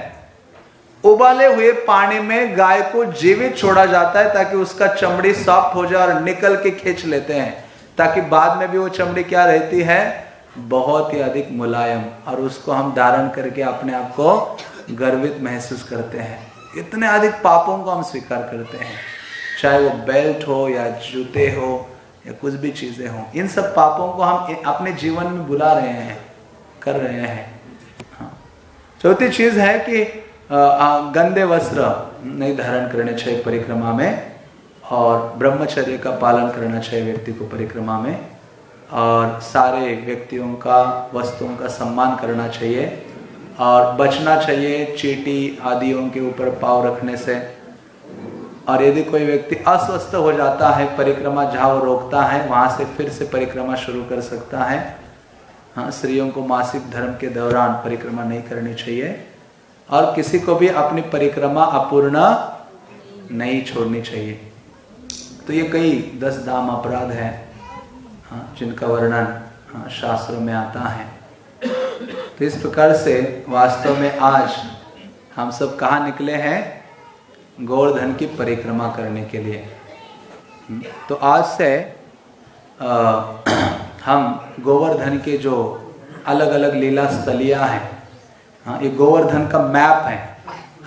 उबाले हुए पानी में गाय को जीवित छोड़ा जाता है ताकि उसका चमड़ी सॉफ्ट हो जाए और निकल के खींच लेते हैं। ताकि बाद में भी वो चमड़ी क्या रहती है? बहुत ही अधिक मुलायम। और उसको हम धारण करके अपने आप को गर्वित महसूस करते हैं। इतने अधिक पापों को हम स्वीकार करते हैं। चाहे वो बेल्ट हो या जूते हो या कुछ भी चीज़ें हो। इन सब पापों को हम अपने जीवन में बुला रहे हैं, कर रहे हैं। हाँ। चौथी चीज़ है कि गंदे वस्त्र नहीं धारण करने चाहिए परिक्रमा में। और ब्रह्मचर्य का पालन करना चाहिए व्यक्ति को परिक्रमा में। और सारे व्यक्तियों का, वस्तुओं का सम्मान करना चाहिए। और बचना चाहिए चीटी आदियों के ऊपर पाव रखने से। और यदि कोई व्यक्ति अस्वस्थ हो जाता है, परिक्रमा जहाँ वो रोकता है, वहाँ से फिर से परिक्रमा शुरू कर सकता है। हाँ स्त्रियों को मासिक धर्म के दौरान परिक्रमा नहीं करनी चाहिए। और किसी को भी अपनी परिक्रमा अपूर्ण नहीं छोड़नी चाहिए। तो ये कई दस दाम अपराध हैं हाँ जिनका वर्णन हाँ, शास्त्रों में आता है। तो इस प्रकार से वास्तव में आज हम सब कहा निकले हैं? गोवर्धन की परिक्रमा करने के लिए। तो आज से हम गोवर्धन के जो अलग अलग लीला स्थलियाँ हैं हाँ ये गोवर्धन का मैप है।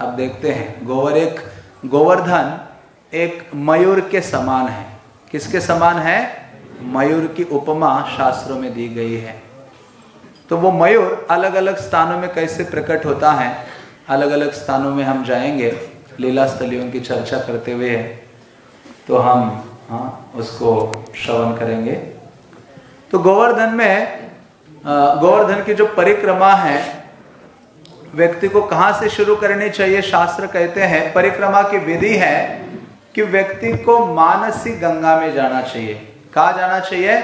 आप देखते हैं गोवर एक गोवर्धन एक मयूर के समान है। किसके समान है? मयूर की उपमा शास्त्रों में दी गई है। तो वो मयूर अलग अलग स्थानों में कैसे प्रकट होता है? अलग अलग स्थानों में हम जाएँगे लीला स्थलियों की चर्चा करते हुए। तो हम हाँ उसको श्रवण करेंगे। तो गोवर्धन में गोवर्धन की जो परिक्रमा है, व्यक्ति को कहाँ से शुरू करनी चाहिए? शास्त्र कहते हैं, परिक्रमा की विधि है कि व्यक्ति को मानसी गंगा में जाना चाहिए। कहा जाना चाहिए?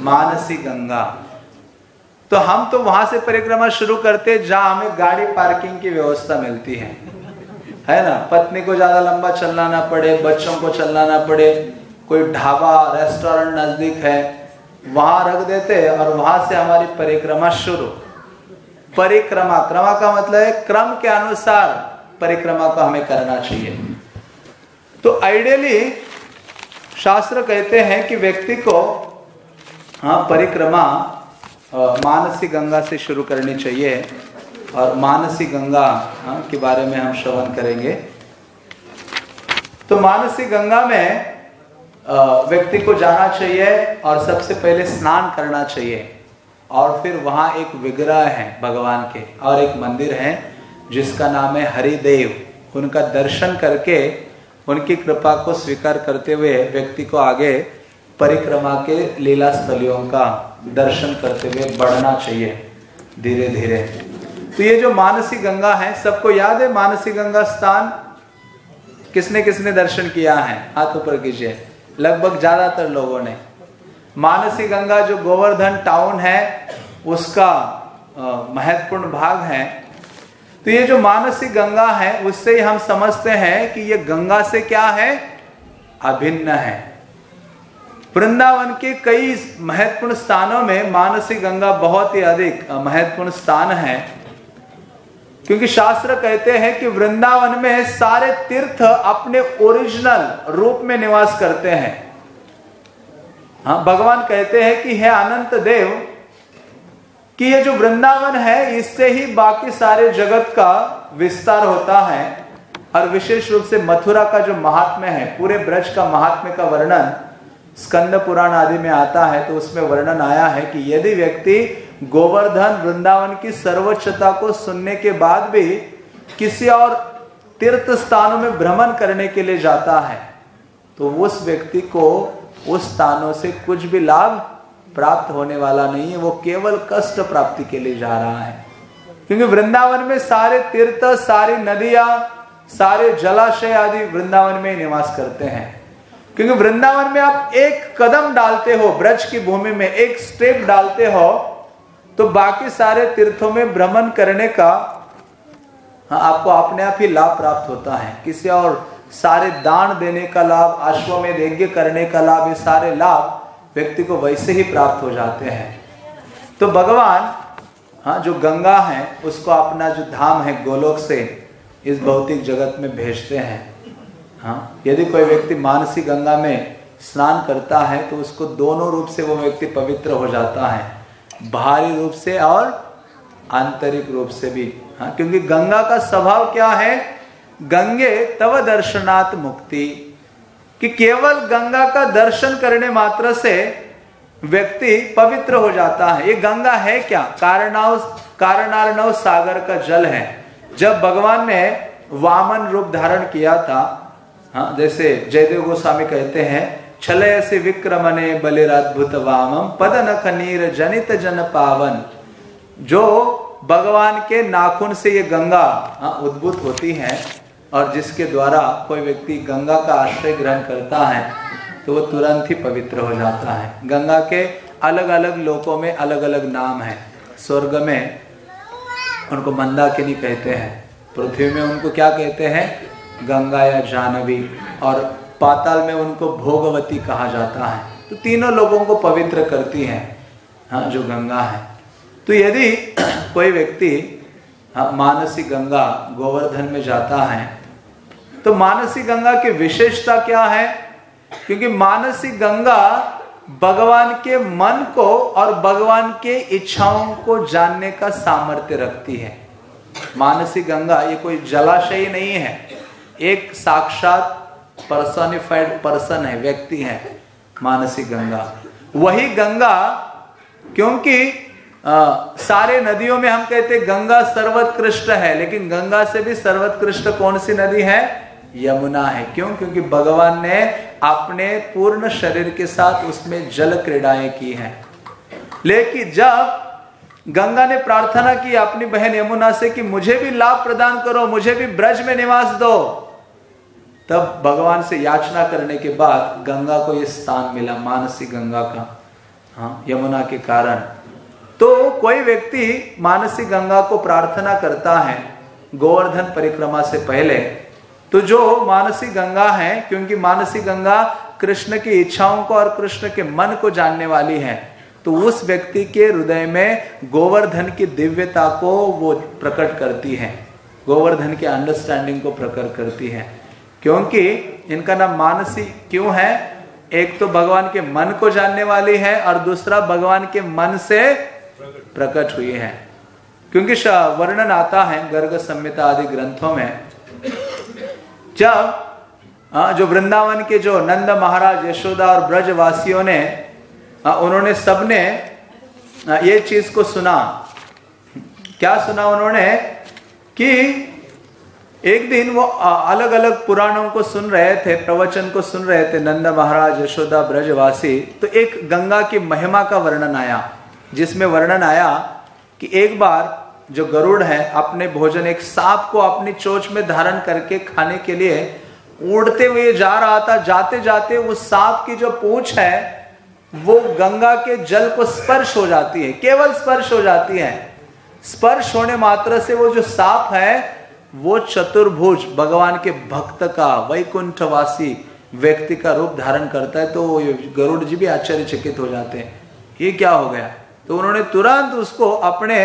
मानसी गंगा। तो हम तो वहाँ से परिक्रमा शुरू करते जहाँ हमें गाड़ी पार्किंग की व्यवस्था मिलती है। है ना? पत्नी को ज़्यादा लंबा चलना ना पड़े, बच्चों को चलना ना पड़े, कोई ढाबा, रेस्टोरेंट नज़दीक है, वहाँ रख देते और वहाँ से हमारी परिक्रमा शुरू। परिक्रमा, क्रमा का मतलब है क्रम के अनुसार परिक्रमा को हमें करना चाहिए। तो आइडियली शास्त्र कहते हैं कि व्यक्ति को हाँ परिक्रमा मानसी गंगा से शुरू करनी चाहिए और मानसी गंगा हाँ, के बारे में हम श्रवण करेंगे। तो मानसी गंगा में व्यक्ति को जाना चाहिए और सबसे पहले स्नान करना चाहिए और फिर वहाँ एक विग्रह है भगवान के और एक मंदिर है जिसका नाम है हरिदेव। उनका दर्शन करके उनकी कृपा को स्वीकार करते हुए व्यक्ति को आगे परिक्रमा के लीला स्थलियों का दर्शन करते हुए बढ़ना चाहिए धीरे धीरे तो ये जो मानसी गंगा है, सबको याद है मानसी गंगा स्थान? किसने किसने दर्शन किया है? हाथ ऊपर कीजिए। लगभग ज़्यादातर लोगों ने। मानसी गंगा जो गोवर्धन टाउन है, उसका महत्वपूर्ण भाग है। तो ये जो मानसिक गंगा है, उससे हम समझते हैं कि ये गंगा से क्या है? अभिन्न है। वृंदावन के कई महत्वपूर्ण स्थानों में मानसिक गंगा बहुत ही अधिक महत्वपूर्ण स्थान है। क्योंकि शास्त्र कहते हैं कि वृंदावन में सारे तीर्थ अपने ओरिजिनल रूप में निवास करते हैं। हाँ भगवान कहते हैं कि हे अनंत देव कि ये जो वृंदावन है, इससे ही बाकी सारे जगत का विस्तार होता है। और विशेष रूप से मथुरा का जो महात्म्य है, पूरे ब्रज का महात्म्य का वर्णन स्कंद पुराण आदि में आता है तो उसमें वर्णन आया है कि यदि व्यक्ति गोवर्धन वृंदावन की सर्वोच्चता को सुनने के बाद भी किसी और तीर्थ स्थानों में भ्रमण करने के लिए जाता है तो उस व्यक्ति को उस स्थानों से कुछ भी लाभ प्राप्त होने वाला नहीं है वो केवल कष्ट प्राप्ति के लिए जा रहा है। क्योंकि वृंदावन में सारे तीर्थ सारी नदियाँ सारे जलाशय आदि वृंदावन में निवास करते हैं। क्योंकि वृंदावन में आप एक कदम डालते हो ब्रज की भूमि में एक स्टेप डालते हो तो बाकी सारे तीर्थों में भ्रमण करने का हाँ, आपको अपने आप ही लाभ प्राप्त होता है। किसी और सारे दान देने का लाभ आश्व अश्वमेध यज्ञ करने का लाभ ये सारे लाभ व्यक्ति को वैसे ही प्राप्त हो जाते हैं। तो भगवान हाँ जो गंगा है, उसको अपना जो धाम है गोलोक से, इस भौतिक जगत में भेजते हैं। हाँ यदि कोई व्यक्ति मानसी गंगा में स्नान करता है तो उसको दोनों रूप से वो व्यक्ति पवित्र हो जाता है। बाहरी रूप से और आंतरिक रूप से भी। हाँ क्योंकि गंगा का स्वभाव क्या है? गंगे तव दर्शनात् मुक्ति। कि केवल गंगा का दर्शन करने मात्र से व्यक्ति पवित्र हो जाता है। ये गंगा है क्या? कारणाव कारणार्णव सागर का जल है। जब भगवान ने वामन रूप धारण किया था हाँ जैसे जयदेव गोस्वामी कहते हैं छलय से विक्रमने बलिराद्भुत वामम पद नख नीर जनित जन पावन। जो भगवान के नाखून से ये गंगा हाँ, उद्भुत होती है और जिसके द्वारा कोई व्यक्ति गंगा का आश्रय ग्रहण करता है तो वो तुरंत ही पवित्र हो जाता है। गंगा के अलग अलग लोकों में अलग अलग नाम है। स्वर्ग में उनको मंदाकिनी कहते हैं। पृथ्वी में उनको क्या कहते हैं? गंगा या जानवी। और पाताल में उनको भोगवती कहा जाता है। तो तीनों लोगों को पवित्र करती है हाँ जो गंगा है। तो यदि कोई व्यक्ति हाँ, मानसी गंगा गोवर्धन में जाता है तो मानसी गंगा की विशेषता क्या है? क्योंकि मानसी गंगा भगवान के मन को और भगवान के इच्छाओं को जानने का सामर्थ्य रखती है। मानसी गंगा ये कोई जलाशय नहीं है। एक साक्षात पर्सोनिफाइड पर्सन है व्यक्ति है मानसी गंगा। वही गंगा क्योंकि आ, सारे नदियों में हम कहते गंगा सर्वोत्कृष्ट है लेकिन गंगा से भी सर्वोत्कृष्ट कौन सी नदी है? यमुना है। क्यों? क्योंकि भगवान ने अपने पूर्ण शरीर के साथ उसमें जल क्रीड़ाएँ की हैं। लेकिन जब गंगा ने प्रार्थना की अपनी बहन यमुना से कि मुझे भी लाभ प्रदान करो, मुझे भी ब्रज में निवास दो, तब भगवान से याचना करने के बाद गंगा को यह स्थान मिला, मानसी गंगा का हाँ यमुना के कारण। तो कोई व्यक्ति मानसी गंगा को प्रार्थना करता है, गोवर्धन परिक्रमा से पहले तो जो मानसी गंगा है, क्योंकि मानसी गंगा कृष्ण की इच्छाओं को और कृष्ण के मन को जानने वाली है तो उस व्यक्ति के हृदय में गोवर्धन की दिव्यता को वो प्रकट करती है। गोवर्धन के अंडरस्टैंडिंग को प्रकट करती है। क्योंकि इनका नाम मानसी क्यों है? एक तो भगवान के मन को जानने वाली है और दूसरा भगवान के मन से प्रकट हुई है। क्योंकि वर्णन आता है गर्ग संहिता आदि ग्रंथों में जब जो वृंदावन के जो नंद महाराज यशोदा और ब्रजवासियों ने उन्होंने सबने ये चीज़ को सुना। क्या सुना उन्होंने? कि एक दिन वो अलग अलग पुराणों को सुन रहे थे, प्रवचन को सुन रहे थे, नंद महाराज, यशोदा, ब्रजवासी तो एक गंगा की महिमा का वर्णन आया, जिसमें वर्णन आया कि एक बार जो गरुड़ है, अपने भोजन एक सांप को अपनी चोच में धारण करके खाने के लिए उड़ते हुए जा रहा था। जाते जाते उस सांप की जो पूछ है, वो गंगा के जल को स्पर्श हो जाती है। केवल स्पर्श हो जाती है। स्पर्श होने मात्र से वो जो सांप है, वो चतुर्भुज, भगवान के भक्त का, वैकुंठवासी व्यक्ति का रूप धारण करता है तो गरुड़ जी भी आश्चर्यचकित हो जाते हैं। ये क्या हो गया? तो उन्होंने तुरंत उसको अपने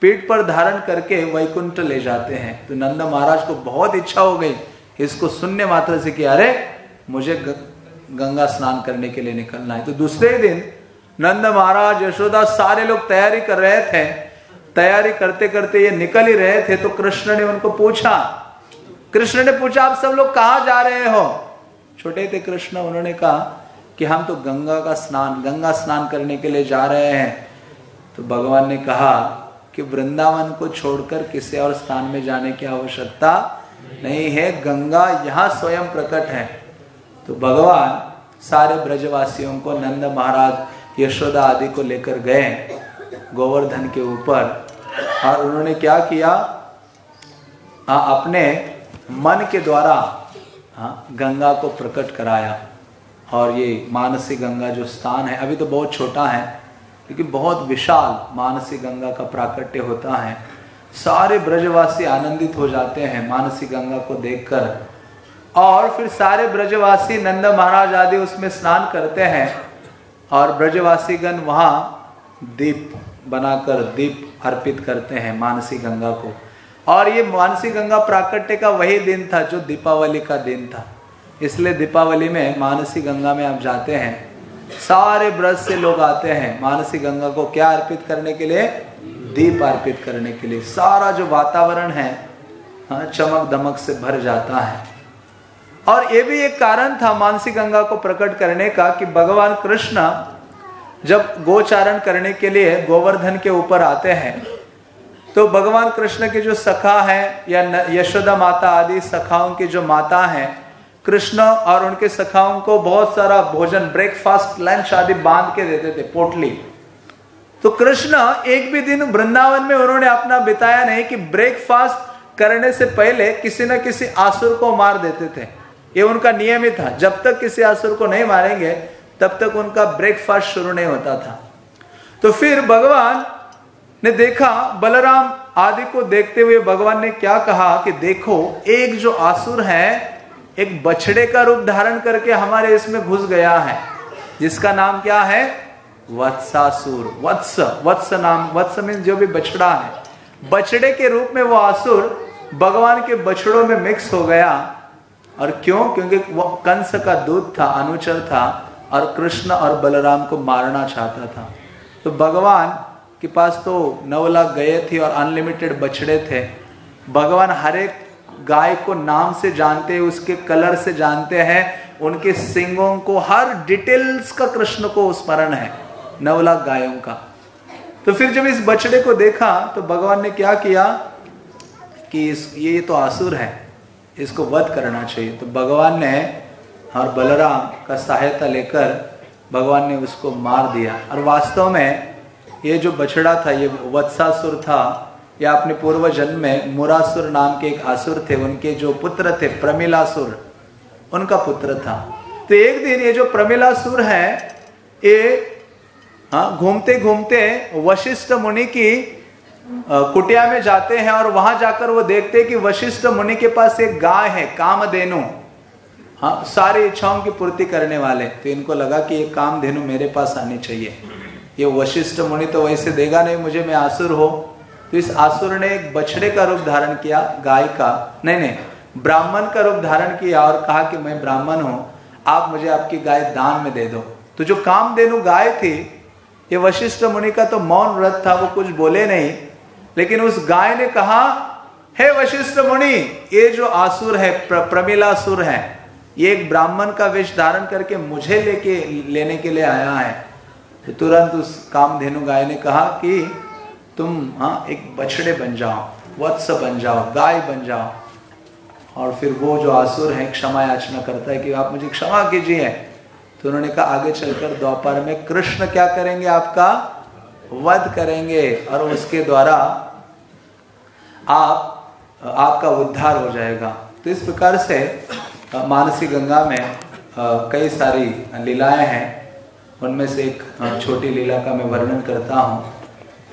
पीठ पर धारण करके वैकुंठ ले जाते हैं। तो नंद महाराज को बहुत इच्छा हो गई इसको सुनने मात्र से कि, अरे, मुझे गंगा स्नान करने के लिए निकलना है। तो दूसरे दिन नंद महाराज यशोदा सारे लोग तैयारी कर रहे थे। तैयारी करते करते ये निकल ही रहे थे तो कृष्ण ने उनको पूछा, कृष्ण ने पूछा, आप सब लोग कहा जा रहे हो? छोटे थे कृष्ण, उन्होंने कहा कि, हम तो गंगा का स्नान, गंगा स्नान करने के लिए जा रहे हैं। तो भगवान ने कहा कि वृंदावन को छोड़कर किसी और स्थान में जाने की आवश्यकता नहीं है। गंगा यहाँ स्वयं प्रकट है। तो भगवान सारे ब्रजवासियों को नंद महाराज यशोदा आदि को लेकर गए गोवर्धन के ऊपर और उन्होंने क्या किया? आ, अपने मन के द्वारा हाँ गंगा को प्रकट कराया। और ये मानसी गंगा जो स्थान है अभी तो बहुत छोटा है लेकिन बहुत विशाल मानसी गंगा का प्राकट्य होता है। सारे ब्रजवासी आनंदित हो जाते हैं मानसी गंगा को देखकर। और फिर सारे ब्रजवासी नंद महाराज आदि उसमें स्नान करते हैं और ब्रजवासी गण वहाँ दीप बनाकर दीप अर्पित करते हैं मानसी गंगा को। और ये मानसी गंगा प्राकट्य का वही दिन था जो दीपावली का दिन था। इसलिए दीपावली में मानसी गंगा में आप जाते हैं। सारे ब्रज से लोग आते हैं मानसी गंगा को क्या अर्पित करने के लिए? दीप अर्पित करने के लिए। सारा जो वातावरण है हाँ, चमक दमक से भर जाता है। और ये भी एक कारण था मानसी गंगा को प्रकट करने का कि भगवान कृष्ण जब गोचारण करने के लिए गोवर्धन के ऊपर आते हैं तो भगवान कृष्ण के जो सखा है या यशोदा माता आदि सखाओं की जो माता है कृष्ण और उनके सखाओं को बहुत सारा भोजन ब्रेकफास्ट लंच आदि बाँध के देते थे, पोटली। तो कृष्ण एक भी दिन वृंदावन में उन्होंने अपना बिताया नहीं कि ब्रेकफास्ट करने से पहले किसी न किसी आसुर को मार देते थे। ये उनका नियम ही था। जब तक किसी असुर को नहीं मारेंगे, तब तक उनका ब्रेकफास्ट शुरू नहीं होता था। तो फिर भगवान ने देखा, बलराम आदि को देखते हुए भगवान ने क्या कहा कि देखो, एक जो आसुर है एक बछड़े का रूप धारण करके हमारे इसमें घुस गया है। जिसका नाम क्या है? वत्सासुर। वत्स वत्स नाम, वत्स मीन जो भी बछड़ा है। बछड़े के रूप में वो आसुर भगवान के बछड़ों में मिक्स हो गया। और क्यों? क्योंकि कंस का दूध था, अनुचर था और कृष्ण और बलराम को मारना चाहता था। तो भगवान के पास तो नौ लाख गए थे और अनलिमिटेड बछड़े थे। भगवान हर एक गाय को नाम से जानते हैं, उसके कलर से जानते हैं, उनके सिंगों को, हर डिटेल्स का कृष्ण को स्मरण है, नौ लाख गायों का। तो फिर जब इस बछड़े को देखा तो भगवान ने क्या किया कि इस, ये तो आसुर है, इसको वध करना चाहिए। तो भगवान ने और बलराम का सहायता लेकर भगवान ने उसको मार दिया। और वास्तव में ये जो बछड़ा था, ये वत्सासुर था या अपने पूर्व जन्म में मुरासुर नाम के एक आसुर थे, उनके जो पुत्र थे, प्रमिलासुर, उनका पुत्र था। तो एक दिन ये जो प्रमिलासुर है, ये हाँ घूमते घूमते वशिष्ठ मुनि की कुटिया में जाते हैं और वहाँ जाकर वो देखते हैं कि वशिष्ठ मुनि के पास एक गाय है, कामधेनु। हाँ सारी इच्छाओं की पूर्ति करने वाले। तो इनको लगा कि ये कामधेनु मेरे पास आनी चाहिए। ये वशिष्ठ मुनि तो वैसे देगा नहीं, मुझे, मैं आसुर हो। तो इस आसुर ने एक बछड़े का रूप धारण किया गाय का। नहीं नहीं ब्राह्मण का रूप धारण किया और कहा कि मैं ब्राह्मण हूँ आप मुझे आपकी गाय दान में दे दो। तो जो काम देनु गाय थी ये वशिष्ठ मुनि का तो मौन व्रत था वो कुछ बोले नहीं। लेकिन उस गाय ने कहा हे वशिष्ठ मुनि ये जो आसुर है प्र, प्रमिलासुर है ये एक ब्राह्मण का वेश धारण करके मुझे लेके लेने के लिए आया है। तो तुरंत उस कामधेनु गाय ने कहा कि तुम हाँ एक बछड़े बन जाओ, वत्स बन जाओ, गाय बन जाओ। और फिर वो जो आसुर है, क्षमा याचना करता है कि आप मुझे क्षमा कीजिए। तो उन्होंने कहा, आगे चलकर द्वापर में कृष्ण क्या करेंगे आपका? वध करेंगे। और उसके द्वारा आप, आपका उद्धार हो जाएगा। तो इस प्रकार से मानसी गंगा में कई सारी लीलाएँ हैं। उनमें से एक छोटी लीला का मैं वर्णन करता हूँ।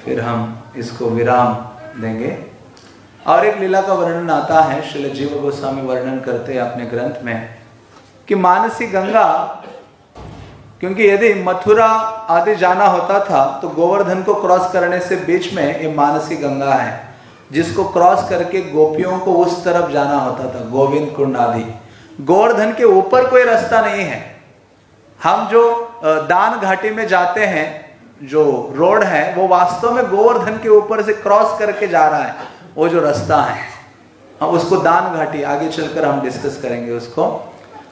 फिर हम इसको विराम देंगे। और एक लीला का वर्णन आता है, श्री जीव गोस्वामी वर्णन करते हैं अपने ग्रंथ में, कि मानसी गंगा, क्योंकि यदि मथुरा आदि जाना होता था तो गोवर्धन को क्रॉस करने से बीच में ये मानसी गंगा है, जिसको क्रॉस करके गोपियों को उस तरफ़ जाना होता था, गोविंद कुंड आदि। गोवर्धन के ऊपर कोई रास्ता नहीं है। हम जो दान घाटी में जाते हैं जो रोड है, वो वास्तव में गोवर्धन के ऊपर से क्रॉस करके जा रहा है। वो जो रास्ता है, हम उसको दान घाटी, आगे चलकर हम डिस्कस करेंगे उसको।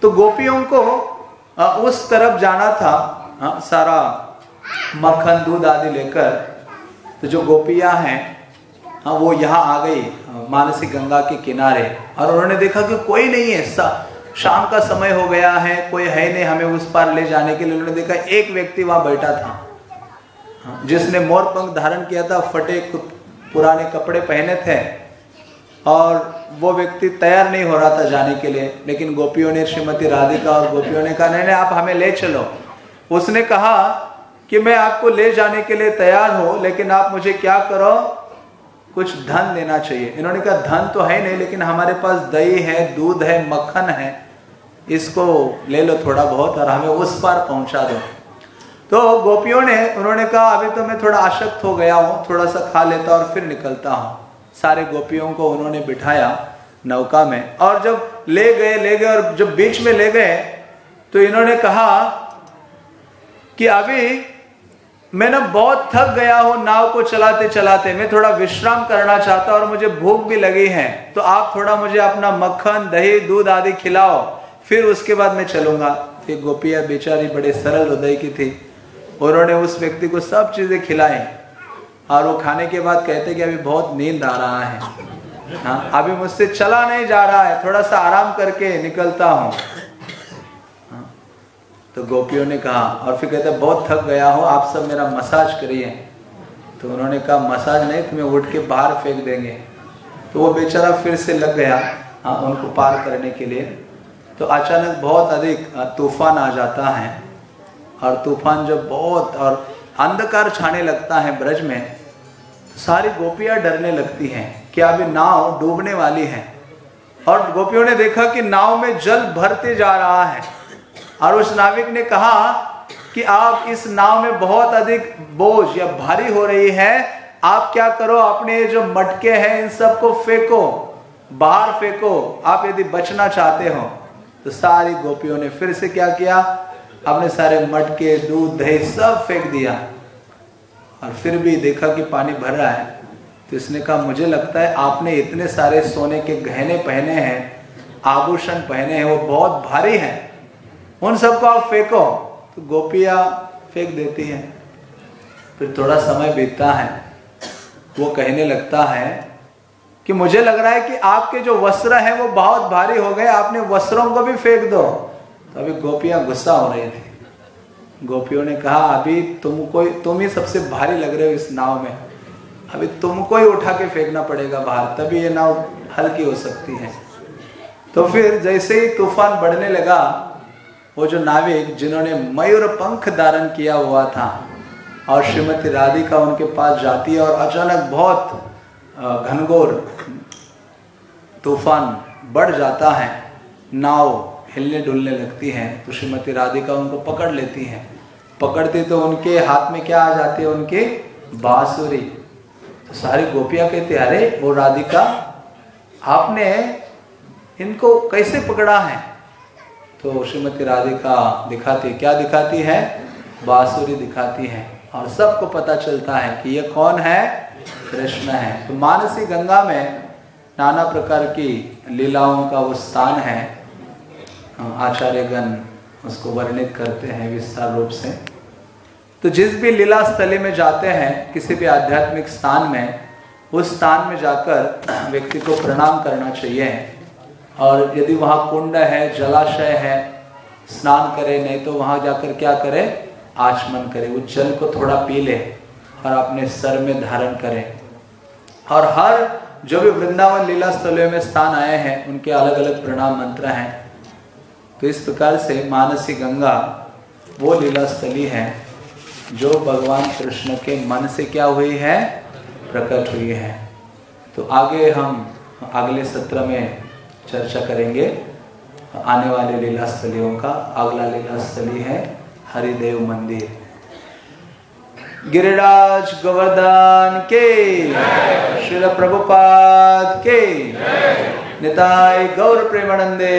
तो गोपियों को उस तरफ़ जाना था सारा मक्खन, दूध आदि लेकर। तो जो गोपियाँ हैं हाँ वो यहाँ आ गई मानसी गंगा के किनारे। और उन्होंने देखा कि कोई नहीं है शाम का समय हो गया है, कोई है नहीं हमें उस पार ले जाने के लिए। उन्होंने देखा एक व्यक्ति वहाँ बैठा था। जिसने मोर पंख धारण किया था, फटे पुराने कपड़े पहने थे, और वो व्यक्ति तैयार नहीं हो रहा था जाने के लिए। लेकिन गोपियों ने, श्रीमती राधिका और गोपियों ने कहा, नहीं नहीं, आप हमें ले चलो। उसने कहा कि मैं आपको ले जाने के लिए तैयार हूँ, लेकिन आप मुझे क्या करो? कुछ धन देना चाहिए। इन्होंने कहा, धन तो है नहीं, लेकिन हमारे पास दही है, दूध है, मक्खन है। इसको ले लो थोड़ा बहुत और हमें उस पार पहुँचा दो। तो गोपियों ने, उन्होंने कहा, अभी तो मैं थोड़ा आशक्त हो गया हूँ, थोड़ा सा खा लेता और फिर निकलता हूँ। सारे गोपियों को उन्होंने बिठाया नौका में और जब ले गए ले गए और जब बीच में ले गए तो इन्होंने कहा कि अभी मैं ना बहुत थक गया हूँ, नाव को चलाते चलाते, मैं थोड़ा विश्राम करना चाहता और मुझे भूख भी लगी है तो आप थोड़ा मुझे अपना मक्खन, दही, दूध आदि खिलाओ, फिर उसके बाद मैं चलूँगा। ये गोपिया बेचारी बड़े सरल हृदय की थी। उन्होंने उस व्यक्ति को सब चीज़ें खिलाई। और वो खाने के बाद कहते कि अभी बहुत नींद आ रहा है। हाँ अभी मुझसे चला नहीं जा रहा है थोड़ा सा आराम करके निकलता हूँ। हाँ, तो गोपियों ने कहा और फिर कहते बहुत थक गया हो आप सब मेरा मसाज करिए। तो उन्होंने कहा मसाज नहीं तुम्हें उठ के बाहर फेंक देंगे। तो वो बेचारा फिर से लग गया हाँ उनको पार करने के लिए। तो अचानक बहुत अधिक तूफ़ान आ जाता है। और तूफ़ान जब बहुत और अंधकार छाने लगता है ब्रज में, सारी गोपियाँ डरने लगती हैं कि अभी नाव डूबने वाली है। और गोपियों ने देखा कि नाव में जल भरते जा रहा है। और उस नाविक ने कहा कि आप इस नाव में बहुत अधिक बोझ या भारी हो रही है। आप क्या करो, अपने जो मटके हैं, इन सबको फेंको, बाहर फेंको। आप यदि बचना चाहते हो तो सारी गोपियों ने फिर से क्या किया? अपने सारे मटके, दूध, दही सब फेंक दिया। और फिर भी देखा कि पानी भर रहा है। तो इसने कहा, मुझे लगता है आपने इतने सारे सोने के गहने पहने हैं, आभूषण पहने हैं, वो बहुत भारी हैं। उन सबको आप फेंको। तो गोपिया फेंक देती हैं। फिर थोड़ा समय बीतता है। वो कहने लगता है कि, मुझे लग रहा है कि आपके जो वस्त्र हैं, वो बहुत भारी हो गए, आपने वस्त्रों को भी फेंक दो। तो अभी गोपियाँ गुस्सा हो रही थी। गोपियों ने कहा, अभी तुमको तुम ही सबसे भारी लग रहे हो इस नाव में। अभी तुमको ही उठा के फेंकना पड़ेगा बाहर, तभी ये नाव हल्की हो सकती है। तो फिर जैसे ही तूफ़ान बढ़ने लगा, वो जो नाविक जिन्होंने मयूर पंख धारण किया हुआ था और श्रीमती राधिका उनके पास जाती है और अचानक बहुत घनघोर तूफ़ान बढ़ जाता है, नाव हिलने डुलने लगती हैं तो श्रीमती राधिका उनको पकड़ लेती हैं। पकड़ती तो उनके हाथ में क्या आ जाती है? उनके बांसुरी। तो सारी गोपियाँ कहते अरे, वो राधिका, आपने इनको कैसे पकड़ा है? तो श्रीमती राधिका दिखाती, क्या दिखाती है? बांसुरी दिखाती है। और सबको पता चलता है कि ये कौन है? कृष्ण है। तो मानसी गंगा में नाना प्रकार की लीलाओं का वो स्थान है। आचार्यगण उसको वर्णित करते हैं विस्तार रूप से। तो जिस भी लीला स्थली में जाते हैं, किसी भी आध्यात्मिक स्थान में, उस स्थान में जाकर व्यक्ति को प्रणाम करना चाहिए। और यदि वहाँ कुंड है, जलाशय है, स्नान करे, नहीं तो वहाँ जाकर क्या करे? आचमन करे, उस जल को थोड़ा पी ले और अपने सर में धारण करें। और हर जो भी वृंदावन लीला स्थलों में स्थान आए हैं, उनके अलग अलग प्रणाम मंत्र हैं। तो इस प्रकार से मानसी गंगा वो लीला स्थली है जो भगवान कृष्ण के मन से क्या हुई है? प्रकट हुई है। तो आगे हम अगले सत्र में चर्चा करेंगे। आने वाले लीला स्थलियों का अगला लीला स्थली है हरिदेव मंदिर। गिरिराज गोवर्धन के श्रील प्रभुपाद के निताय गौर प्रेमानंदे